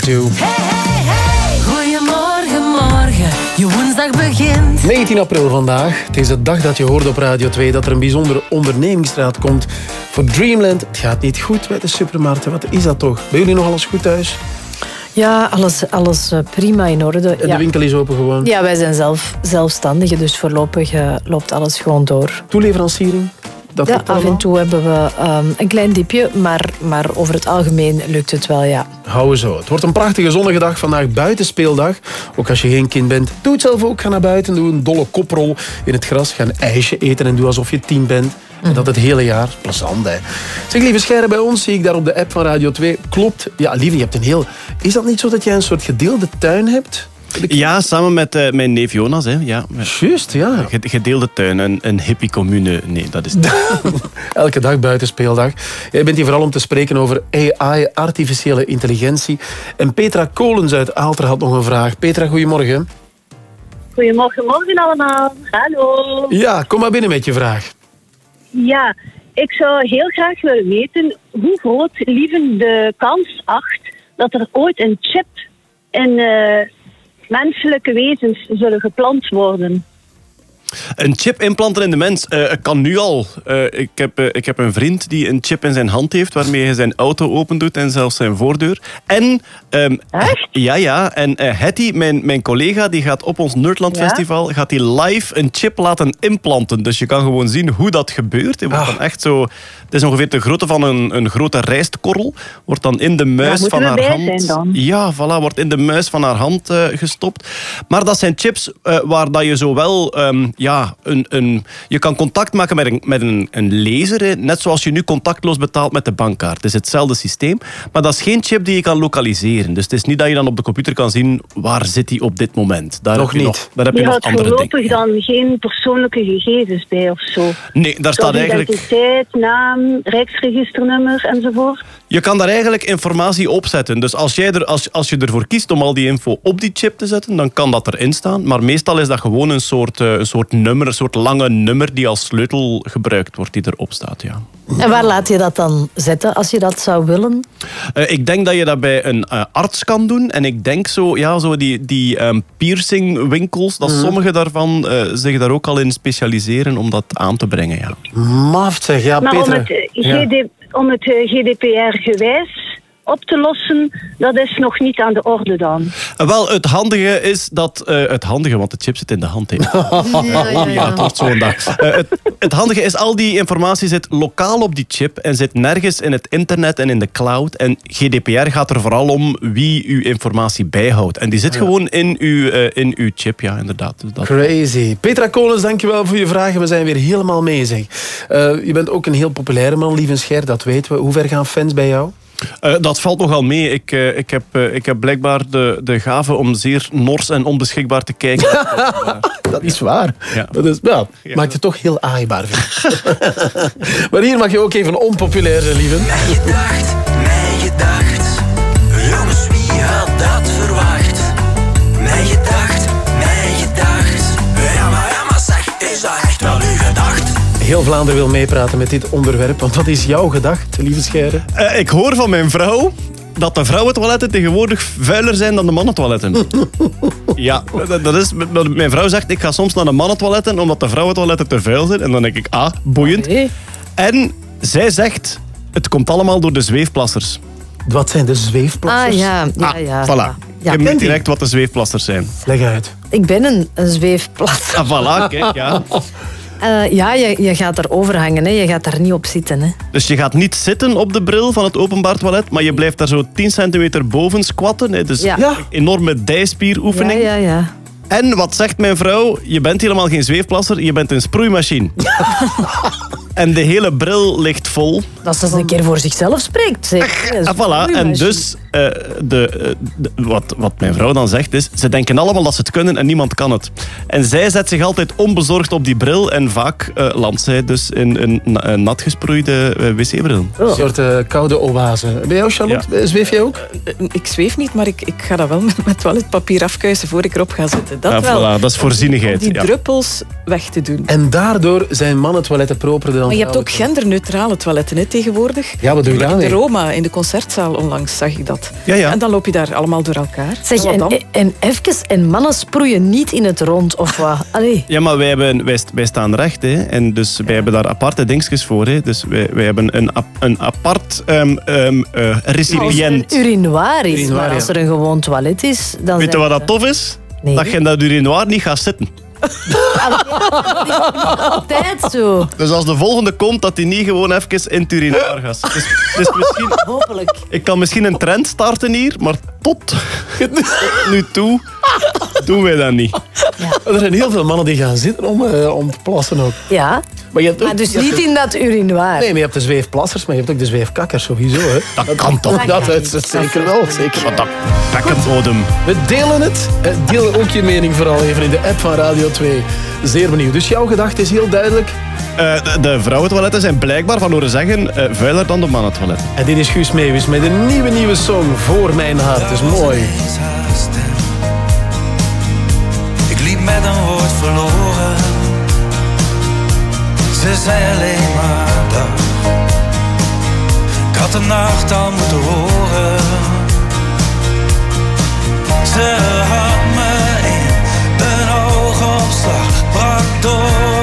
Van Level 42. Goedemorgen, morgen. Je woensdag begint. 19 april vandaag. Het is de dag dat je hoort op Radio 2 dat er een bijzondere ondernemingsraad komt voor Dreamland. Het gaat niet goed bij de supermarkten. Wat is dat toch? Bij jullie nog alles goed thuis? Ja, alles, alles eh, prima in orde. En ja. de winkel is open gewoon? Ja, wij zijn zelf zelfstandigen, dus voorlopig eh, loopt alles gewoon door. Toeleveranciering? Dat ja, af en toe hebben we ehm, een klein diepje, maar, maar over het algemeen lukt het wel, ja. Houden zo. Het wordt een prachtige zonnige dag. Vandaag buitenspeeldag. Ook als je geen kind bent. Doe het zelf ook. Ga naar buiten. Doe een dolle koprol in het gras. Ga een ijsje eten en doe alsof je tien bent. En dat het hele jaar. Plezant, hè. Zeg, lieve Scherre, bij ons zie ik daar op de app van Radio 2. Klopt. Ja, lieve, je hebt een heel... Is dat niet zo dat jij een soort gedeelde tuin hebt? Ja, samen met eh, mijn neef Jonas. Hè. Ja, Juist, ja. Gedeelde tuin, een, een hippie commune. Nee, dat is Elke dag buitenspeeldag. Jij bent hier vooral om te spreken over AI, artificiële intelligentie. En Petra Kolens uit Aalter had nog een vraag. Petra, goedemorgen. Goedemorgen, morgen allemaal. Hallo. Ja, kom maar binnen met je vraag. Ja, ik zou heel graag willen weten hoe groot lieven de kans acht dat er ooit een chip in eh, menselijke wezens zullen geplant worden. Een chip implanten in de mens eh, kan nu al. Eh, ik, heb, eh, ik heb een vriend die een chip in zijn hand heeft waarmee hij zijn auto opendoet en zelfs zijn voordeur. En, ehm, Ja, ja. En eh Hetty, mijn, mijn collega, die gaat op ons Nerdland Ja? Festival gaat die live een chip laten implanten. Dus je kan gewoon zien hoe dat gebeurt. Het wordt dan echt zo... Het is ongeveer de grootte van een, een grote rijstkorrel. Wordt dan in de muis van haar hand... Ja, voilà, wordt in de muis van haar hand eh, gestopt. Maar dat zijn chips eh, waar dat je zowel ehm, ja, een, een, je kan contact maken met een, met een, een laser, hè, net zoals je nu contactloos betaalt met de bankkaart. Het is hetzelfde systeem, maar dat is geen chip die je kan lokaliseren. Dus het is niet dat je dan op de computer kan zien waar zit die op dit moment. Daar Nog heb je niet. Nog, daar heb je Die nog houdt andere dingen. voorlopig dan geen persoonlijke gegevens bij of zo. Nee, daar staat eigenlijk... Identiteit, naam, rijksregisternummer enzovoort. Je kan daar eigenlijk informatie op zetten. Dus als, jij er, als, als je ervoor kiest om al die info op die chip te zetten, dan kan dat erin staan. Maar meestal is dat gewoon een soort, eh, een soort nummer, een soort lange nummer die als sleutel gebruikt wordt, die erop staat. Ja. En waar laat je dat dan zetten als je dat zou willen? Eh, ik denk dat je dat bij een eh, arts kan doen. En ik denk zo, ja, zo die, die ehm, piercing winkels, dat Mhm. sommige daarvan eh, zich daar ook al in specialiseren om dat aan te brengen. Ja. Maft zeg, ja, maar om Petra. het, Ja. Om het eh, GDPR-gewijs op te lossen, dat is nog niet aan de orde dan. Wel, het handige is dat... eh, het handige, want de chip zit in de hand. ja, ja. het wordt zo'n dag. Eh, het, het handige is, al die informatie zit lokaal op die chip en zit nergens in het internet en in de cloud. En GDPR gaat er vooral om wie uw informatie bijhoudt. En die zit Ja. gewoon in uw, eh, in uw chip, ja, inderdaad. Dus dat... Crazy. Petra Kolens, dankjewel voor je vragen. We zijn weer helemaal mee, zeg. Eh, je bent ook een heel populaire man, lieve Scher, dat weten we. Hoe ver gaan fans bij jou? Eh, dat valt nogal mee. Ik, eh, ik, heb, eh, ik heb blijkbaar de, de gave om zeer nors en onbeschikbaar te kijken. dat is waar. Ja. Dat is, ja, maakt je toch heel aaibaar, vind ik. maar hier mag je ook even onpopulair zijn, lieve. Heel Vlaanderen wil meepraten met dit onderwerp, want dat is jouw gedacht, lieve Scherre. Eh, ik hoor van mijn vrouw dat de vrouwentoiletten tegenwoordig vuiler zijn dan de mannentoiletten. ja, dat, dat is, mijn vrouw zegt, ik ga soms naar de mannentoiletten omdat de vrouwentoiletten te vuil zijn. En dan denk ik, ah, boeiend. En zij zegt, het komt allemaal door de zweefplassers. Wat zijn de zweefplassers? Ah ja, ja, ja. Voilà. ja. Ik niet direct wat de zweefplassers zijn. Leg uit. Ik ben een, een zweefplas. Ah, voilà, kijk, ja. Eh, ja, je, je gaat erover hangen, hè. je gaat daar niet op zitten. Hè. Dus je gaat niet zitten op de bril van het openbaar toilet, maar je blijft daar zo 10 centimeter boven squatten. Hè. Dus Ja. een enorme dijspieroefening. Ja, ja, ja. En wat zegt mijn vrouw? Je bent helemaal geen zweefplasser, je bent een sproeimachine. en de hele bril ligt vol. Dat ze een keer voor zichzelf spreekt. Zeg. Is En voilà, en dus eh, de, eh, de- wat, wat mijn vrouw dan zegt is, ze denken allemaal dat ze het kunnen en niemand kan het. En zij zet zich altijd onbezorgd op die bril en vaak eh, landt zij dus in een, na- een nat gesproeide wc-bril. Een soort koude oase. Ben jij ook, Charlotte? Zweef jij ook? Ik zweef niet, maar ik, ik ga dat wel met, met toiletpapier afkuisen voor ik erop ga zitten. Dat Ja, wel. voilà, dat is voorzienigheid, Om die ja. druppels weg te doen. En daardoor zijn mannentoiletten properder dan Maar je hebt ook genderneutrale toiletten hè, tegenwoordig. Ja, wat doe je In daarmee? de Roma, in de concertzaal onlangs, zag ik dat. Ja, ja. En dan loop je daar allemaal door elkaar. Zeg, En en, dan? en even, en mannen sproeien niet in het rond, of wat? Allee. Ja, maar wij, hebben, wij, wij staan recht. Hè. En dus wij hebben daar aparte dingetjes voor. Hè. Dus wij, wij hebben een, ap- een apart ehm, ehm, eh, Als recipiënt. er een urinoir is, Urinoir, maar ja. als er een gewoon toilet is, dan Weet je wat dat tof is? Nee. Dat je in dat urinoir niet gaat zitten. Altijd zo. Dus als de volgende komt, dat hij niet gewoon even in het urinoir gaat. Dus, dus misschien, Hopelijk. ik kan misschien een trend starten hier, maar tot nu toe doen wij dat niet. Er zijn heel veel mannen die gaan zitten om, eh, om te plassen ook. Ja, Maar, je hebt ook, maar dus je niet in dat urinoir. Nee, maar je hebt de zweefplassers, maar je hebt ook de zweefkakkers sowieso. Hè. Dat kan toch? Dat is het zeker wel. Zeker. Dat bekkenbodem. We delen het. Eh, Deel ook je mening vooral even in de app van Radio 2. Zeer benieuwd. Dus jouw gedachte is heel duidelijk. Eh, de, de vrouwentoiletten zijn blijkbaar van horen zeggen eh, vuiler dan de mannentoiletten. En dit is Guus Meeuwis met een nieuwe, nieuwe song voor mijn hart. Dat is mooi. Met een woord verloren. Ze zei alleen maar dag. Ik had de nacht al moeten horen. Ze had me in een oogopslag. Brak door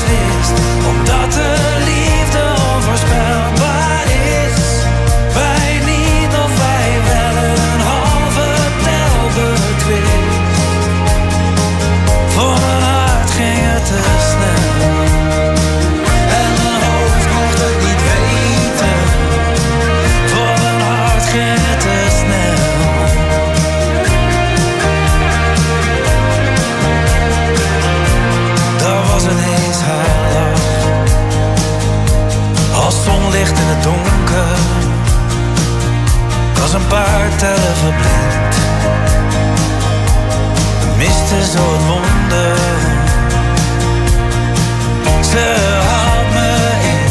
het in het donker. Ik was een paar tellen verblind. Ik miste zo het wonder. Ze had me in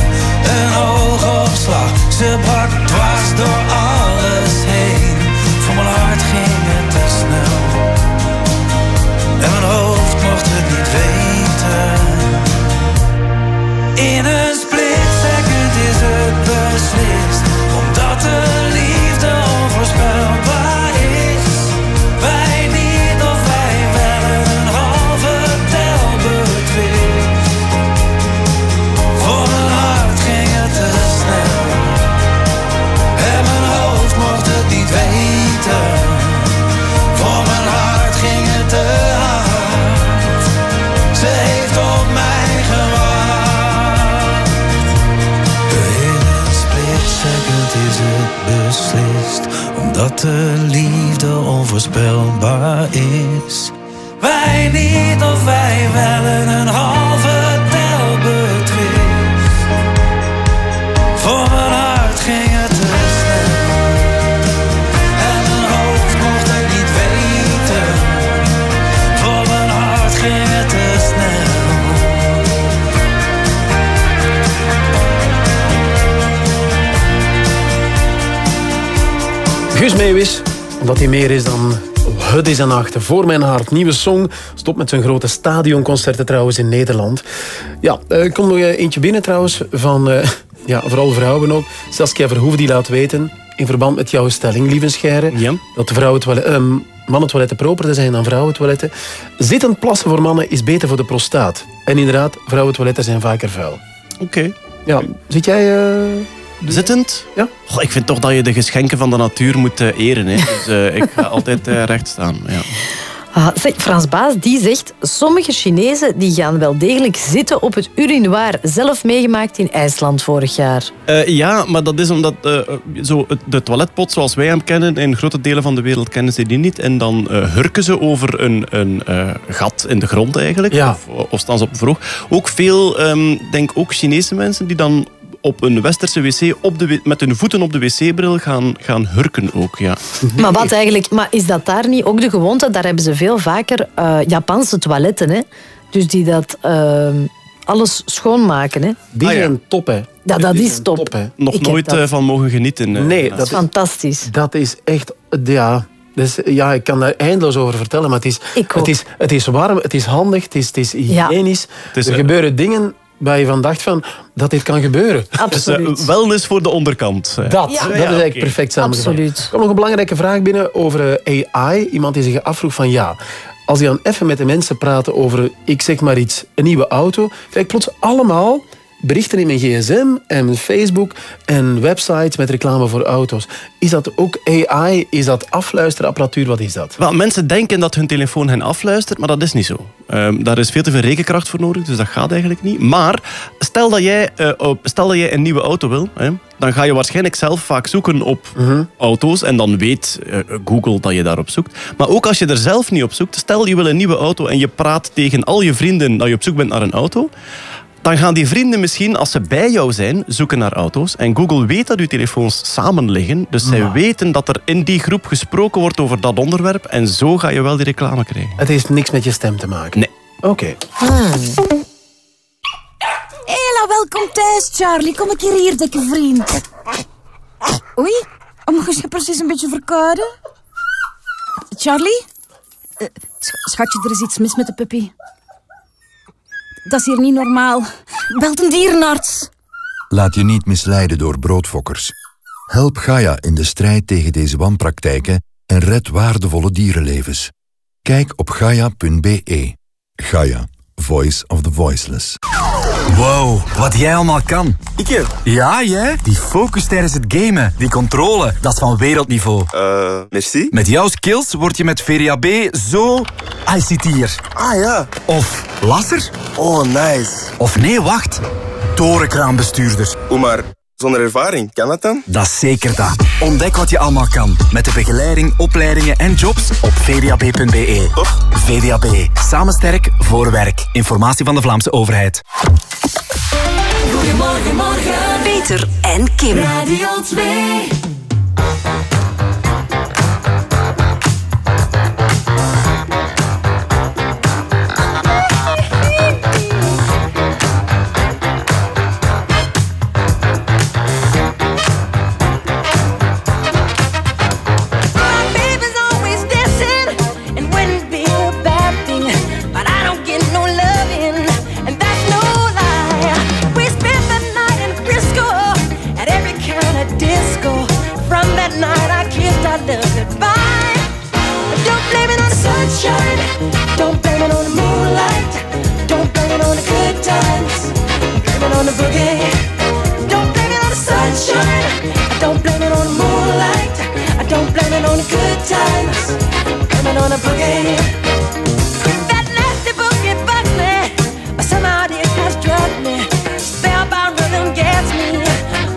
een oogopslag. Ze brak dwars door alles heen. Voor mijn hart ging het te snel. En mijn hoofd mocht het niet weten. In een Omdat de Omdat de liefde onvoorspelbaar is. Wij niet of wij wel een halve Guus Meeuwis, omdat hij meer is dan het is een achter. Voor mijn hart, nieuwe song. Stop met zijn grote stadionconcerten trouwens in Nederland. Ja, er komt nog eh, eentje binnen trouwens van, eh, ja, vooral vrouwen ook. Saskia Verhoeven die laat weten, in verband met jouw stelling, lieve Scheire, dat de vrouwentoilet, eh, mannentoiletten properder zijn dan vrouwentoiletten. Zittend plassen voor mannen is beter voor de prostaat. En inderdaad, vrouwentoiletten zijn vaker vuil. Oké. Ja, zit jij... eh, Zittend? Ja. Goh, ik vind toch dat je de geschenken van de natuur moet eh, eren. Hè. Dus eh, ik ga altijd eh, recht staan. Ja. Ah, zeg, Frans Baas die zegt, sommige Chinezen die gaan wel degelijk zitten op het urinoir. Zelf meegemaakt in IJsland vorig jaar. Eh, ja, maar dat is omdat eh, zo het- de toiletpot zoals wij hem kennen, in grote delen van de wereld kennen ze die niet. En dan hurken ze over een, een eh, gat in de grond eigenlijk. Ja. Of, of staan ze op een vroeg. Ook veel, ehm, denk ook Chinese mensen die dan op een westerse wc op de, met hun voeten op de wc-bril gaan, gaan hurken ook. Ja. Maar wat eigenlijk, maar is dat daar niet ook de gewoonte? Daar hebben ze veel vaker eh, Japanse toiletten, hè? Dus die dat eh, alles schoonmaken, hè? Die Ah, ja. zijn top, hè. Ja, dat is top. hè. Nog Ik nooit dat. eh, van mogen genieten. eh. Nee, Dat is fantastisch. Dat is echt, ja. Dus, ja, ik kan daar eindeloos over vertellen, maar het is, het is, het is warm, het is handig, het is, het is hygiënisch. is, er gebeuren dingen waar je van dacht van, dat dit kan gebeuren. Is eh, wellness voor de onderkant. eh. Dat, Ja. dat is eigenlijk perfect samengevat. Absoluut. Er kwam nog een belangrijke vraag binnen over eh, AI. Iemand die zich afvroeg van ja, als je dan even met de mensen praten over, ik zeg maar iets, een nieuwe auto, krijg ik plots allemaal berichten in mijn gsm en Facebook en websites met reclame voor auto's. Is dat ook AI? Is dat afluisterapparatuur? Wat is dat? Wel, mensen denken dat hun telefoon hen afluistert, maar dat is niet zo. Ehm, daar is veel te veel rekenkracht voor nodig, dus dat gaat eigenlijk niet. Maar stel dat jij, eh, stel dat jij een nieuwe auto wil, hè, dan ga je waarschijnlijk zelf vaak zoeken op auto's en dan weet eh, Google dat je daarop zoekt. Maar ook als je er zelf niet op zoekt, stel je wil een nieuwe auto en je praat tegen al je vrienden dat je op zoek bent naar een auto, dan gaan die vrienden misschien, als ze bij jou zijn, zoeken naar auto's. En Google weet dat uw telefoons samen liggen. Dus zij weten dat er in die groep gesproken wordt over dat onderwerp. En zo ga je wel die reclame krijgen. Het heeft niks met je stem te maken. Nee. Oké. Hela, welkom thuis, Charlie. Kom een keer hier, dikke vriend. Oei, oh, je precies een beetje verkouden. Charlie? Eh, sch- schatje, er is iets mis met de puppy. Dat is hier niet normaal. Belt een dierenarts. Laat je niet misleiden door broodfokkers. Help Gaia in de strijd tegen deze wanpraktijken en red waardevolle dierenlevens. Kijk op gaia.be. Gaia, Voice of the Voiceless. Wow, wat jij allemaal kan. Ik Ja, jij? Die focus tijdens het gamen, die controle, dat is van wereldniveau. Eh, merci. Met jouw skills word je met VRAB zo ICT'er. Ah ja. Of lasser. Oh, nice. Of nee, wacht. Torenkraanbestuurder. Oeh, maar zonder ervaring, kan dat dan? Dat is zeker dat. Ontdek wat je allemaal kan met de begeleiding, opleidingen en jobs op vdab.be. VDAB. Samen sterk voor werk. Informatie van de Vlaamse overheid. Goedemorgen, morgen. Peter en Kim. Radio 2. Times. It on the boogie. That nasty boogie bugs me. But somehow it has drugged me. Spellbound rhythm gets me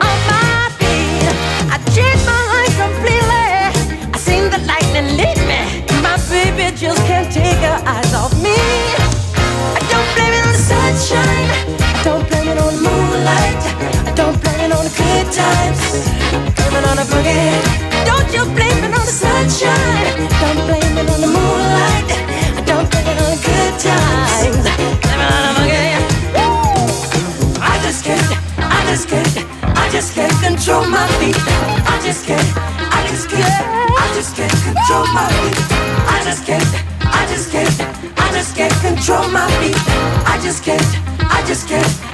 on my feet. I changed my life completely. I seen the lightning lead me. My baby just can't take her eyes off me. I don't blame it on the sunshine. I don't blame it on the moonlight. I don't blame it on the good times. It on the boogie. Blame it on the sunshine. Don't blame it on the moonlight. Don't blame it on the good times. Blame it on the. Woo! I just can't. I just can't. I just can't control my feet. I just can't. I just can't. I just can't control my feet. I just can't. I just can't. I just can't control my feet. I just can't. I just can't.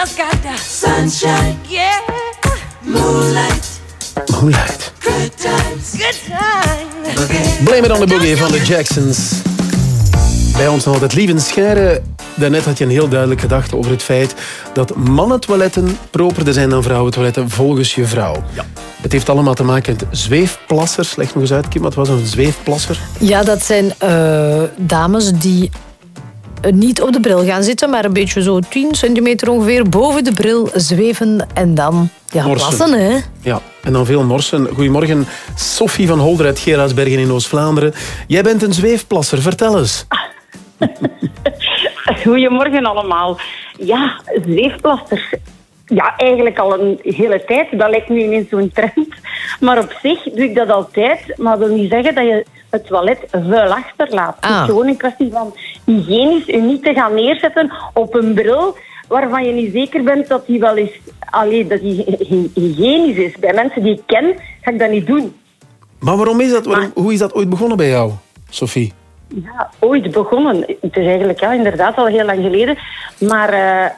Just got the sunshine, yeah. Moonlight, Moonlight. good times, good times. Blame it on the boogie van de Jacksons. Bij ons nog altijd Lieven Scheire. Daarnet had je een heel duidelijke gedachte over het feit dat mannentoiletten properder zijn dan vrouwentoiletten volgens je vrouw. Ja. Het heeft allemaal te maken met zweefplassers. Leg nog eens uit, Kim, wat was een zweefplasser? Ja, dat zijn eh, dames die niet op de bril gaan zitten, maar een beetje zo 10 centimeter ongeveer boven de bril zweven en dan ja, Morsen. plassen. Hè? Ja, en dan veel morsen. Goedemorgen, Sophie van Holder uit Gerardsbergen in Oost-Vlaanderen. Jij bent een zweefplasser, vertel eens. Goedemorgen allemaal. Ja, zweefplasters. Ja, eigenlijk al een hele tijd. Dat lijkt nu ineens zo'n trend. Maar op zich doe ik dat altijd. Maar dat wil niet zeggen dat je het toilet vuil achterlaat. Het is gewoon een kwestie van hygiënisch je niet te gaan neerzetten op een bril waarvan je niet zeker bent dat die wel eens allee, dat die hy- hy- hygiënisch is. Bij mensen die ik ken, ga ik dat niet doen. Maar waarom is dat? Waarom- hoe is dat ooit begonnen bij jou, Sophie? Ja, ooit begonnen. Het is eigenlijk ja, inderdaad al heel lang geleden. Maar eh,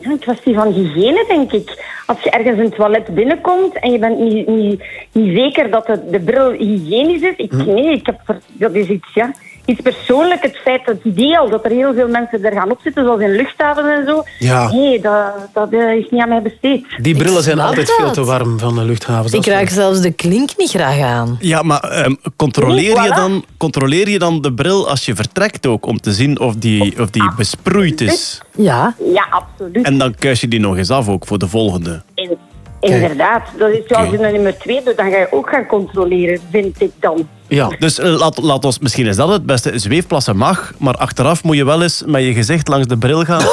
ja, een kwestie van hygiëne, denk ik. Als je ergens een toilet binnenkomt en je bent niet, niet, niet zeker dat de, de bril hygiënisch is. Ik, Hm. Nee, ik heb, dat is iets, ja, iets persoonlijk. Het feit, het idee al dat er heel veel mensen er gaan opzitten, zoals in luchthavens en zo. Ja. Nee, dat, dat eh, is niet aan mij besteed. Die brillen zijn altijd dat. veel te warm van de luchthavens. dat Ik is raak zelfs de klink niet graag aan. Ja, maar ehm, controleer, Nee, je dan, controleer je dan de bril als je vertrekt ook, om te zien of die, of die besproeid is? Ja. Ja, absoluut. En dan kuis je die nog eens af ook voor de volgende. In- inderdaad. Dat is, als je een nummer twee doet, dan ga je ook gaan controleren, vind ik dan. Ja. Dus eh, laat, laat ons, misschien is dat het beste. Zweefplassen mag, maar achteraf moet je wel eens met je gezicht langs de bril gaan.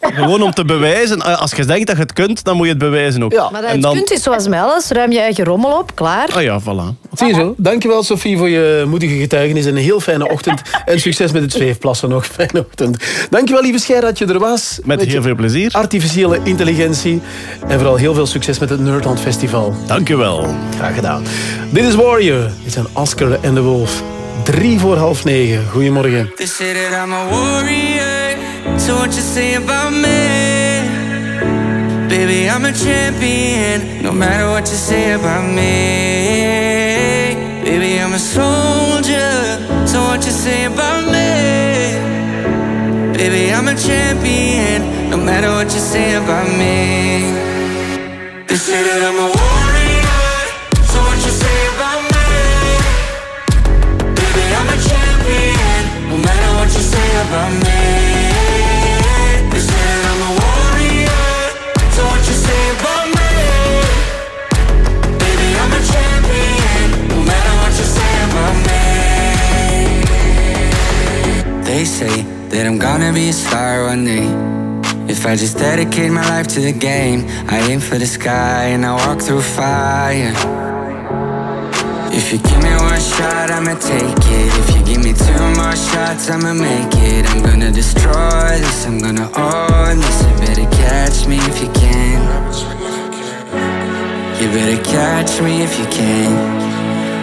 Gewoon om te bewijzen. Eh, Als je denkt dat je het kunt, dan moet je het bewijzen ook. Maar dat het kunt is zoals mij alles. Ruim je eigen rommel op, klaar. Ah ja, voilà. Zie je zo. Dankjewel, Sophie, voor je moedige getuigenis. En een heel fijne ochtend. En succes met het zweefplassen nog. Fijne ochtend. Dankjewel, lieve Scheir, dat je er was. Met heel veel plezier. Artificiële intelligentie. En vooral heel veel succes met het Nerdland Festival. Dankjewel. Graag gedaan. Dit is Warrior. Dit zijn Oscar en de Wolf. Drie voor half negen. Goedemorgen. They say that I'm a warrior. So what you say about me? Baby, I'm a champion. No matter what you say about me. Baby, I'm a soldier. So what you say about me? Baby, I'm a champion. No matter what you say about me. They say that I'm a warrior. About me. I'm a warrior. So what you say about me? Baby, I'm a champion. No matter what you say about me. They say that I'm gonna be a star one day. If I just dedicate my life to the game, I aim for the sky and I walk through fire. If you give me one shot, I'ma take it. If you give me two more shots, I'ma make it. I'm gonna destroy this, I'm gonna own this. You better catch me if you can. You better catch me if you can.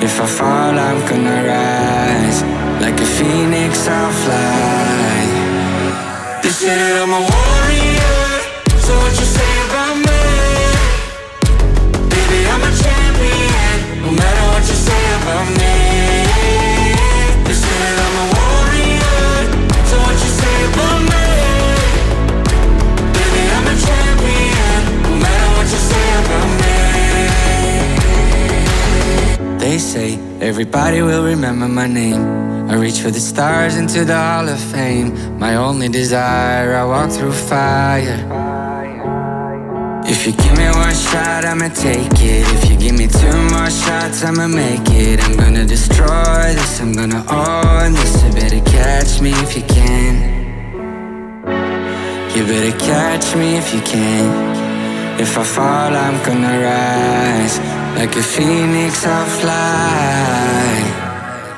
If I fall, I'm gonna rise. Like a phoenix, I'll fly. They say that I'm a warrior. So what you say They say everybody will remember my name. I reach for the stars into the Hall of Fame. My only desire, I walk through fire. If you give me one shot, I'ma take it. If you give two more shots, I'ma make it. I'm gonna destroy this, I'm gonna own this. You better catch me if you can. You better catch me if you can. If I fall, I'm gonna rise. Like a phoenix, I'll fly.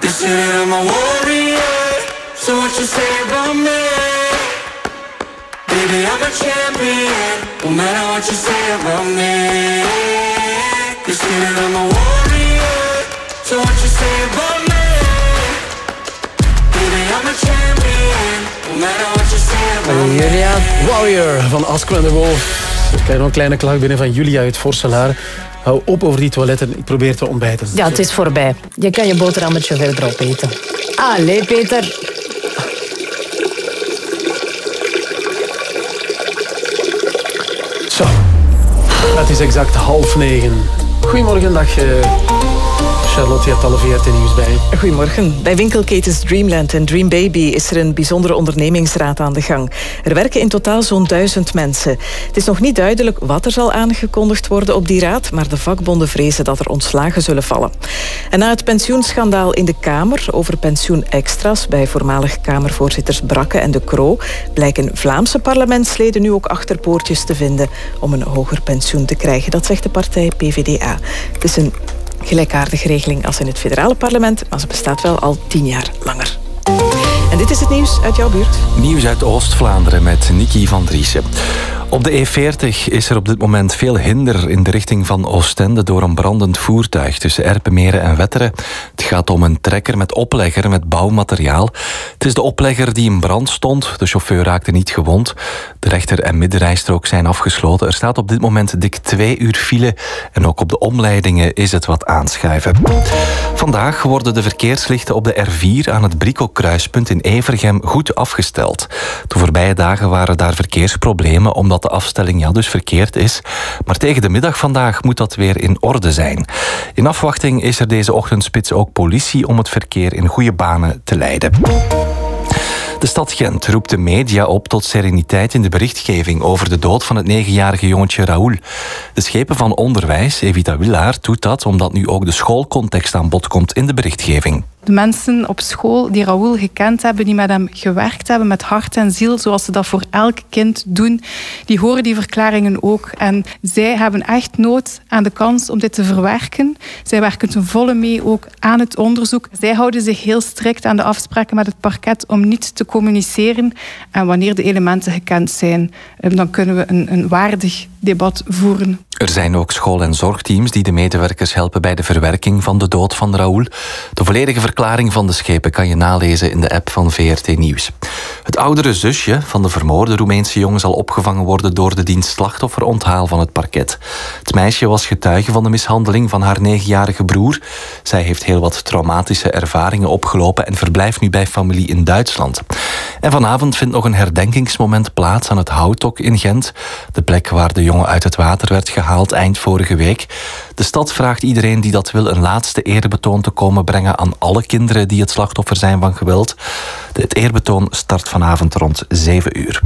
They say that I'm a warrior. So what you say about me? Baby, I'm a champion. No matter what you say about me. They say that I'm a warrior. So what you say about me? Baby, I'm a champion. No matter what you say Julia Warrior van Ask en de Wolf. Ik krijg nog een kleine klacht binnen van Julia uit Forselaar. Hou op over die toiletten. Ik probeer te ontbijten. Ja, het is voorbij. Je kan je boterhammetje verder opeten. Allee, Peter. Zo. Het is exact half negen. Goedemorgen, dag eh, Charlotte. Nieuws bij. Goedemorgen. Bij winkelketens Dreamland en Dream Baby is er een bijzondere ondernemingsraad aan de gang. Er werken in totaal zo'n duizend mensen. Het is nog niet duidelijk wat er zal aangekondigd worden op die raad, maar de vakbonden vrezen dat er ontslagen zullen vallen. En na het pensioenschandaal in de Kamer over pensioenextra's bij voormalig Kamervoorzitters Brakke en De Croo blijken Vlaamse parlementsleden nu ook achterpoortjes te vinden om een hoger pensioen te krijgen. Dat zegt de partij PVDA. Het is een gelijkaardige regeling als in het federale parlement, maar ze bestaat wel al tien jaar langer. En dit is het nieuws uit jouw buurt. Nieuws uit Oost-Vlaanderen met Nicky van Driessen. Op de E40 is er op dit moment veel hinder in de richting van Oostende door een brandend voertuig tussen Erpenmeren en Wetteren. Het gaat om een trekker met oplegger met bouwmateriaal. Het is de oplegger die in brand stond. De chauffeur raakte niet gewond. De rechter- en middenrijstrook zijn afgesloten. Er staat op dit moment dik twee uur file en ook op de omleidingen is het wat aanschuiven. Vandaag worden de verkeerslichten op de R4 aan het Brico-kruispunt in Evergem goed afgesteld. De voorbije dagen waren daar verkeersproblemen omdat de afstelling ja, dus verkeerd is. Maar tegen de middag vandaag moet dat weer in orde zijn. In afwachting is er deze ochtendspits ook politie om het verkeer in goede banen te leiden. De stad Gent roept de media op tot sereniteit in de berichtgeving over de dood van het negenjarige jongetje Raoul. De schepen van onderwijs, Evita Willaert, doet dat omdat nu ook de schoolcontext aan bod komt in de berichtgeving. De mensen op school die Raoul gekend hebben, die met hem gewerkt hebben met hart en ziel, zoals ze dat voor elk kind doen, die horen die verklaringen ook. En zij hebben echt nood aan de kans om dit te verwerken. Zij werken ten volle mee ook aan het onderzoek. Zij houden zich heel strikt aan de afspraken met het parket om niet te communiceren. En wanneer de elementen gekend zijn, eh, dan kunnen we een, een waardig debat voeren. Er zijn ook school- en zorgteams die de medewerkers helpen bij de verwerking van de dood van Raoul. De volledige van de schepen kan je nalezen in de app van VRT Nieuws. Het oudere zusje van de vermoorde Roemeense jongen zal opgevangen worden door de dienst slachtofferonthaal van het parket. Het meisje was getuige van de mishandeling van haar negenjarige broer. Zij heeft heel wat traumatische ervaringen opgelopen en verblijft nu bij familie in Duitsland. En vanavond vindt nog een herdenkingsmoment plaats aan het Houtok in Gent. De plek waar de jongen uit het water werd gehaald eind vorige week. De stad vraagt iedereen die dat wil een laatste eerbetoon te komen brengen aan alle kinderen die het slachtoffer zijn van geweld. Het eerbetoon start vanavond rond 7 uur.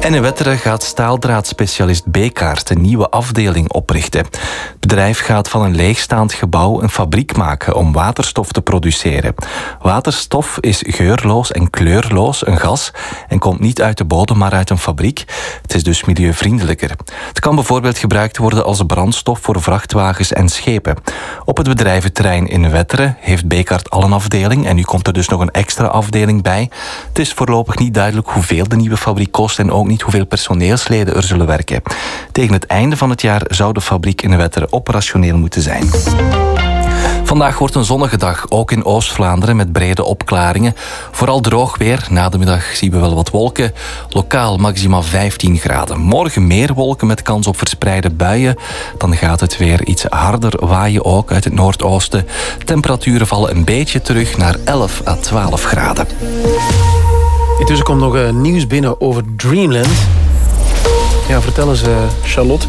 En in Wetteren gaat staaldraadspecialist Bekaert een nieuwe afdeling oprichten. Het bedrijf gaat van een leegstaand gebouw een fabriek maken om waterstof te produceren. Waterstof is geurloos en kleurloos, een gas, en komt niet uit de bodem, maar uit een fabriek. Het is dus milieuvriendelijker. Het kan bijvoorbeeld gebruikt worden als brandstof voor vrachtwagens en schepen. Op het bedrijventerrein in Wetteren heeft Bekaert al een afdeling en nu komt er dus nog een extra afdeling bij. Het is voorlopig niet duidelijk hoeveel de nieuwe fabriek kost en ook niet hoeveel personeelsleden er zullen werken. Tegen het einde van het jaar zou de fabriek in Wetteren operationeel moeten zijn. Vandaag wordt een zonnige dag, ook in Oost-Vlaanderen met brede opklaringen. Vooral droog weer. Na de middag zien we wel wat wolken. Lokaal maximaal 15 graden. Morgen meer wolken met kans op verspreide buien. Dan gaat het weer iets harder waaien ook uit het noordoosten. Temperaturen vallen een beetje terug naar 11 à 12 graden. Intussen komt nog eh, nieuws binnen over Dreamland. Ja, vertel eens, eh, Charlotte.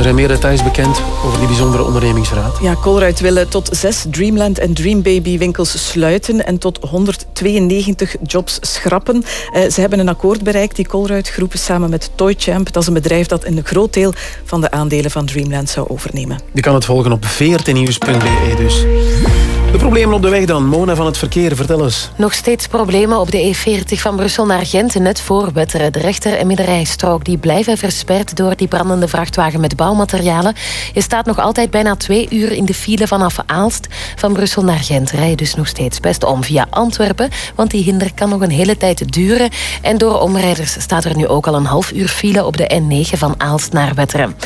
Er zijn meer details bekend over die bijzondere ondernemingsraad. Ja, Colruyt willen tot zes Dreamland en Dreambaby winkels sluiten en tot 192 jobs schrappen. Eh, ze hebben een akkoord bereikt, die Colruyt groepen samen met Toychamp. Dat is een bedrijf dat een groot deel van de aandelen van Dreamland zou overnemen. Je kan het volgen op vrtnieuws.be dus. De problemen op de weg dan. Mona van het verkeer, vertel eens. Nog steeds problemen op de E40 van Brussel naar Gent, net voor Wetteren. De rechter- en middenrijstrook die blijven versperd door die brandende vrachtwagen met bouwmaterialen. Je staat nog altijd bijna twee uur in de file vanaf Aalst. Van Brussel naar Gent rij je dus nog steeds best om via Antwerpen, want die hinder kan nog een hele tijd duren. En door omrijders staat er nu ook al een half uur file op de N9 van Aalst naar Wetteren.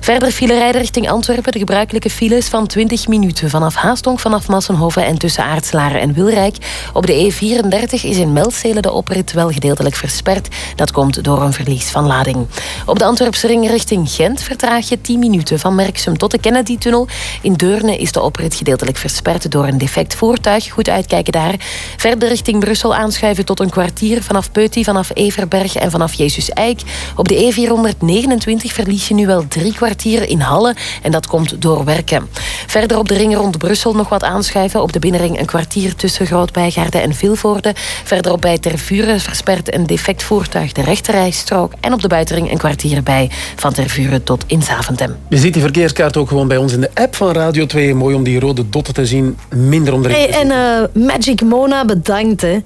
Verder file rijden richting Antwerpen de gebruikelijke files van 20 minuten vanaf Haastonk, vanaf Massa En tussen Aartslaar en Wilrijk. Op de E34 is in Melzelen de oprit wel gedeeltelijk versperd. Dat komt door een verlies van lading. Op de Antwerpse ring richting Gent vertraag je 10 minuten van Merksem tot de Kennedy-tunnel. In Deurne is de oprit gedeeltelijk versperd door een defect voertuig. Goed uitkijken daar. Verder richting Brussel aanschuiven tot een kwartier vanaf Peuty, vanaf Everberg en vanaf Jezus Eik. Op de E429 verlies je nu wel drie kwartier in Halle en dat komt door werken. Verder op de ring rond Brussel nog wat aanschuiven. Op de binnenring een kwartier tussen Groot-Bijgaarden en Vilvoorde. Verderop bij Tervuren verspert een defect voertuig de rechterrijstrook. En op de buitenring een kwartier bij van Tervuren tot in Zaventem. Je ziet die verkeerskaart ook gewoon bij ons in de app van Radio 2. Mooi om die rode dotten te zien. Minder om de Hey, en eh, Magic Mona, bedankt hè.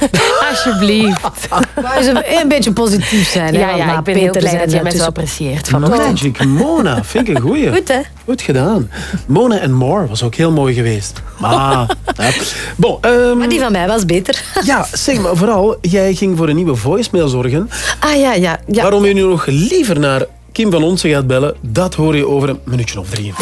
Alsjeblieft. Dus een, een beetje positief zijn. hè, Ja, want ja, ik ben heel Peter blij dat je mij zo apprecieert vanochtend. Magic Mona, vind ik een goeie. Goed, hè? Goed gedaan. Mona en More was ook heel mooi geweest. Maar, ja. bon, ehm, Maar die van mij was beter. ja, zeg maar vooral, jij ging voor een nieuwe voicemail zorgen. Ah ja, ja. ja. Waarom je nu nog liever naar Kim van Onsen gaat bellen, dat hoor je over een minuutje of drie.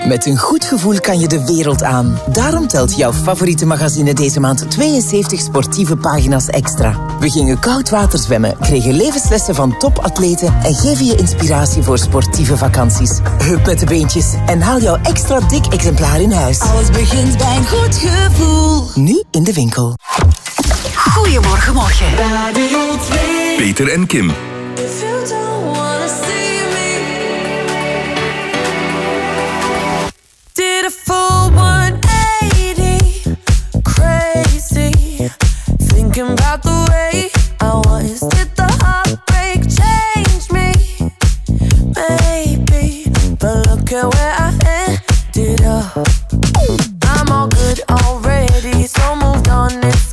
Met een goed gevoel kan je de wereld aan. Daarom telt jouw favoriete magazine deze maand 72 sportieve pagina's extra. We gingen koud water zwemmen, kregen levenslessen van topatleten en geven je inspiratie voor sportieve vakanties. Hup met de beentjes en haal jouw extra dik exemplaar in huis. Alles begint bij een goed gevoel. Nu in de winkel. Goedemorgen, morgen. Peter en Kim. I'm did the heartbreak change me? Maybe, but look at where I'm all good already, so moved on. It's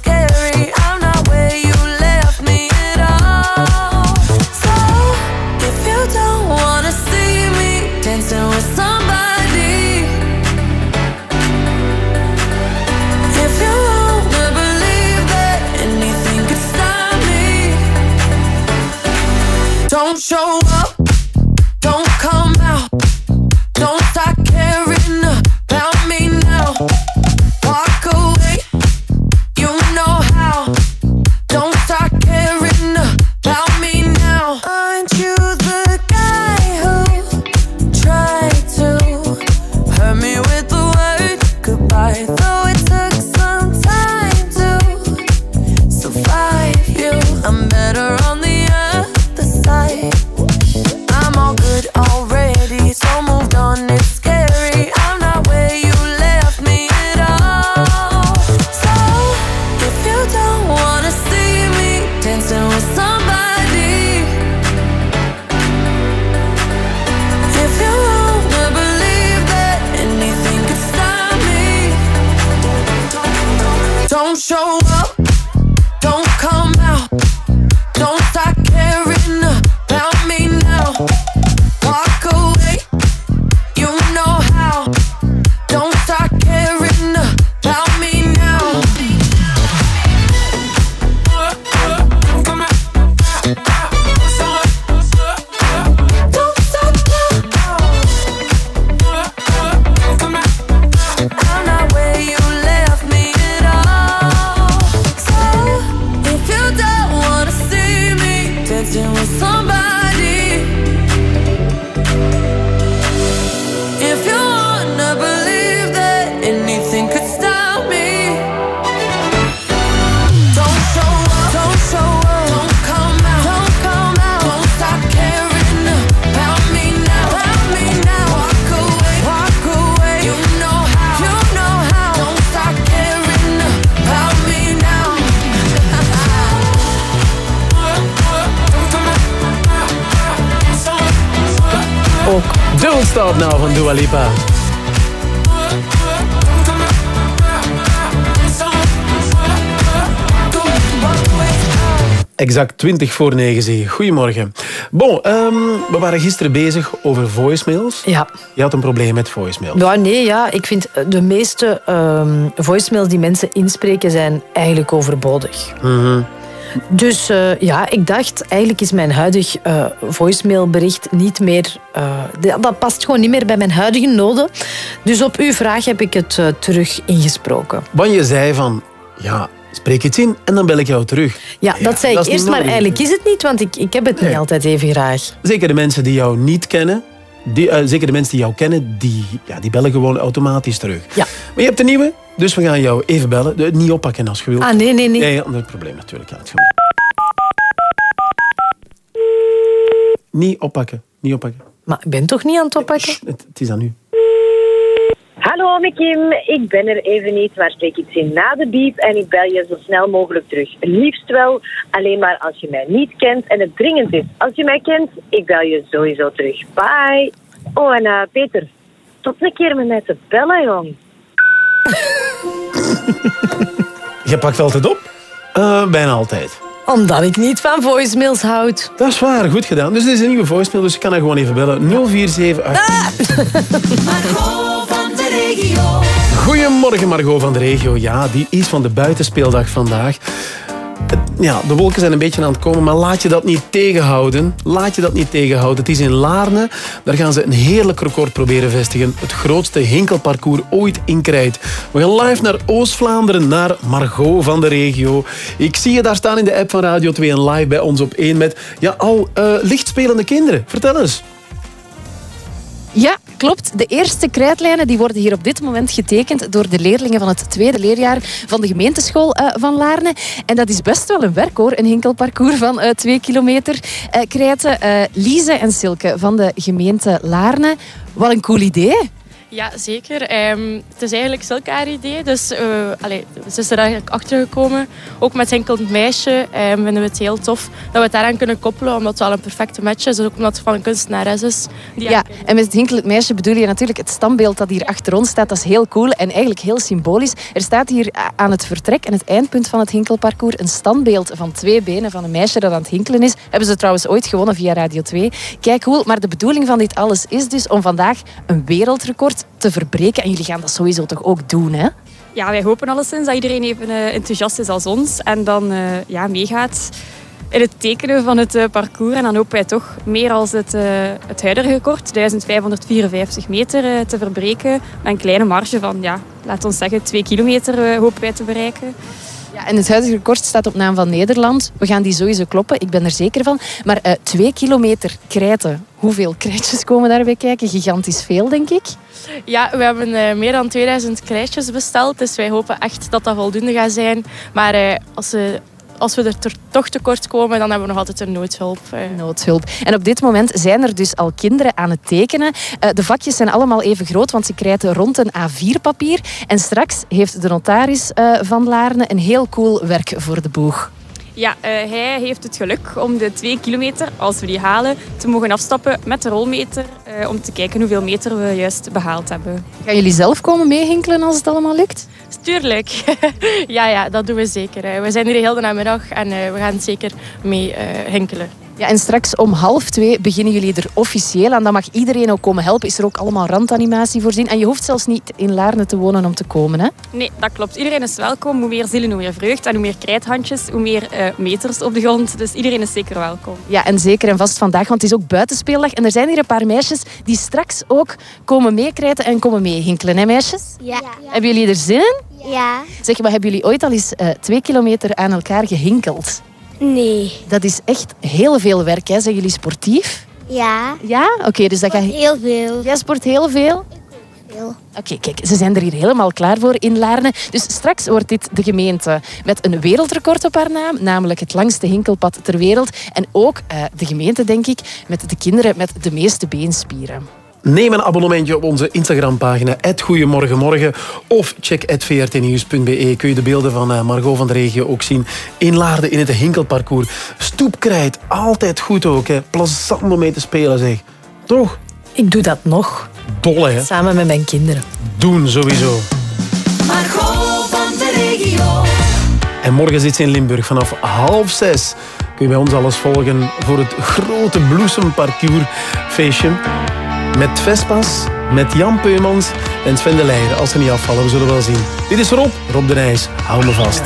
Exact 20 voor 9 zie. Goedemorgen. Bon, ehm, we waren gisteren bezig over voicemails. Ja. Je had een probleem met voicemails. Ja, nee, ja. Ik vind eh, de meeste ehm, voicemails die mensen inspreken zijn eigenlijk overbodig. Mhm. Dus eh, ja, ik dacht, eigenlijk is mijn huidig eh, voicemailbericht niet meer... dat- past gewoon niet meer bij mijn huidige noden. Dus op uw vraag heb ik het terug ingesproken. Want je zei van, ja, spreek het in en dan bel ik jou terug. Ja, dat zei dat ik eerst, maar eigenlijk is het niet, want ik, ik heb het niet altijd even graag. Zeker de mensen die jou niet kennen, die, eh, zeker de mensen die jou kennen, die, ja, die bellen gewoon automatisch terug. Ja. Maar je hebt een nieuwe, dus we gaan jou even bellen. De- niet oppakken als je wilt. Ah, nee, nee, nee. Nee, ander probleem natuurlijk. Ja, het gaat. Niet oppakken, niet oppakken. Maar ik ben toch niet aan het oppakken? Het, het is aan u. Hallo met Kim, ik ben er even niet, maar spreek iets in na de biep en ik bel je zo snel mogelijk terug. Liefst wel, alleen maar als je mij niet kent en het dringend is. Als je mij kent, ik bel je sowieso terug. Bye. Oh, en eh, Peter, stop een keer met mij te bellen, jong. Je pakt altijd op? Eh, bijna altijd. Omdat ik niet van voicemails houd. Dat is waar, goed gedaan. Dus dit is een nieuwe voicemail, dus je kan haar gewoon even bellen. 047 Margot van de regio. Goedemorgen Margot van de regio. Ja, die is van de buitenspeeldag vandaag. Ja, de wolken zijn een beetje aan het komen, maar laat je dat niet tegenhouden. Laat je dat niet tegenhouden. Het is in Laarne. Daar gaan ze een heerlijk record proberen vestigen. Het grootste hinkelparcours ooit in Krijt. We gaan live naar Oost-Vlaanderen, naar Margot van de regio. Ik zie je daar staan in de app van Radio 2 en live bij ons op 1 met ja, al eh, lichtspelende kinderen. Vertel eens. Ja, klopt. De eerste krijtlijnen die worden hier op dit moment getekend door de leerlingen van het tweede leerjaar van de gemeenteschool eh, van Laarne. En dat is best wel een werk hoor, een hinkelparcours van eh, twee kilometer eh, krijten. Lise en Silke van de gemeente Laarne. Wat een cool idee. Ja, zeker. Ehm, het is eigenlijk zulke haar idee. Dus eh, allee, ze is er eigenlijk achter gekomen. Ook met Hinkelend Meisje ehm, vinden we het heel tof dat we het daaraan kunnen koppelen. Omdat het wel een perfecte match is. Ook omdat het van een kunstenares is. Die Ja, en met het hinkelend meisje bedoel je natuurlijk het standbeeld dat hier achter ons staat. Dat is heel cool en eigenlijk heel symbolisch. Er staat hier aan het vertrek en het eindpunt van het hinkelparcours een standbeeld van twee benen van een meisje dat aan het hinkelen is. Hebben ze trouwens ooit gewonnen via Radio 2. Kijk, cool. Maar de bedoeling van dit alles is dus om vandaag een wereldrecord te verbreken. En jullie gaan dat sowieso toch ook doen, hè? Ja, wij hopen alleszins dat iedereen even eh, enthousiast is als ons. En dan eh, ja, meegaat in het tekenen van het eh, parcours. En dan hopen wij toch meer als het, het huidige record, 1554 meter, te verbreken. Met een kleine marge van, ja, laat ons zeggen, 2 kilometer hopen wij te bereiken. En het huidige record staat op naam van Nederland. We gaan die sowieso kloppen, ik ben er zeker van. Maar eh, twee kilometer krijten, hoeveel krijtjes komen daarbij kijken? Gigantisch veel, denk ik. Ja, we hebben eh, meer dan 2000 krijtjes besteld. Dus wij hopen echt dat dat voldoende gaat zijn. Maar eh, als, we, als we er toch tekort komen, dan hebben we nog altijd een noodhulp. eh. Noodhulp. En op dit moment zijn er dus al kinderen aan het tekenen. Eh, de vakjes zijn allemaal even groot, want ze krijten rond een A4-papier. En straks heeft de notaris eh, van Laarne een heel cool werk voor de boeg. Ja, eh, hij heeft het geluk om de 2 kilometer, als we die halen, te mogen afstappen met de rolmeter. eh, om te kijken hoeveel meter we juist behaald hebben. Gaan jullie zelf komen meehinkelen als het allemaal lukt? Tuurlijk. ja, ja, dat doen we zeker. We zijn hier heel de namiddag en eh, we gaan zeker mee hinkelen. Ja, en straks om half twee beginnen jullie er officieel aan. Dan mag iedereen ook komen helpen. Is er ook allemaal randanimatie voorzien. En je hoeft zelfs niet in Laarne te wonen om te komen. Hè? Nee, dat klopt. Iedereen is welkom. Hoe meer zielen, hoe meer vreugd. En hoe meer krijthandjes, hoe meer eh, meters op de grond. Dus iedereen is zeker welkom. Ja, en zeker en vast vandaag, want het is ook buitenspeeldag. En er zijn hier een paar meisjes die straks ook komen meekrijten en komen meehinkelen. Hè, meisjes? Ja. Hebben jullie er zin in? Ja. Zeg, maar hebben jullie ooit al eens eh, twee kilometer aan elkaar gehinkeld? Nee. Dat is echt heel veel werk. Hè? Zijn jullie sportief? Ja. Ja? Oké, dus dat gaat... Heel veel. Jij sport heel veel? Veel. Oké, kijk, ze zijn er hier helemaal klaar voor in Laarne. Dus straks wordt dit de gemeente met een wereldrecord op haar naam, namelijk het langste hinkelpad ter wereld. En ook eh, de gemeente, denk ik, met de kinderen met de meeste beenspieren. Neem een abonnementje op onze Instagram-pagina, Goedemorgenmorgen, of check vrtnieuws.be. Kun je de beelden van eh, Margot van de regio ook zien. In Laarden, in het Hinkelparcours. Stoepkrijt, altijd goed ook. Hè. Plezant om mee te spelen, zeg. Toch? Ik doe dat nog. Dolle, hè? Samen met mijn kinderen. Doen, sowieso. Margot van de regio. En morgen zit ze in Limburg vanaf half zes. Kun je bij ons alles volgen voor het grote bloesemparcoursfeestje. Met Vespas, met Jan Peumans en Sven de Leijer. Als ze niet afvallen, we zullen wel zien. Dit is Rob, Rob de Nijs. Hou me vast.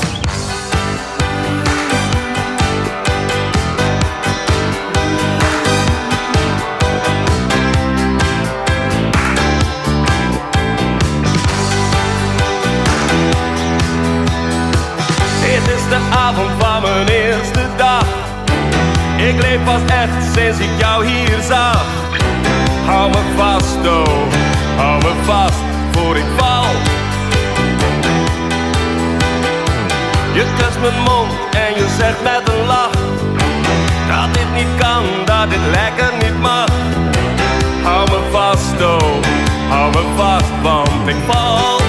Dit is de avond van mijn eerste dag. Ik leef pas echt sinds ik jou hier zag Hou me vast, oh, hou me vast voor ik val. Je kust mijn mond en je zegt met een lach dat dit niet kan, dat dit lekker niet mag. Hou me vast, oh, hou me vast, want ik val.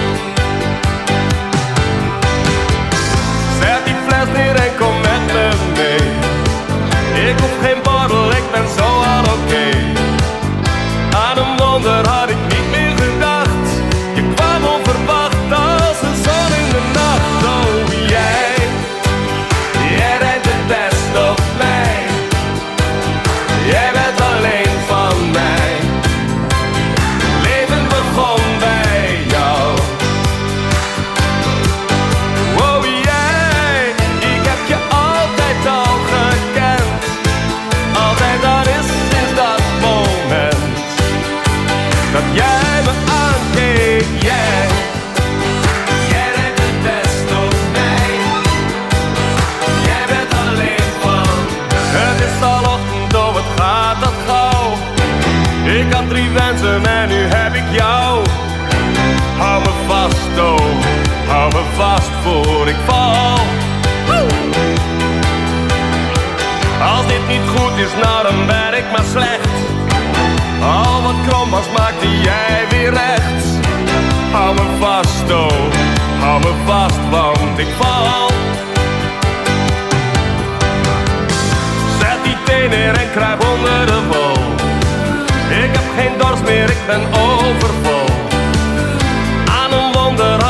that I vast voor ik val. Als dit niet goed is, nou dan ben ik maar slecht. Al wat krom was, maakte jij weer recht. Hou me vast, oh, hou me vast, want ik val. Zet die teen neer en kruip onder de wol. Ik heb geen dorst meer, ik ben overvol. Aan een wonder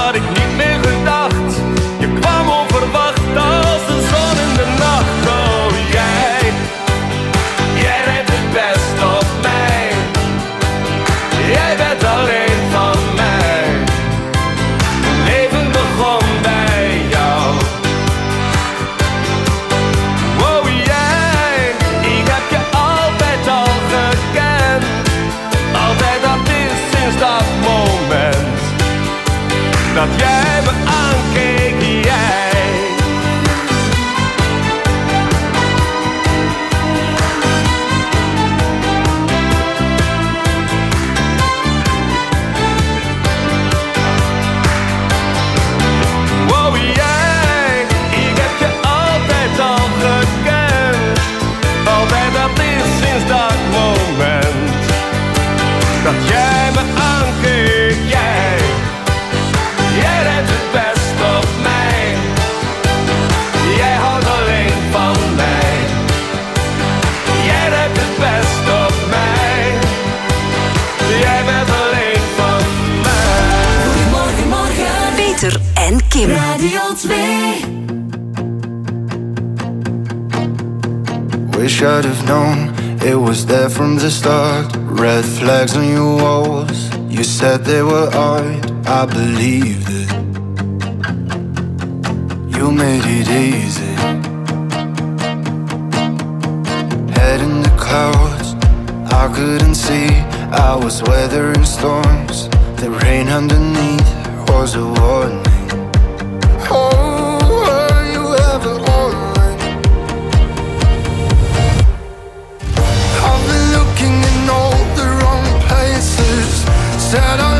should have known. It was there from the start. Red flags on your walls. You said they were art I believed it. You made it easy. Head in the clouds. I couldn't see. I was weathering storms. The rain underneath was a warning. said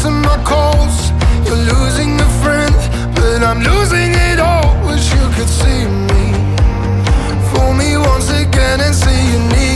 missing my calls. You're losing a friend, but I'm losing it all. Wish you could see me. Fool me once again and see you need.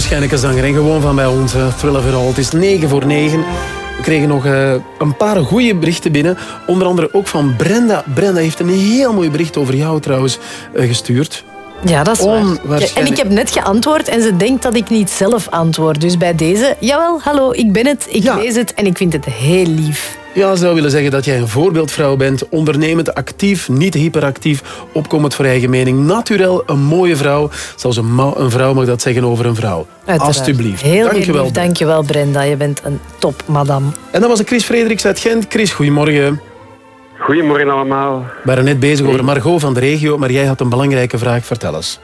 Wat een onwaarschijnlijke zanger. En gewoon van bij ons, uh, Thrill of It All. Het is 9 voor 9. We kregen nog eh, een paar goede berichten binnen. Onder andere ook van Brenda. Brenda heeft een heel mooi bericht over jou trouwens eh, gestuurd. Ja, dat is waar. En ik heb net geantwoord en ze denkt dat ik niet zelf antwoord. Dus bij deze, jawel, hallo, ik ben het, ik lees het en ik vind het heel lief. Ja, ze zou willen zeggen dat jij een voorbeeldvrouw bent. Ondernemend, actief, niet hyperactief. Opkomend voor eigen mening. Naturel, een mooie vrouw. Zelfs een, een vrouw mag dat zeggen over een vrouw. Uiteraard. Alsjeblieft. Heel Dank je heel wel. lief. Dankjewel, Brenda. Je bent een top, madame. En dat was Chris Frederiks uit Gent. Chris, goedemorgen. Goedemorgen allemaal. We waren net bezig over Margot van de regio, maar jij had een belangrijke vraag. Vertel eens.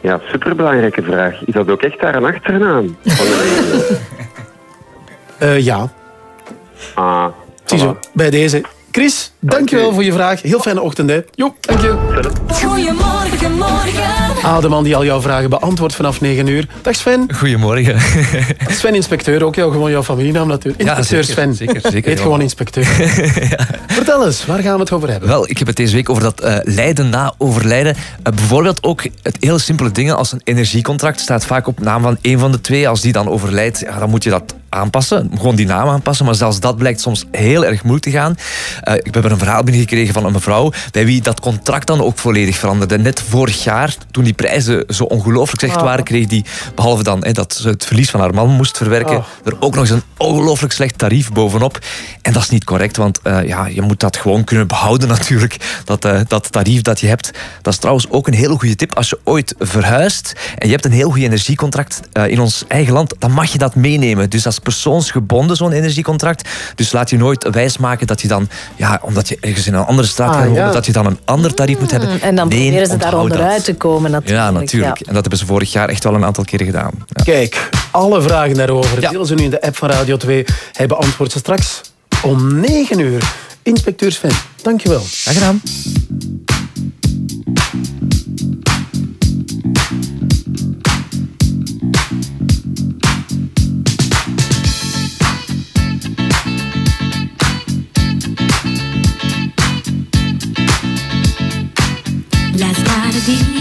Ja, superbelangrijke vraag. Is dat ook echt daar een achternaam? Van de Eh, ja. Ah, Ziezo, bij deze. Chris, dankjewel voor je vraag. Heel fijne ochtend, hè. Jo, dank je. Goedemorgen, morgen. Ah, de man die al jouw vragen beantwoordt vanaf 9 uur. Dag Sven. Goedemorgen. Sven Inspecteur, ook jou, gewoon jouw familienaam natuurlijk. Ja, Inspecteur zeker, Sven. zeker, zeker, Heet gewoon inspecteur. Vertel eens, waar gaan we het over hebben? Wel, ik heb het deze week over dat eh, lijden na overlijden. Eh, bijvoorbeeld ook het heel simpele dingen als een energiecontract staat vaak op naam van een van de twee. Als die dan overlijdt, ja, dan moet je dat aanpassen. Gewoon die naam aanpassen. Maar zelfs dat blijkt soms heel erg moeilijk te gaan. Eh, ik heb er een verhaal binnengekregen van een mevrouw bij wie dat contract dan ook volledig veranderde. Net vorig jaar, toen die prijzen zo ongelooflijk slecht Oh. waren, kreeg die, behalve dan hè, dat ze het verlies van haar man moest verwerken, Oh. er ook nog eens een ongelooflijk slecht tarief bovenop. En dat is niet correct, want eh, ja, je moet dat gewoon kunnen behouden natuurlijk. Dat, eh, dat tarief dat je hebt. Dat is trouwens ook een hele goede tip. Als je ooit verhuist en je hebt een heel goed energiecontract eh, in ons eigen land, dan mag je dat meenemen. Dus dat is persoonsgebonden, zo'n energiecontract. Dus laat je nooit wijsmaken dat je dan, ja, omdat je ergens in een andere straat Ah, gaat wonen, ja. dat je dan een ander tarief moet hebben. Mm, En dan Nee, proberen ze daar dat. onderuit te komen natuurlijk. Ja, natuurlijk. Ja. En dat hebben ze vorig jaar echt wel een aantal keren gedaan. Ja. Kijk, alle vragen daarover deel ze nu in de app van Radio 2. Hij beantwoordt ze straks om 9 uur. Inspecteur Sven, dankjewel. Graag gedaan.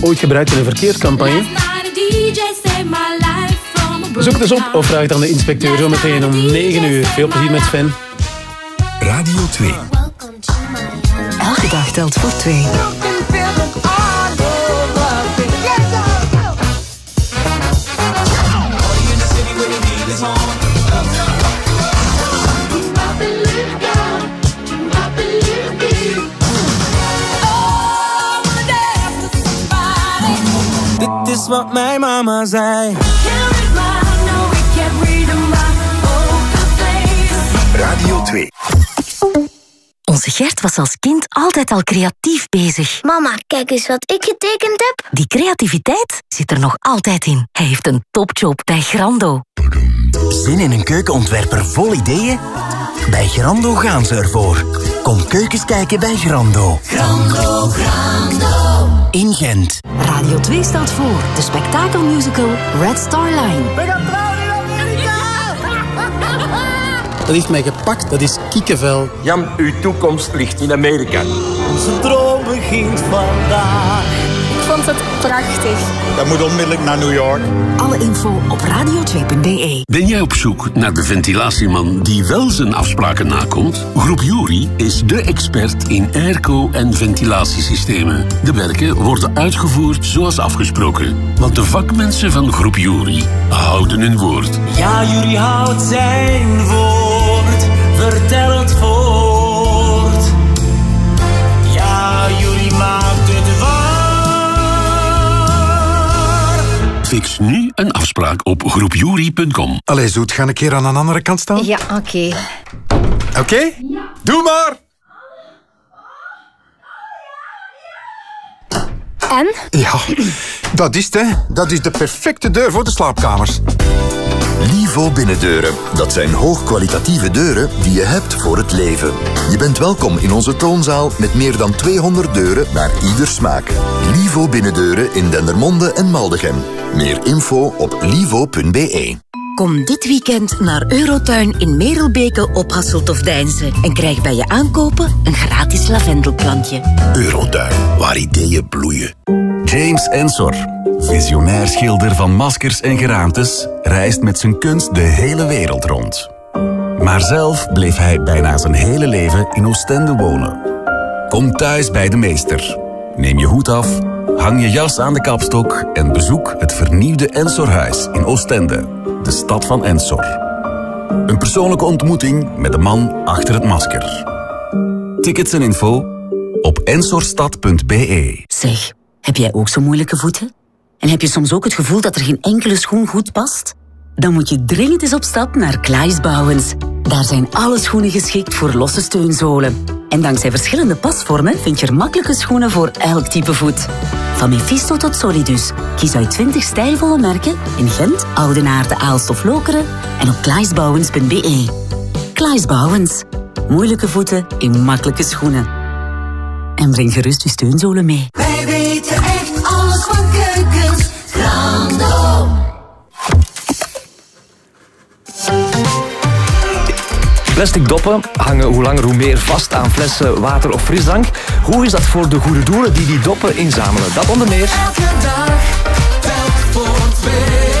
Ooit gebruikt in een verkeerscampagne? Zoek het eens op of vraag dan de inspecteur zo meteen om 9 uur. Veel plezier met Sven. Radio 2. Elke dag telt voor twee. Wat mijn mama zei. Radio 2. Onze Gert was als kind altijd al creatief bezig. Mama, kijk eens wat ik getekend heb. Die creativiteit zit er nog altijd in. Hij heeft een topjob bij Grando. Zin in een keukenontwerper vol ideeën? Bij Grando gaan ze ervoor. Kom keukens kijken bij Grando. Grando, Grando. In Gent. Radio 2 staat voor de spektakelmusical Red Star Line. Dat heeft mij gepakt, dat is kiekenvel. Jan, uw toekomst ligt in Amerika. Onze droom begint vandaag. Ik vond het prachtig. Dat moet onmiddellijk naar New York. Alle info op radio2.be. Ben jij op zoek naar de ventilatieman die wel zijn afspraken nakomt? Groep Jury is de expert in airco- en ventilatiesystemen. De werken worden uitgevoerd zoals afgesproken. Want de vakmensen van Groep Jury houden hun woord. Ja, jullie houdt zijn woord. Vertel het voort. Fix nu een afspraak op groepjury.com. Allee, Zoet, ga een keer aan de andere kant staan. Ja, oké. Oké? Doe maar! En? Ja, dat is het, hè. Dat is de perfecte deur voor de slaapkamers. Livo Binnendeuren. Dat zijn hoogkwalitatieve deuren die je hebt voor het leven. Je bent welkom in onze toonzaal met meer dan 200 deuren naar ieder smaak. Livo Binnendeuren in Dendermonde en Maldegem. Meer info op livo.be. Kom dit weekend naar Eurotuin in Merelbeke op Hasselt of Deinze en krijg bij je aankopen een gratis lavendelplantje. Eurotuin, waar ideeën bloeien. James Ensor, visionair schilder van maskers en geraamtes, reist met zijn kunst de hele wereld rond. Maar zelf bleef hij bijna zijn hele leven in Oostende wonen. Kom thuis bij de meester. Neem je hoed af, hang je jas aan de kapstok en bezoek het vernieuwde Ensorhuis in Oostende, de stad van Ensor. Een persoonlijke ontmoeting met de man achter het masker. Tickets en info op ensorstad.be. Zeg, heb jij ook zo moeilijke voeten? En heb je soms ook het gevoel dat er geen enkele schoen goed past? Dan moet je dringend eens op stap naar Kleisbouwens. Daar zijn alle schoenen geschikt voor losse steunzolen. En dankzij verschillende pasvormen vind je er makkelijke schoenen voor elk type voet. Van Mephisto tot Solidus. Kies uit 20 stijlvolle merken in Gent, Oudenaarde, Aalst of Lokeren en op kleisbouwens.be. Kleisbouwens. Moeilijke voeten in makkelijke schoenen. En breng gerust je steunzolen mee. Wij weten echt alles van keukens. Grando. Plastic doppen hangen hoe langer hoe meer vast aan flessen water of frisdrank. Hoe is dat voor de goede doelen die die doppen inzamelen? Dat onder meer. Elke dag, telk voor twee.